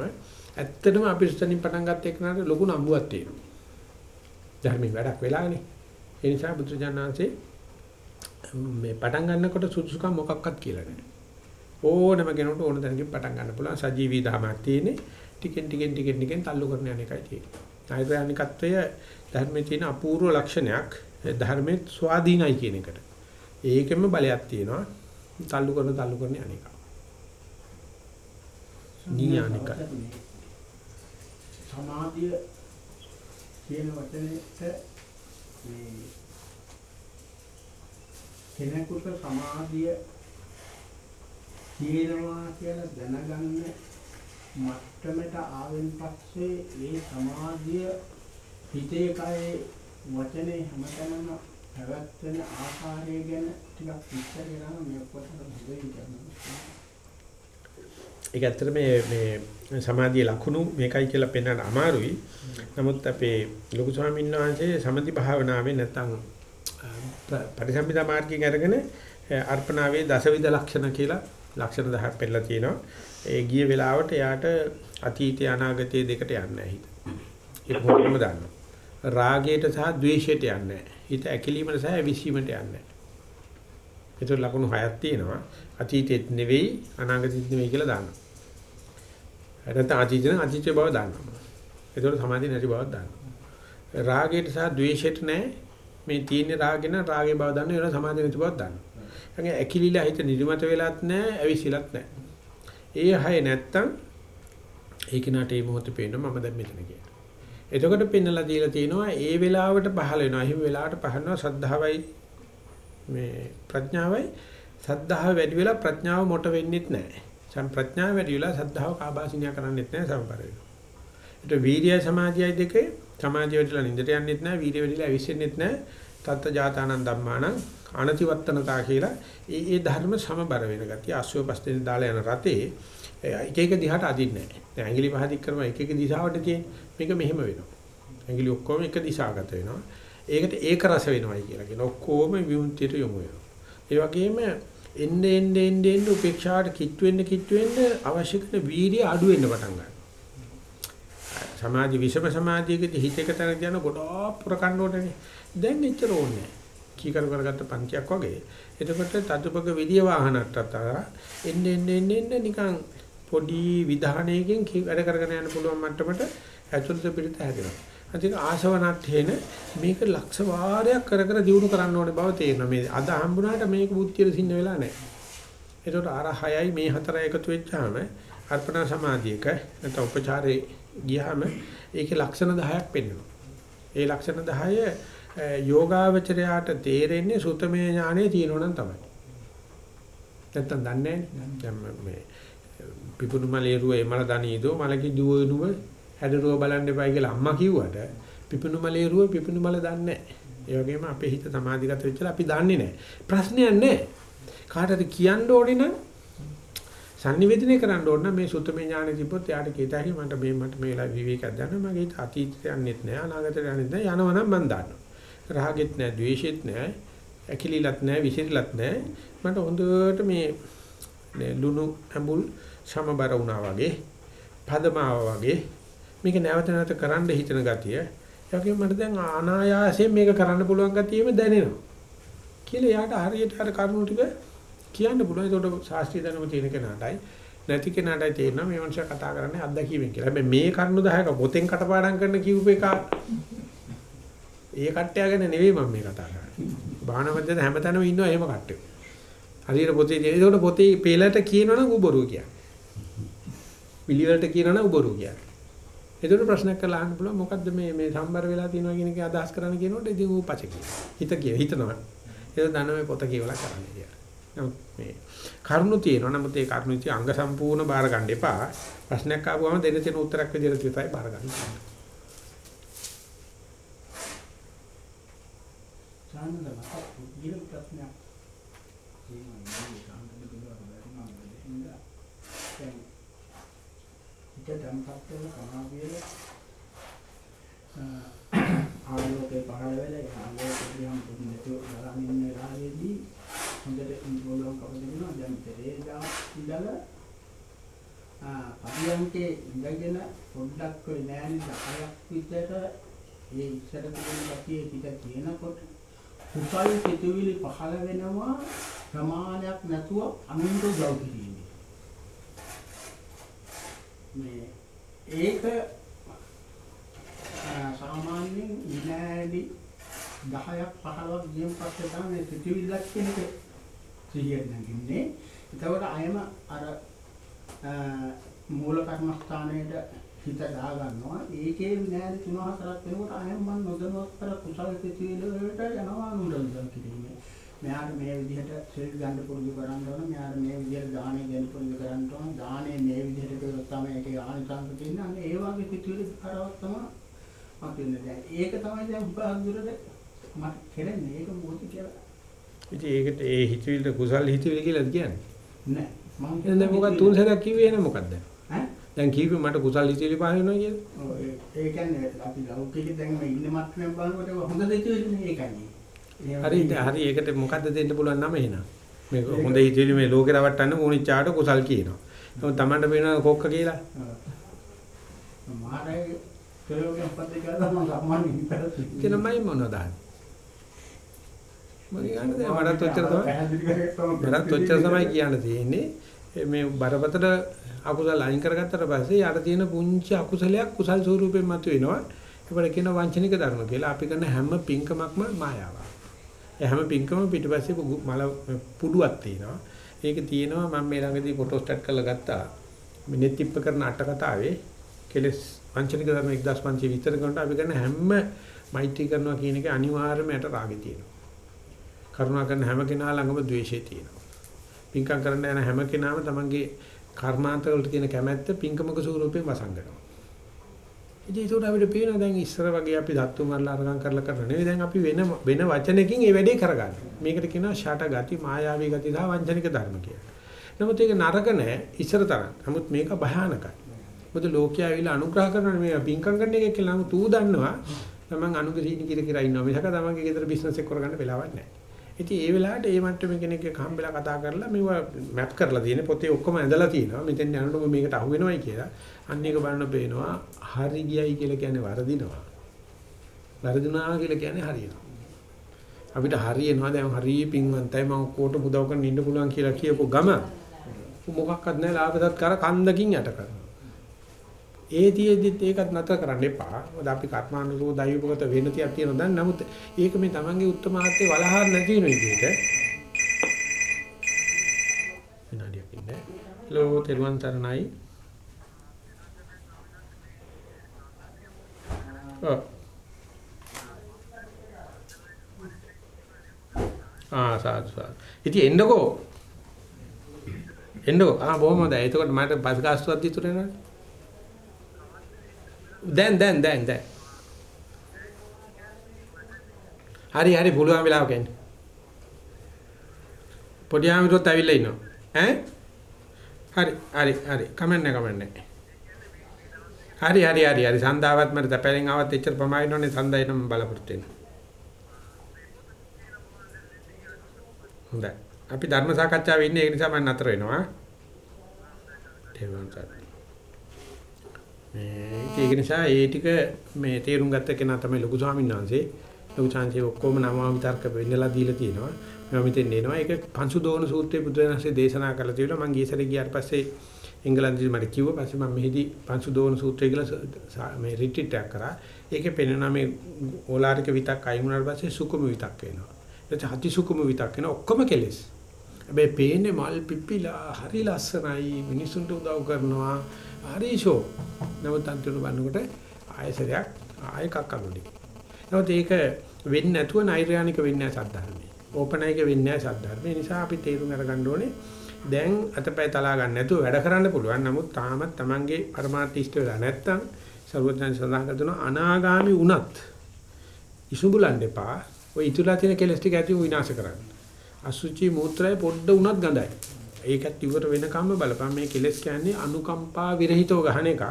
ඇත්තටම අපිරිසිදුනින් පටන් ගත්ත එකනට ලොකු නම්බුවක් තියෙනවා. ධර්මයේ වැඩක් වෙලානේ. ඒ නිසා බුදුජානනාංශේ මේ පටන් ගන්නකොට සුදුසුකම් මොකක්වත් කියලා නැහැ. ඕනම කෙනෙකුට ඕන තැනකින් පටන් ගන්න පුළුවන් සජීවී ධර්මයක් තියෙන්නේ. ටිකෙන් ටිකෙන් ටිකෙන් ටිකෙන් තල්ලු කරන යන එකයි තියෙන්නේ. නෛර්යානිකත්වය ධර්මයේ තියෙන අපූර්ව ලක්ෂණයක්. ධර්මයේ ස්වාධීනයි කියන එකට. ඒකෙම බලයක් තියෙනවා. තල්ලු කරන තල්ලු කරන යන එක. නීයානික. සමාධිය කියන වචනේට මේ කෙනෙකුට සමාධිය තියෙනවා කියලා දැනගන්න මට්ටමට ආවෙන් පස්සේ ඒ සමාධිය හිතේ කයේ වචනේ හැමතැනම පැවැත්වෙන ආකාරය ගැන ටිකක් විස්තර කරනවා මේ ඔක්කොටම හොඳයි කියනවා. ඒක ඇත්තට මේ මේ සමාධිය ලකුණු මේකයි කියලා පෙන්වන්න අමාරුයි. නමුත් අපේ ලොකු ස්වාමීන් වහන්සේ සමති භාවනාවේ නැත්තම් පරිසම්පදා මාර්ගයෙන් අරගෙන අර්පණාවේ දසවිධ ලක්ෂණ කියලා ලක්ෂණ 10ක් පෙන්නලා තියෙනවා. ඒ ගිය වෙලාවට එයාට අතීතය අනාගතය දෙකට යන්නේ නැහැ හිත. ඒක මොකක්ම දන්නවා. රාගයට සහ ද්වේෂයට යන්නේ නැහැ. හිත ඇකිලීමට සහ විශ්ීමට යන්නේ නැහැ. ඒතර ලකුණු හයක් තියෙනවා. අතීතෙත් නෙවෙයි අනාගතෙත් නෙවෙයි කියලා දානවා. නැත්නම් අතීතෙන් අතීතේ බව දානවා. ඒතර සමාධිය නැති බවක් දානවා. රාගයට සහ ද්වේෂයට නැහැ. මේ තියෙන රාගෙන රාගේ බව දන්න වෙන සමාධිය නැති බවක් දානවා. ඒ ඇකිලිලා හිත නිදිමත වෙලත් නැහැ, ඇවිසිලත් නැහැ. ඒ හය නැත්තම් ඒක නට ඒ මොහොතේ පේනවා මම දැන් මෙතන කියලා. එතකොට පෙන්නලා දීලා තියෙනවා ඒ වෙලාවට පහල වෙනවා. එහෙම වෙලාවට පහලනවා සද්ධාවයි මේ ප්‍රඥාවයි සද්ධාව වැඩි වෙලා ප්‍රඥාව මොට වෙන්නෙත් නැහැ. සම් ප්‍රඥාව වැඩි වෙලා සද්ධාව කාබාසිනිය කරන්නෙත් නැහැ සමබර වෙනවා. ඒත් වීර්යය සමාධියයි දෙකේ සමාධිය වැඩිලා නින්දට යන්නෙත් නැහැ, වීර්ය වැඩිලා අවිස්සෙන්නෙත් නැහැ. තත්ත ජාතානන් ධම්මානං අනතිවත්තනතා කියලා ඒ ඒ ධර්ම සමබර වෙන ගතිය අස්සෝ පස්තෙන් දාලා යන රතේ එක එක දිහාට අදින්නේ නැහැ. දැන් ඇඟිලි පහදික් කරම එක එක දිශාවට තියෙන මේක මෙහෙම වෙනවා. ඇඟිලි ඔක්කොම එක දිශාගත වෙනවා. ඒකට ඒක රස වෙනවයි කියලා කියන ඔක්කොම විමුක්තියට යොමු වෙනවා. ඒ වගේම එන්නේ එන්නේ එන්නේ එන්නේ උපේක්ෂාවට කිට් වෙන්න කිට් වෙන්න අවශ්‍ය කරන වීර්ය අඩු වෙන්න පටන් ගන්නවා. සමාධි විෂම සමාධියකදී හිත එක තැනක යන ගොඩාක් පුර කන්නෝටනේ. දැන් එච්චර ඕනේ නැහැ. කීකරු කරගත්ත පන්තියක් වගේ. එතකොට තදුපක විදිය වාහනටත් අතර එන්නේ එන්නේ එන්නේ නිකන් පොඩි විධානයකින් වැඩ කරගෙන යන්න පුළුවන් මට්ටමට ඇතුළත පිළිත හැදෙනවා. අතික ආශවනට්ඨේන මේක ලක්ෂ වාරයක් කර කර දිනු කරන්න ඕනේ බව තේරෙනවා. මේ අද හම්බුනාට මේක බුද්ධියට සින්න වෙලා නැහැ. ඒකට අර 6යි මේ 4 එකතු වෙච්චාම අර්පණා සමාධියක නැත්නම් උපචාරේ ගියාම ඒකේ ලක්ෂණ 10ක් පෙන්වනවා. ඒ ලක්ෂණ 10 යෝගාවචරයාට තේරෙන්නේ සුතමේ ඥානෙ තියෙනවා නම් තමයි. නැත්තම් දන්නේ නැහැ. දැන් මේ පිපුණු මලේරුව එමල දනීදෝ මලකි දුවනුව හැඩරුව බලන්න එපයි කියලා අම්මා කිව්වට පිපුණු මලේරුව පිපුණු මල දන්නේ නැහැ. ඒ වගේම අපේ හිත සමාධිගත වෙච්චලා අපි දන්නේ නැහැ. ප්‍රශ්නයක් නැහැ. කාටද කියන්න ඕනේ නම් sannivedana කරන්න ඕන මේ සුත්තමේ ඥානෙ තිබ්බොත් එයාට කීතයි මට මේ මට මේ වෙලාව විවේකයක් ගන්න මගේ අතීතයට යන්නෙත් නෑ අනාගතයට යන්නෙත් නෑ යනවනම් මම දන්නවා රාගෙත් නෑ ද්වේෂෙත් නෑ ඇකිලිලත් නෑ විසිරිලත් නෑ මට හොඳට මේ ලුණු ඇඹුල් සමබර වුණා වගේ පදමාව වගේ මේක නැවත නැවත කරන්න හිතන ගතිය ඒකෙන් මට දැන් අනායාසයෙන් මේක කරන්න පුළුවන් ගතියෙම දැනෙනවා කියලා යාට හරියට අර කරුණු ටික කියන්න පුළුවන්. ඒකට ශාස්ත්‍රීය දැනුම තියෙන කෙනාටයි නැති කෙනාටයි තේරෙනවා මේ මනුස්සයා කතා කරන්නේ අත්දැකීමෙන් කියලා. හැබැයි මේ කරුණු 10ක පොතෙන් කටපාඩම් කරන කියූප එක ඒ කට්ටය ගැන නෙවෙයි මම මේ කතා කරන්නේ. බාහන මැදද හැමතැනම ඉන්නවා එහෙම කට්ටය. හරියට පොතේ තියෙන. ඒකට පොතේ පෙළට කියනවනම් උබරු කියන්නේ. පිළිවෙලට කියනවනම් උබරු කියන්නේ. ඒකට ප්‍රශ්නයක් කරලා අහන්න පුළුවන් මොකද්ද මේ මේ සම්බර වෙලා තියෙනවා කියන එක අදහස් කරන්න කියනකොට ඉතින් ඌ පච කියන. හිත කිය හිතනවා. ඒක දන්න මේ පොත කියවලා කරන්නේ කියලා. නමුත් මේ කරුණු තියෙනවා. නමුත් ඒ කරුණු ඉති අංග සම්පූර්ණ බාර ගන්න එපා. ප්‍රශ්නයක් ආවම දෙන්න තියෙන උත්තරයක් විදිහට විතරයි බාර ගන්න. සානන්ද මට ඊළඟ ප්‍රශ්නයක්. නේද? හිත තම්පත් වෙන සමාධියල ආලෝකේ පහළ වෙලා ආලෝකේ දිහා මුදුනට බලන් ඉන්න වෙලාවේදී හොඳට ඉන්ද්‍රෝලම් කවදිනවා. දැන් පෙරේදා ඉඳලා ආ පරියන්කේ ඉඳගෙන පොඩ්ඩක් ඔය නෑනේ 10ක් විතර ඒ ඉස්සර තිබුණ ගැතිය පිට තියෙනකොට කුසල් සිතුවිලි පහළ වෙනවා ප්‍රමාණයක් නැතුව අනුන්ට උදව් කිරීමේ. මේ ඒක ආ, සාමාන්‍යයෙන් විනාඩි 10ක් 15ක් ගියන් පස්සේ තමයි සිතුවිල්ලක් කියන එක සිහියට නැගින්නේ. එතකොට අයම අර ආ, මූල කර්මස්ථානයේ හිත දා ගන්නවා. ඒකේ විනාඩි 3-4ක් වෙනකොට අයම මම නොදැනුවත් කර කුසල සිතුවිලි වලට යනවා අනුරන්දන් කිරීමේ. මෙයාට මේ විදිහට සිල් ගන්න පුරුදු කරන්න ඕන. මෙයාට මේ විදිහට දානෙ ගන්න පුරුදු කරන්න ඕන. දානෙ මේ විදිහට කරොත් තමයි ඒකේ ආනිසංස තියෙන්නේ. අන්න ඒ වගේ සිතුවිලි කරවක් තමයි මට ඉන්නේ දැන්. ඒක තමයි දැන් උපාදුරට මට කෙරෙන්නේ. ඒක මොකද කියලා ඉතින් ඒකට ඒ හිතවිල්ල කුසල් හිතවිලි කියලා කියන්නේ. නෑ. මම දැන් මොකක්ද තුන් සැරයක් කිව්වේ එහෙනම් මොකක්ද? ඈ? දැන් කීපෙ මට කුසල් හිතවිලි පහල වෙනවා කියලා. ඔව්, ඒ- කියන්නේ අපි ලෞකික දැන් මේ ඉන්න මට්ටමෙන් බලනකොට හොඳ දෙයක්නේ ඒකයි. හරි හරි ඒකට මොකද්ද දෙන්න පුළුවන් නම එහෙනම්. මේ හොඳ හිතවිලි මේ ලෝකේ රවට්ටන්න මොනිච්චාට කුසල් කියනවා. නමුත් Tamanට පේනවා කොක්ක කියලා. මාරේ කෙලෝගේ පස්සේ කරලා මම සම්මානෙ ඉපැරත් කියනමයි මොනවද ගන්න දැන් මටත් ඔච්චර තමයි. මටත් ඔච්චර තමයි කියන්න තියෙන්නේ. මේ බරපතල අකුසල අයින් කරගත්තට පස්සේ යට තියෙන පුංචි අකුසලයක් කුසල් ස්වරූපයෙන් මතුවෙනවා. ඒකට කියන වංචනික ධර්ම කියලා. අපි කරන හැම පින්කමක්ම මායාවක්. ඒ හැම පින්කම පිටිපස්සේ ගු- මල පුඩුවක් තියෙනවා. ඒක තියෙනවා මම මේ ළඟදී ෆොටෝ ස්ටාට් කරලා ගත්තා. මේ නෙත්තිප්ප කරන අට කතාවේ කෙලස් වංචනික ධර්ම 1500 විතර කරනකොට අපි කරන හැම මෛත්‍රී කරනවා කියන එක අනිවාර්යයෙන්ම යට රාගෙ තියෙනවා. කරුණා කරන හැම කෙනා ළඟම ද්වේෂය තියෙනවා. පින්කම් කරන්න යන හැම කෙනාම තමන්ගේ කර්මාන්ත වලට තියෙන කැමැත්ත පින්කමක ස්වරූපයෙන් වසංගනවා. ඉතින් ඒකට අපිට පේනවා දැන් ඉස්සර වගේ අපි දත්තු මරලා අරගම් කරලා කරන නෙවෙයි දැන් අපි වෙන වෙන වචනකින් මේ වැඩේ කරගන්නවා. මේකට කියනවා ෂට ගති, මායාවී ගති සහ වංචනික ධර්ම කියලා. නමුත් ඒක නරක නෑ ඉස්සර තරම්. නමුත් මේක භයානකයි. මොකද ලෝකයා ඇවිල්ලා අනුග්‍රහ කරනවා මේ පින්කම් කරන එක කියලා නමුත් ඌ දන්නවා තමන් අනුග්‍රහීන කිර කිර ඉන්නවා. මිසක තමන්ගේ ගෙදර බිස්නස් එක කරගන්න වෙලාවක් නෑ. ඉතින් ඒ වෙලාවට ඒ මට්ටමේ කෙනෙක් එක්ක හම්බෙලා කතා කරලා මේව මැප් කරලා තියෙන පොතේ ඔක්කොම ඇඳලා තියෙනවා. මෙතෙන් යනකොට මේකට අහු වෙනවයි කියලා. අන්න ඒක බලන්න පේනවා. හරි ගියයි කියලා කියන්නේ වරදිනවා. වරදිනවා කියලා කියන්නේ හරියනවා. අපිට හරියනවා දැන් හරිය පින්වන්තයි මම ඔක්කොට උදව් කරන්න ඉන්න පුළුවන් කියලා කියපු ගම මොකක්වත් නැහැ ලාභ සත්කාර කන්දකින් යට කරනවා. ඒ තියේදිත් ඒකත් නතර කරන්න එපා. මොකද අපි කර්මානුරූප දෛවපගත වෙන තියක් තියෙනවා දැන්. නමුත් ඒක මේ තමන්ගේ උත්තමාර්ථේ වලහාර නැති වෙන විදිහට විනාඩියක් ඉන්නේ. හලෝ තෙරුවන් සරණයි. ඔව්. ආ සාදු සාදු. ඉතින් එන්නකෝ. එන්නකෝ. ආ බොහොම හොඳයි. එතකොට මට බස් ගාස්තුවක් දීතුර එනවනේ. දැන් දැන් දැන් දැන්. හරි හරි පුළුවන් වෙලාවක එන්න. පොඩි ආමිරුත් ඇවිල්ලා ඉන්නවා. ඈ? හරි හරි හරි කමන්නේ කමන්නේ. හරි හරි හරි හරි සන්දාවත් මට තැපැලෙන් ආවත් එච්චර ප්‍රමාණය නෝනේ සන්දා එනම බලාපොරොත්තු වෙන්න. හොඳයි. අපි ධර්ම සාකච්ඡාවේ ඉන්නේ ඒ නිසා මම නතර වෙනවා. තේරුම් ගන්න. මේ ඒක නිසා ඒ ටික මේ තේරුම් ගත්ත කෙනා තමයි ලොකු ස්වාමීන් වහන්සේ. ලොකු ස්වාමීන් ඔක්කොම නවම විතර්ක වෙන්නලා දීලා තියෙනවා. මම මෙතෙන් එනවා. ඒක පංසු දෝන සූත්‍රයේ බුදුරජාණන්සේ දේශනා කරලා තියෙනවා. මම ගිය සැරේ ගියාට පස්සේ එංගලන්තෙදි මට කිව්වා. පස්සේ මම මෙහිදී පංසු දෝන සූත්‍රය කියලා මේ රිට්‍රීට් එකක් කරා. ඒකේ පෙන්වනවා මේ ඕලාරික විතක් අයින් වුණාට පස්සේ සුකුම විතක් වෙනවා. එතකොට හති සුකුම විතක් වෙනවා. ඔක්කොම කෙලෙස්. හැබැයි පේන්නේ මල් පිපිලා හරි ලස්සනයි මිනිසුන්ට උදව් කරනවා හරිෂෝ නමුත් අන්තිමට බලනකොට ආයසරයක් ආය කක්කලුඩි නමුත් ඒක වෙන්නේ නැතුව නෛර්යානික වෙන්නේ නැහැ සද්ධර්මයේ ඕපන් එක වෙන්නේ නැහැ සද්ධර්ම. ඒ නිසා අපි තේරුම් අරගන්න ඕනේ දැන් අතපය තලා ගන්න නැතුව වැඩ කරන්න පුළුවන්. නමුත් තාමත් Tamange પરමාර්ථ ඉෂ්ට වෙලා නැත්තම් සර්වඥයන් සඳහන් කරන අනාගාමි වුණත් ඉසුඹුලන් දෙපා ඔය ඉතුලා තියෙන කෙලස් ටික ඇති විනාශ කරන්න. අසුචි මූත්‍රය පොඩ්ඩ උනත් ගඳයි. ඒකත් ඉවර වෙනකම්ම බලපන් මේ කෙලස් කියන්නේ අනුකම්පා විරහිතව ගහන එකක්.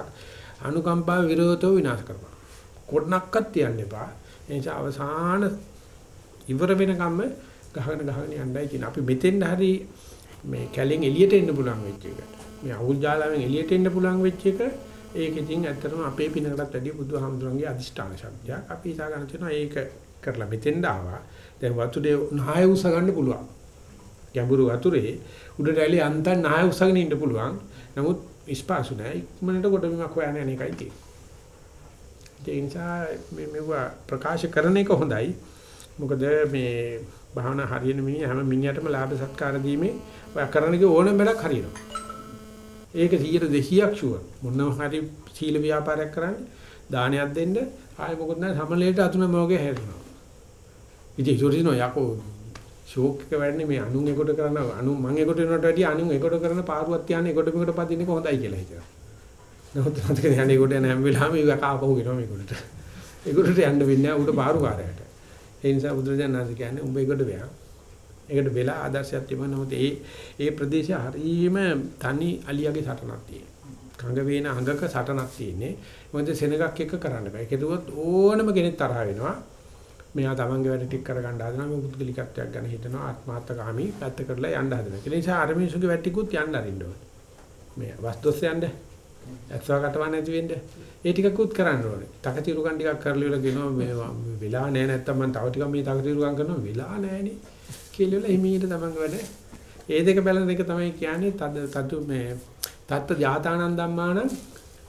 අනුකම්පා විරෝධව විනාශ කරපන්. කොඩනක්වත් තියන්න එපා. ඒ නිසා අවසාන ඉවර වෙනකම්ම ගහගෙන ගහගෙන යන්නයි කියන. අපි මෙතෙන් හරි මේ කැලෙන් එළියට එන්න පුළුවන් වෙච්ච එක. මේ අවුල් ජාලාවෙන් එළියට එන්න පුළුවන් වෙච්ච එක ඒක ඉතින් ඇත්තටම අපේ පිනකටත් වැඩිය බුදුහාමුදුරන්ගේ අදිෂ්ඨාන ශක්තියක්. අපි හිතා ගන්න තියෙනවා ඒක කරලා මෙතෙන්ට ආවා. දැන් වතුරේ නාය උස ගන්න පුළුවන්. ගැඹුරු වතුරේ උඩට ඇලි අන්තන් නාය උසගෙන ඉන්න පුළුවන්. නමුත් ඉස්පාසු නැහැ. ඉක්මනට ගොඩබිමක් හොයන්න යන එකයි තියෙන්නේ. ඒ නිසා මේ මෙවුවා ප්‍රකාශ කරන එක හොඳයි. මොකද මේ භාවනා හරියන මිනිහ හැම මිනිහටම ලාභ සත්කාර දීමේ ඔය කරන කේ ඕනම වැඩක් හරියනවා. ඒක 100 200ක් ෂුවර්. මොනවා හරි සීල ව්‍යාපාරයක් කරන්න දානයක් දෙන්න ආයෙ මොකද නැහැ සමලේට අතුන මොගේ හැරෙනවා. ඉතින් ජොරිනෝ යකෝ ෂෝක් එක වැඩනේ මේ අනුන් එකට කරන අනු මං එකට වෙනවට වැඩිය අනුන් එකට කරන පාරුවක් තියන්නේ එකට මේකට පදින්න එක හොඳයි කියලා හිතනවා. නමුත් මතක යන්නේ එකට යන හැම වෙලාවෙම ඒක කාපහුව වෙනවා මේකට. ඒකට යන්න වෙන්නේ නැහැ උඩ පාරු කාර්යයට. ඒ නිසා බුදුරජාණන් වහන්සේ කියන්නේ උඹ එකට වෙයා. ඒකට වෙලා ආදර්ශයක් තිබුණා නමුත් ඒ ඒ ප්‍රදේශය හරීම තනි අලියාගේ සටනක් තියෙනවා. කඟ වේන අඟක සටනක් තියෙන්නේ. මොකද සෙනගක් එක කරන්න බෑ. ඒකදුවත් ඕනම කෙනෙක් තරහ වෙනවා. මේවා තමන්ගේ වැඩ ටික කරගන්න හදනවා මේ පුද්ගලිකත්වයක් ගැන හිතනවා ආත්මාර්ථකාමී පැත්ත කරලා යන්න හදනවා. ඒ නිසා අර මිනිසුගේ වැටිකුත් යන්න අරින්න ඕනේ. මේ වස්තුස් යන්න ඇත්සවකට නැති වෙන්න ඒ ටිකකුත් කරන්න ඕනේ. තකතිරුකම් ටිකක් කරලා ඉවර ගෙනවා මේ වෙලා නැහැ නැත්තම් මම තව ටිකක් මේ තකතිරුකම් කරනවා වෙලා නැහෙනේ කියලා ඉවර හිමීට තමන්ගේ වැඩ ඒ දෙක බැලන එක තමයි කියන්නේ තද තතු මේ තත්ත ධාතානන්දම්මාන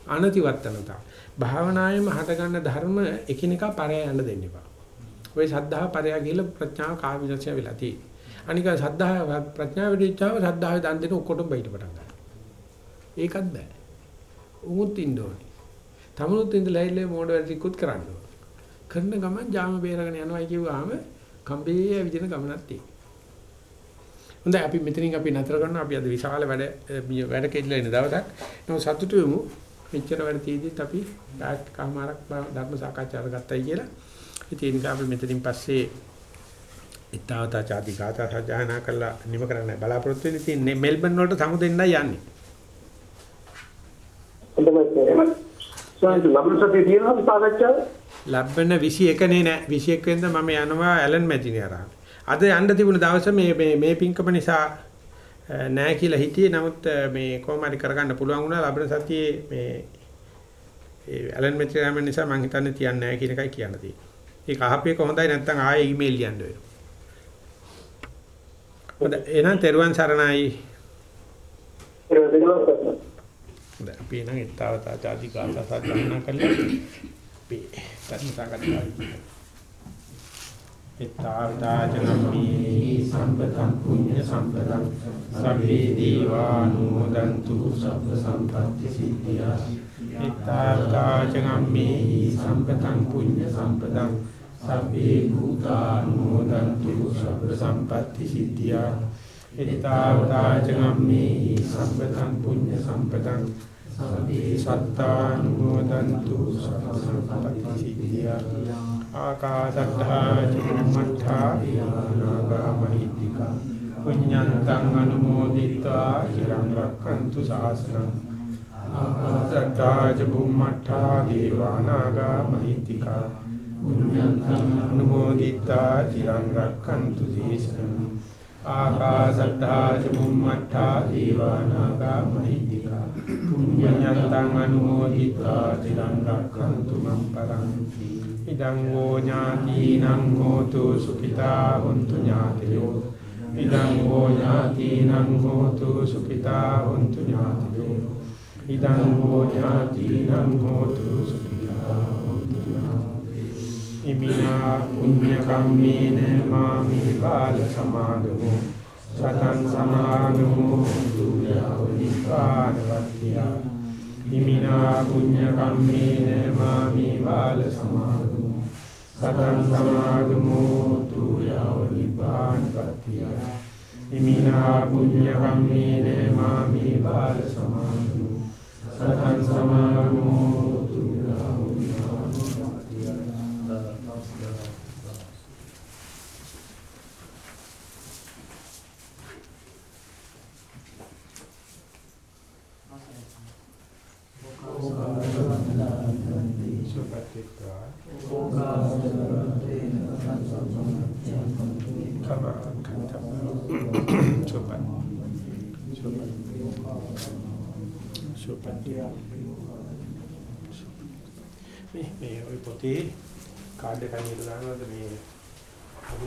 අනතිවත්තනතා භාවනායෙම හටගන්න ධර්ම එකිනෙකා පරය යන්න දෙන්න එපා ඔය සද්ධා පරය ගිහලා ප්‍රඥාව කාවිනසය වෙලා තියෙන්නේ. අනික සද්ධා ප්‍රඥාව වෙදිච්චාව සද්ධාවේ දන් දෙන ඔක්කොටම බයිට පටන් ගන්නවා. ඒකත් බෑ. උමුත් ඉන්න ඕනේ. තමනුත් ඉඳලා ඉල්ලේ මෝඩ වැඩිකුත් කරන්න ඕනේ. කරන ගමන් ජාම බේරගෙන යනවා කියුවාම කම්බේ ඇවිදින ගමනක් තියෙනවා. හොඳයි අපි මෙතනින් අපි නතර කරනවා අපි අද විශාල වැඩ වැඩ කෙල්ලලා ඉන්න දවසක්. නමුත් සතුටු වෙමු. මෙච්චර වැඩ තියෙද්දිත් අපි පැයක් කමාරක් ධර්ම සාකච්ඡාවක් ගත්තයි කියලා. ඒ නිසා අපි මෙතනින් පස්සේ ඊතාවතා ചാති ගාථා සජ්ජායනා කරලා නිම කරන්න බලාපොරොත්තු වෙන්නේ තියෙන්නේ මෙල්බන් වලට සමුදෙන්නයි යන්නේ. හොඳයි සෝන්තු ලබන සතිය තියෙනවද සාකච්ඡාව? ලබන 21 නේ නෑ 21 වෙනිදා මම යනවා ඇලන් අරන්. අද යන්න තිබුණ දවසේ මේ මේ මේ පින්කම නිසා නෑ කියලා හිටියේ නමුත් මේ කොහොම හරි කරගන්න පුළුවන් වුණා ලබන සතියේ මේ ඒ ඇලන් මැතිනේ නිසා මම හිතන්නේ තියන්නේ නෑ කියන එකයි කියන්න තියෙන්නේ. ඒක අහපේක හොඳයි නැත්නම් ආයෙ ඊමේල් ලියන්න වෙනවා. හොඳයි එහෙනම් තෙරුවන් සරණයි. හොඳයි අපි නම් ඊතාවතා ආදී කාලා සාධනා කරලා අපි ධර්ම සාකච්ඡාවයි. ඊතාවතා ජනම්මි සම්පතං පුඤ්ඤ සම්පතං සබ්බේ දීවානුමෝදන්තු සබ්බ සම්පත්‍ති සිද්ධියා. ඊතාවතා ජනම්මි සම්පතං පුඤ්ඤ සම්පතං සබ්බේ භූතානුමෝදන්තු සබ්බ සම්පත්ති සිද්ධියා. එතාවතාචගම්මේ සම්පතං පුඤ්ඤ සම්පතං. සබ්බේ සත්තානුමෝදන්තු සබ්බ සම්පත්ති සිද්ධියා. ආකාශත්තා චුම්මත්තා නාගමහිත්‍තිකා පුඤ්ඤන්තං අනුමෝදිතා චිරං රක්ඛන්තු ශාසනං ආකාශත්තා චුම්මත්තා දේවානාගමහිත්‍තිකා අනුමෝදිතා තිරං රක්ඛන්තු දේශනං ආකාසට්ටා චුම්මට්ටා දීවානාගා මහිද්దికා පුඤ්ඤන්තං අනුමෝදිතා තිරං රක්ඛන්තු මං පරන්ති. ඉදං ෝ ඥාතිනං හෝතු සුඛිතා හොන්තු ඥාතියෝ. ඉදං ෝ ඥාතිනං හෝතු සුඛිතා හොන්තු ඥාතියෝ. ඉදං ෝ ඥාතිනං හෝතු සුඛිතා ඉමිනා පුඤ්ඤ කම්මේන මාමි බාල සමාගමෝ සතං සමාගමෝ හෝතු යාව නිපානවත්තියා ඉමිනා පුඤ්ඤ කම්මේන මාමි බාල සමාගමෝ සතං සමාගමෝ තු යාව නිපානපත්තිය ඉමිනා පුඤ්ඤ කම්මේන මාමේ බාල සමාධු සතං සමාගමෝ තු යාව නිපානපත්තිය සුපතිත්වා මේ මේ ඔය පොතේ කාඩ් එක අනිත් දානවාද? මේ